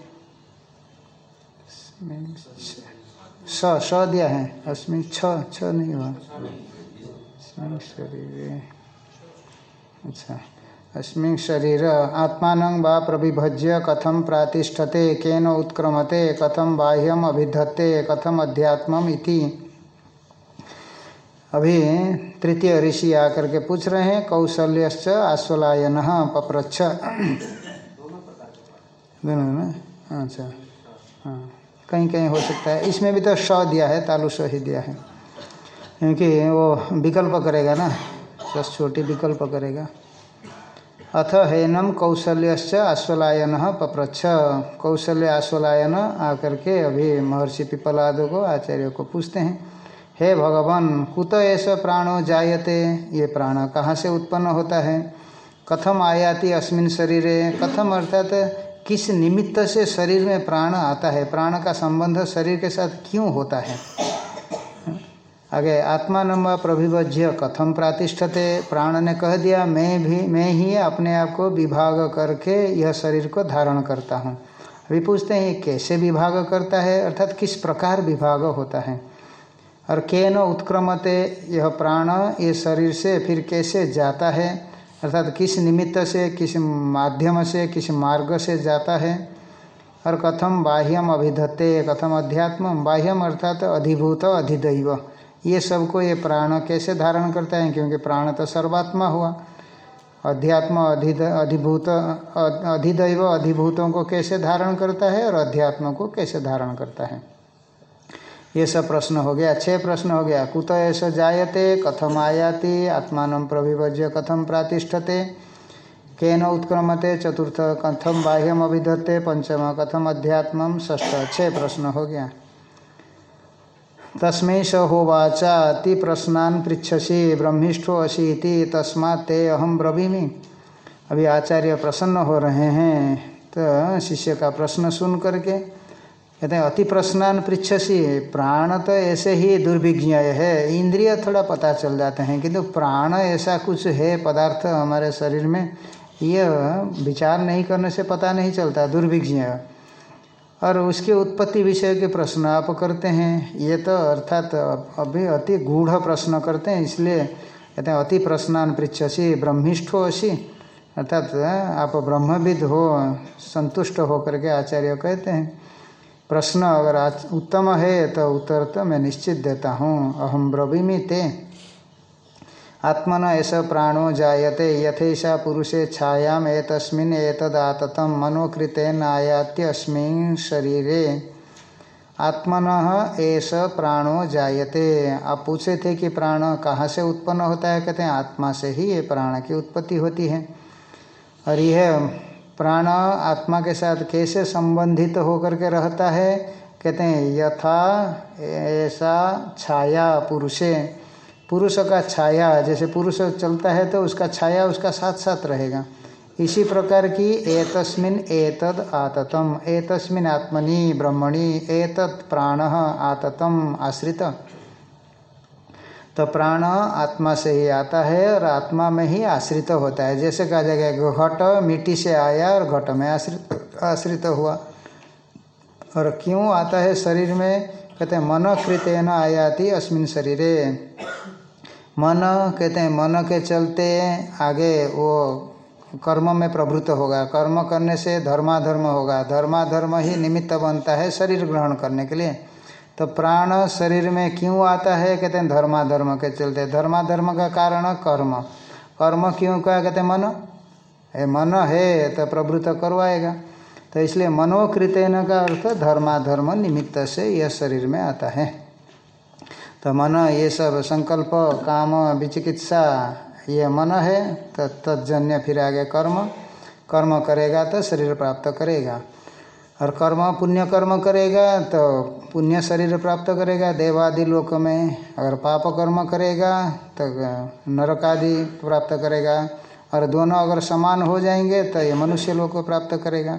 स स दिया है अस्मिन छ छ नहीं हुआ। शरीर। अच्छा। अस्मिन शरीर, आत्मान वा प्रविभज्य कथम प्रातिष्ठते, केन उत्क्रमते कथम बाह्यम अभिधत्ते, कथम अध्यात्म इति। अभी तृतीय ऋषि आकर के पूछ रहे हैं कौशल्यश्च आश्वलायन पप्रच्छ। दोनों ना अच्छा। हाँ। कहीं कहीं हो सकता है। इसमें भी तो स दिया है, तालु स ही दिया है। क्योंकि वो विकल्प करेगा ना सस छोटी विकल्प करेगा। अथ हैनम कौशल्यश्च आश्वलायन पप्रच्छ। कौशल्य आश्वलायन आकर के अभी महर्षि पिपलाद को, आचार्य को पूछते हैं, हे भगवान, कुत ऐसा प्राणो जायते? ये प्राण कहाँ से उत्पन्न होता है? कथम आयाति अस्मिन शरीरे? कथम अर्थात किस निमित्त से शरीर में प्राण आता है? प्राण का संबंध शरीर के साथ क्यों होता है? आगे आत्मा नम्बा प्रभिवज्य कथम प्रातिष्ठते? प्राण ने कह दिया, मैं भी, मैं ही अपने आप को विभाग करके यह शरीर को धारण करता हूँ। अभी पूछते हैं, कैसे विभाग करता है? अर्थात किस प्रकार विभाग होता है? और केन उत्क्रमते? यह प्राण, ये शरीर से फिर कैसे जाता है? अर्थात किस निमित्त से, किस माध्यम से, किस मार्ग से जाता है? और कथम बाह्यम अभिधत्ते? कथम अध्यात्म? बाह्यम अर्थात अधिभूत, अधिदैव। ये सबको ये प्राण कैसे धारण करता है? क्योंकि प्राण तो सर्वात्मा हुआ। अध्यात्म अधि अधिभूत अधिदैव अधिभूतों को कैसे धारण करता है और अध्यात्म को कैसे धारण करता है? ये सब प्रश्न हो गया। छह प्रश्न हो गया। कुत ऐसा जायते, कथम आयाति, आत्मान प्रभिभज्य कथम प्रातिष्ठते, केन उत्क्रमते, चतुर्थ कथम बाह्यम अभिधत्ते पंचम कथम अध्यात्म ष्ठ छः प्रश्न हो गया। तस्में स होवाचा ति प्रश्नान पृछसी ब्रह्मिष्ठो असी तस्मा ते अहम ब्रवीमी। अभी आचार्य प्रसन्न हो रहे हैं तो शिष्य का प्रश्न सुन करके कहते हैं, अति प्रश्नान पृछसी प्राण तो ऐसे ही दुर्विज्ञ है, इंद्रिय थोड़ा पता चल जाते हैं, किंतु तो प्राण ऐसा कुछ है, पदार्थ हमारे शरीर में यह विचार नहीं करने से पता नहीं चलता दुर्विज्ञ और उसके उत्पत्ति विषय के प्रश्न आप करते हैं, ये तो अर्थात अभी अति गूढ़ प्रश्न करते हैं, इसलिए कहते हैं अति प्रश्नान पृछसी ब्रह्मिष्ठ हो असी अर्थात आप ब्रह्मविद हो, संतुष्ट होकर के आचार्य कहते हैं, प्रश्न अगर उत्तम है तो उत्तर तो मैं निश्चित देता हूँ अहम ब्रवीमी ते। आत्मन ऐसा प्राणो जायते, यथेषा पुरुषे छायाम एतस्मिन् एतदाततम, मनोकृतेन आयात्यस्मिन् शरीरे। आत्मन ऐसा प्राणो जायते। आप पूछे थे कि प्राण कहाँ से उत्पन्न होता है? कहते हैं, आत्मा से ही ये प्राण की उत्पत्ति होती है। और यह प्राण आत्मा के साथ कैसे संबंधित होकर के रहता है? कहते हैं, यथा ऐसा छाया पुरुषे। पुरुष का छाया, जैसे पुरुष चलता है तो उसका छाया उसका साथ साथ रहेगा। इसी प्रकार की एतस्मिन एतद आततम। एतस्मिन आत्मनि ब्रह्मणि एतत् प्राण आततम आश्रित। तो प्राण आत्मा से ही आता है और आत्मा में ही आश्रित होता है। जैसे कहा जाएगा घट मिट्टी से आया और घट में आश्रित आश्रित हुआ। और क्यों आता है? शरीर में कहते हैं कृतेन आयाति अस्मिन शरीरे। मन, कहते हैं, मन के चलते आगे वो कर्म में प्रवृत्त होगा। कर्म करने से धर्माधर्म होगा। धर्माधर्म ही निमित्त बनता है शरीर ग्रहण करने के लिए। तो प्राण शरीर में क्यों आता है? कहते हैं, धर्माधर्म के चलते। धर्माधर्म का कारण कर्म। कर्म क्यों क्या कहते हैं, मन। है मन है तो प्रवृत्त करवाएगा। तो इसलिए मनोकृतेन का अर्थ धर्माधर्म निमित्त से यह शरीर में आता है। तो मन, ये सब संकल्प, काम, विचिकित्सा, ये मन है तो तत्जन्य फिर आगे कर्म। कर्म करेगा तो शरीर प्राप्त करेगा। और कर्म, पुण्य कर्म करेगा तो पुण्य शरीर प्राप्त करेगा, देवादि लोक में। अगर पाप कर्म करेगा तो नरक आदि प्राप्त करेगा। और दोनों अगर समान हो जाएँगे तो ये मनुष्य लोग को प्राप्त करेगा।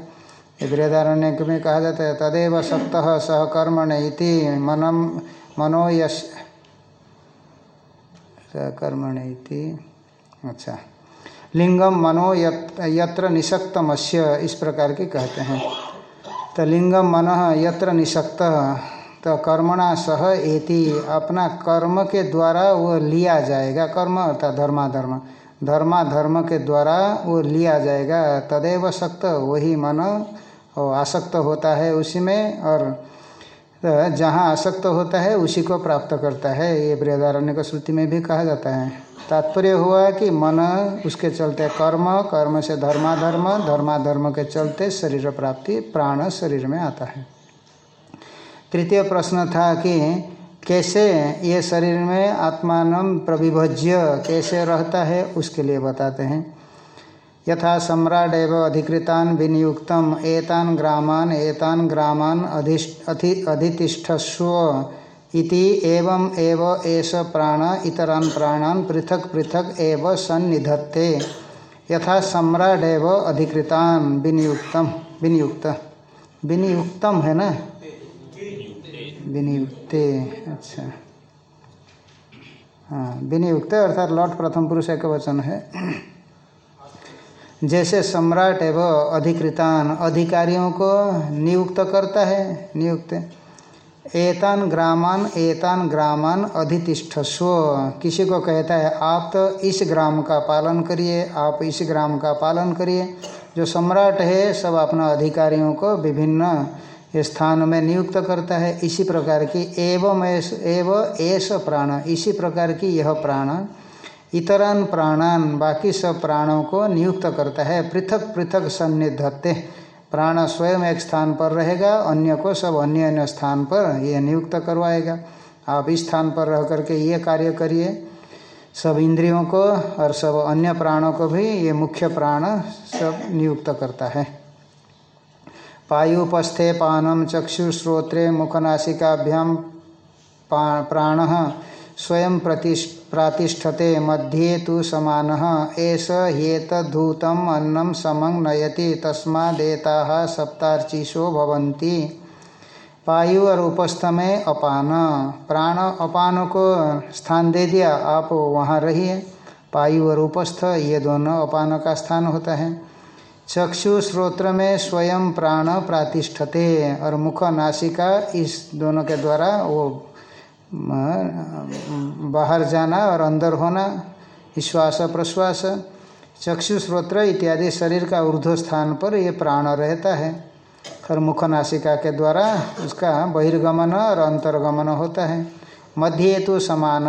ये बृहदारण्य में कहा जाता है, तदेव सप्त सहकर्मण इति मनम मनो यश सहकर्मण अच्छा। लिंगम मनो यत्र निशक्तमस्य, इस प्रकार की कहते हैं। तो लिंगम मन यत्र निशक्त तो कर्मणा सह एति, अपना कर्म के द्वारा वो लिया जाएगा। कर्म अर्थात धर्माधर्म। धर्माधर्म के द्वारा वो लिया जाएगा। तदेव शक्त वही मन आसक्त होता है उसी में, और जहाँ आसक्त होता है, उसी को प्राप्त करता है। ये बृहदारण्य श्रुति में भी कहा जाता है। तात्पर्य हुआ कि मन उसके चलते कर्म कर्म से धर्माधर्म धर्माधर्म के चलते शरीर प्राप्ति, प्राण शरीर में आता है। तृतीय प्रश्न था कि कैसे ये शरीर में आत्मान प्रविभज्य, कैसे रहता है, उसके लिए बताते हैं। यथा सम्राट एवं अधिकृतान विनियुक्तम, एतान ग्रामान एतान ग्रामान अधितिष्ठस्व इति एवं एव एष प्राण, इतरान प्राणान पृथक पृथक एव सन्निधत्ते। यथा सम्राट एव अधिकृतान विनियुक्तम, विनियुक्त, विनियुक्तम है ना? विनियुक्ते अच्छा। हाँ विनियुक्त अर्थात लौट प्रथम पुरुष एक वचन है। जैसे सम्राट एवं अधिकृतान अधिकारियों को नियुक्त करता है, नियुक्त। एतान ग्रामान एतान ग्रामान अधितिष्ठस्व। किसी को कहता है, आप तो इस ग्राम का पालन करिए, आप इस ग्राम का पालन करिए। जो सम्राट है, सब अपना अधिकारियों को विभिन्न स्थान में नियुक्त करता है। इसी प्रकार की एवं एव एस प्राण, इसी प्रकार की यह प्राण इतरान प्राणान, बाकी सब प्राणों को नियुक्त करता है। पृथक पृथक सन्निधत्ते। प्राण स्वयं एक स्थान पर रहेगा, अन्य को सब अन्य अन्य स्थान पर यह नियुक्त करवाएगा। आप इस स्थान पर रह करके ये कार्य करिए। सब इंद्रियों को और सब अन्य प्राणों को भी ये मुख्य प्राण सब नियुक्त करता है। पायुपस्थे पानम चक्षुश्रोत्रे मुखनाशिकाभ्याम प्राण स्वयं प्रातिष्ठते, मध्ये तो समान। एस ह्येतद्धूतम अन्नम समं नयति, तस्मादेता सप्तार्चिशो भवन्ति। पायु और उपस्थ में अपान। प्राण अपान को स्थान दे दिया, आप वहाँ रहिए। पायु और उपस्थ ये दोनों अपान का स्थान होता है। चक्षु श्रोत्र में स्वयं प्राण प्रातिष्ठते, और मुख नासिका इस दोनों के द्वारा वो बाहर जाना और अंदर होना विश्वास प्रश्वास, चक्षु श्रोत्र इत्यादि शरीर का ऊर्ध्व स्थान पर ये प्राण रहता है। और मुख नासिका के द्वारा उसका बहिर्गमन और अंतर्गमन होता है। मध्य तो समान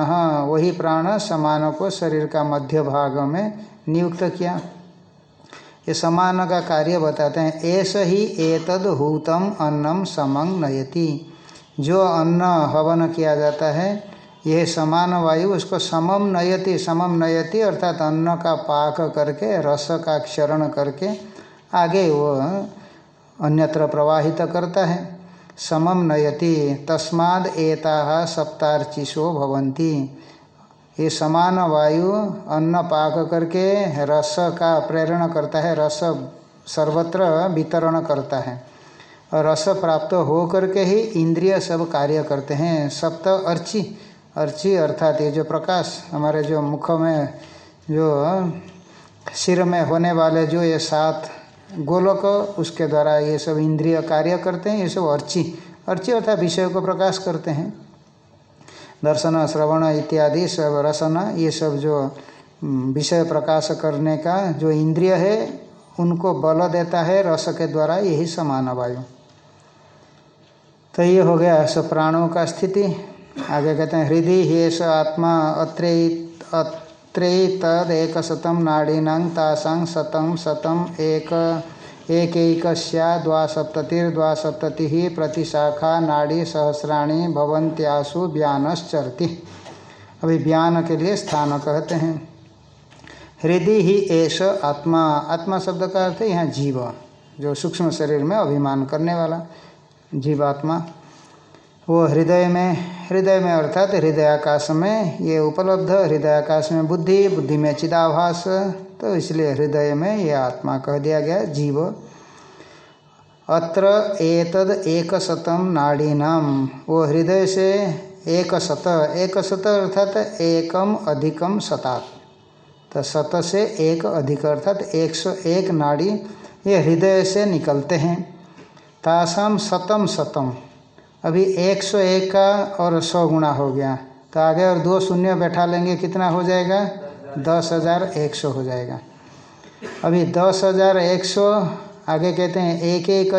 वही प्राण समान को शरीर का मध्य भाग में नियुक्त किया। ये समान का कार्य बताते हैं। ऐसा ही एतद हूतम अन्नम समंग नयति जो अन्न हवन किया जाता है, यह समान वायु उसको समम नयति समम नयति, अर्थात अन्न का पाक करके, रस का क्षरण करके, आगे वो अन्यत्र प्रवाहित करता है। समम नयति, तस्माद एता सप्तार्चिशो भवंती ये समान वायु अन्न पाक करके रस का प्रेरण करता है, रस सर्वत्र वितरण करता है। और रस प्राप्त हो करके ही इंद्रिय सब कार्य करते हैं। सप्त अर्ची अर्ची अर्थात ये जो प्रकाश, हमारे जो मुख में, जो, सिर में होने वाले जो ये सात गोलक, उसके द्वारा ये सब इंद्रिय कार्य करते हैं, ये सब अर्ची अर्ची अर्थात विषय को प्रकाश करते हैं। दर्शन, श्रवण इत्यादि सब रसन, ये सब जो विषय प्रकाश करने का जो इंद्रिय है, उनको बल देता है, रस के द्वारा यही समान वायु तो ये हो गया सब प्राणों का स्थिति। आगे कहते हैं हृदय हेष आत्मा अत्रे अत्रे तद एक शतम नाड़ीनांग तासांग शतम शतम एक एक एक द्वासप्ततिर्द्वासप्तति प्रतिशाखा नाड़ी सहस्राणी भवंत्यासु व्यानश्चरती। अभी व्यान के लिए स्थान कहते हैं। हृदय ही एष आत्मा आत्मा शब्द का अर्थ है यहाँ जीव, जो सूक्ष्म शरीर में अभिमान करने वाला। जीवात्मा। वो हृदय में हृदय में अर्थात हृदयाकाश में ये उपलब्ध, हृदयाकाश में बुद्धि बुद्धि में चिदाभास तो इसलिए हृदय में ये आत्मा कह दिया गया, जीव। अत्र एतद एक शतम नाड़ी नाम वो हृदय से एक शत एक शत अर्थात एकम अधिकम शतात तो शत से एक अधिक अर्थात एक सौ एक नाड़ी ये हृदय से निकलते हैं। तासाम शतम शतम अभी एक सौ एक का और सौ गुणा हो गया। तो आगे और दो शून्य बैठा लेंगे, कितना हो जाएगा? दस हज़ार एक सौ हो जाएगा। अभी दस हज़ार एक सौ, आगे कहते हैं, एक एक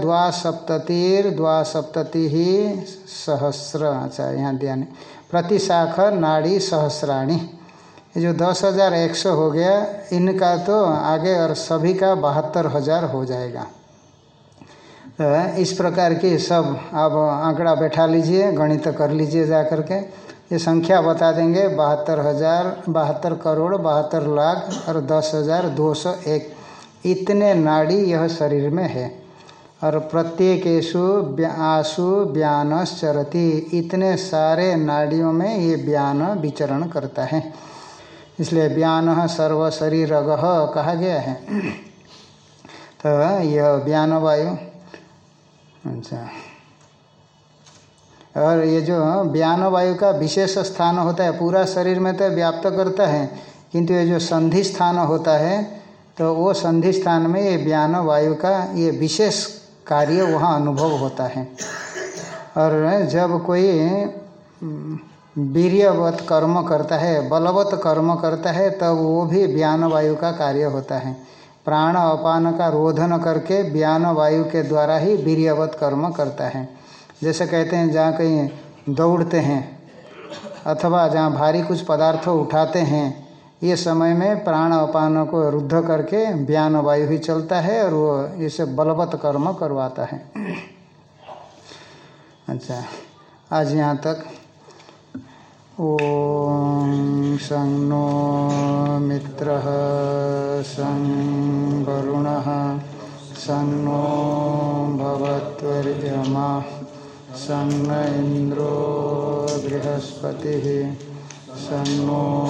द्वासप्ततिर द्वासप्तति ही सहस्र। अच्छा यहाँ ध्यान प्रतिशाख नाड़ी सहस्राणी। ये जो दस हज़ार एक सौ हो गया, इनका तो आगे और सभी का बहत्तर हज़ार हो जाएगा। इस प्रकार की सब आप आंकड़ा बैठा लीजिए, गणित कर लीजिए जा करके। ये संख्या बता देंगे, बहत्तर हज़ार, बहत्तर करोड़, बहत्तर लाख और दस हज़ार दो सौ एक। इतने नाड़ी यह शरीर में है। और प्रत्येकेशु आशु ब्यान चरती, इतने सारे नाड़ियों में ये ब्यान विचरण करता है। इसलिए ब्यान सर्व शरीर कहा गया है। तो यह ब्यान वायु अच्छा। और ये जो ब्यान वायु का विशेष स्थान होता है, पूरा शरीर में तो व्याप्त करता है, किंतु ये जो संधि स्थान होता है तो वो संधि स्थान में ये ब्यान वायु का ये विशेष कार्य वहाँ अनुभव होता है। और जब कोई वीर्यवत कर्म करता है, बलवत कर्म करता है, तब तो वो भी ब्यान वायु का कार्य होता है। प्राण अपान का रोधन करके ब्यान वायु के द्वारा ही वीर्यवत कर्म करता है। जैसे कहते हैं, जहाँ कहीं दौड़ते हैं अथवा जहाँ भारी कुछ पदार्थ उठाते हैं, ये समय में प्राण अपान को रुद्ध करके ब्यान वायु ही चलता है और वो इसे बलवत कर्म करवाता है। अच्छा आज यहाँ तक ॐ शं नो मित्रः, शं वरुणः, शं नो भवत्वर्यमा, शं न इन्द्रो बृहस्पतिः, शं नो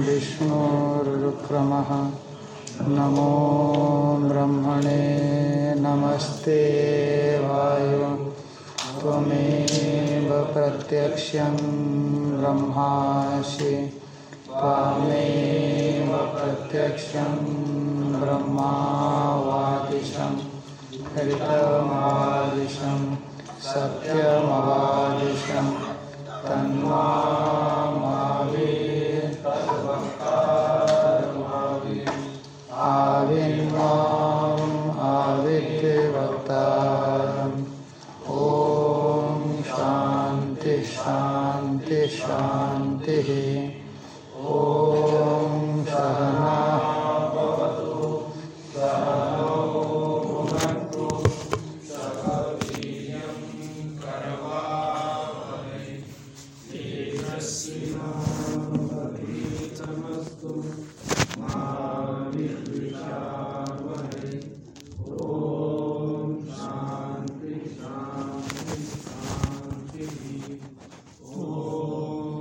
विष्णुरुक्रमः नमो ब्रह्मणे नमस्ते वायु। त्वमेव प्रत्यक्षं ब्रह्मासि। त्वामेव प्रत्यक्षं ब्रह्मावादिशं हरितमादिशं सत्यमवादिशं तन्मामावे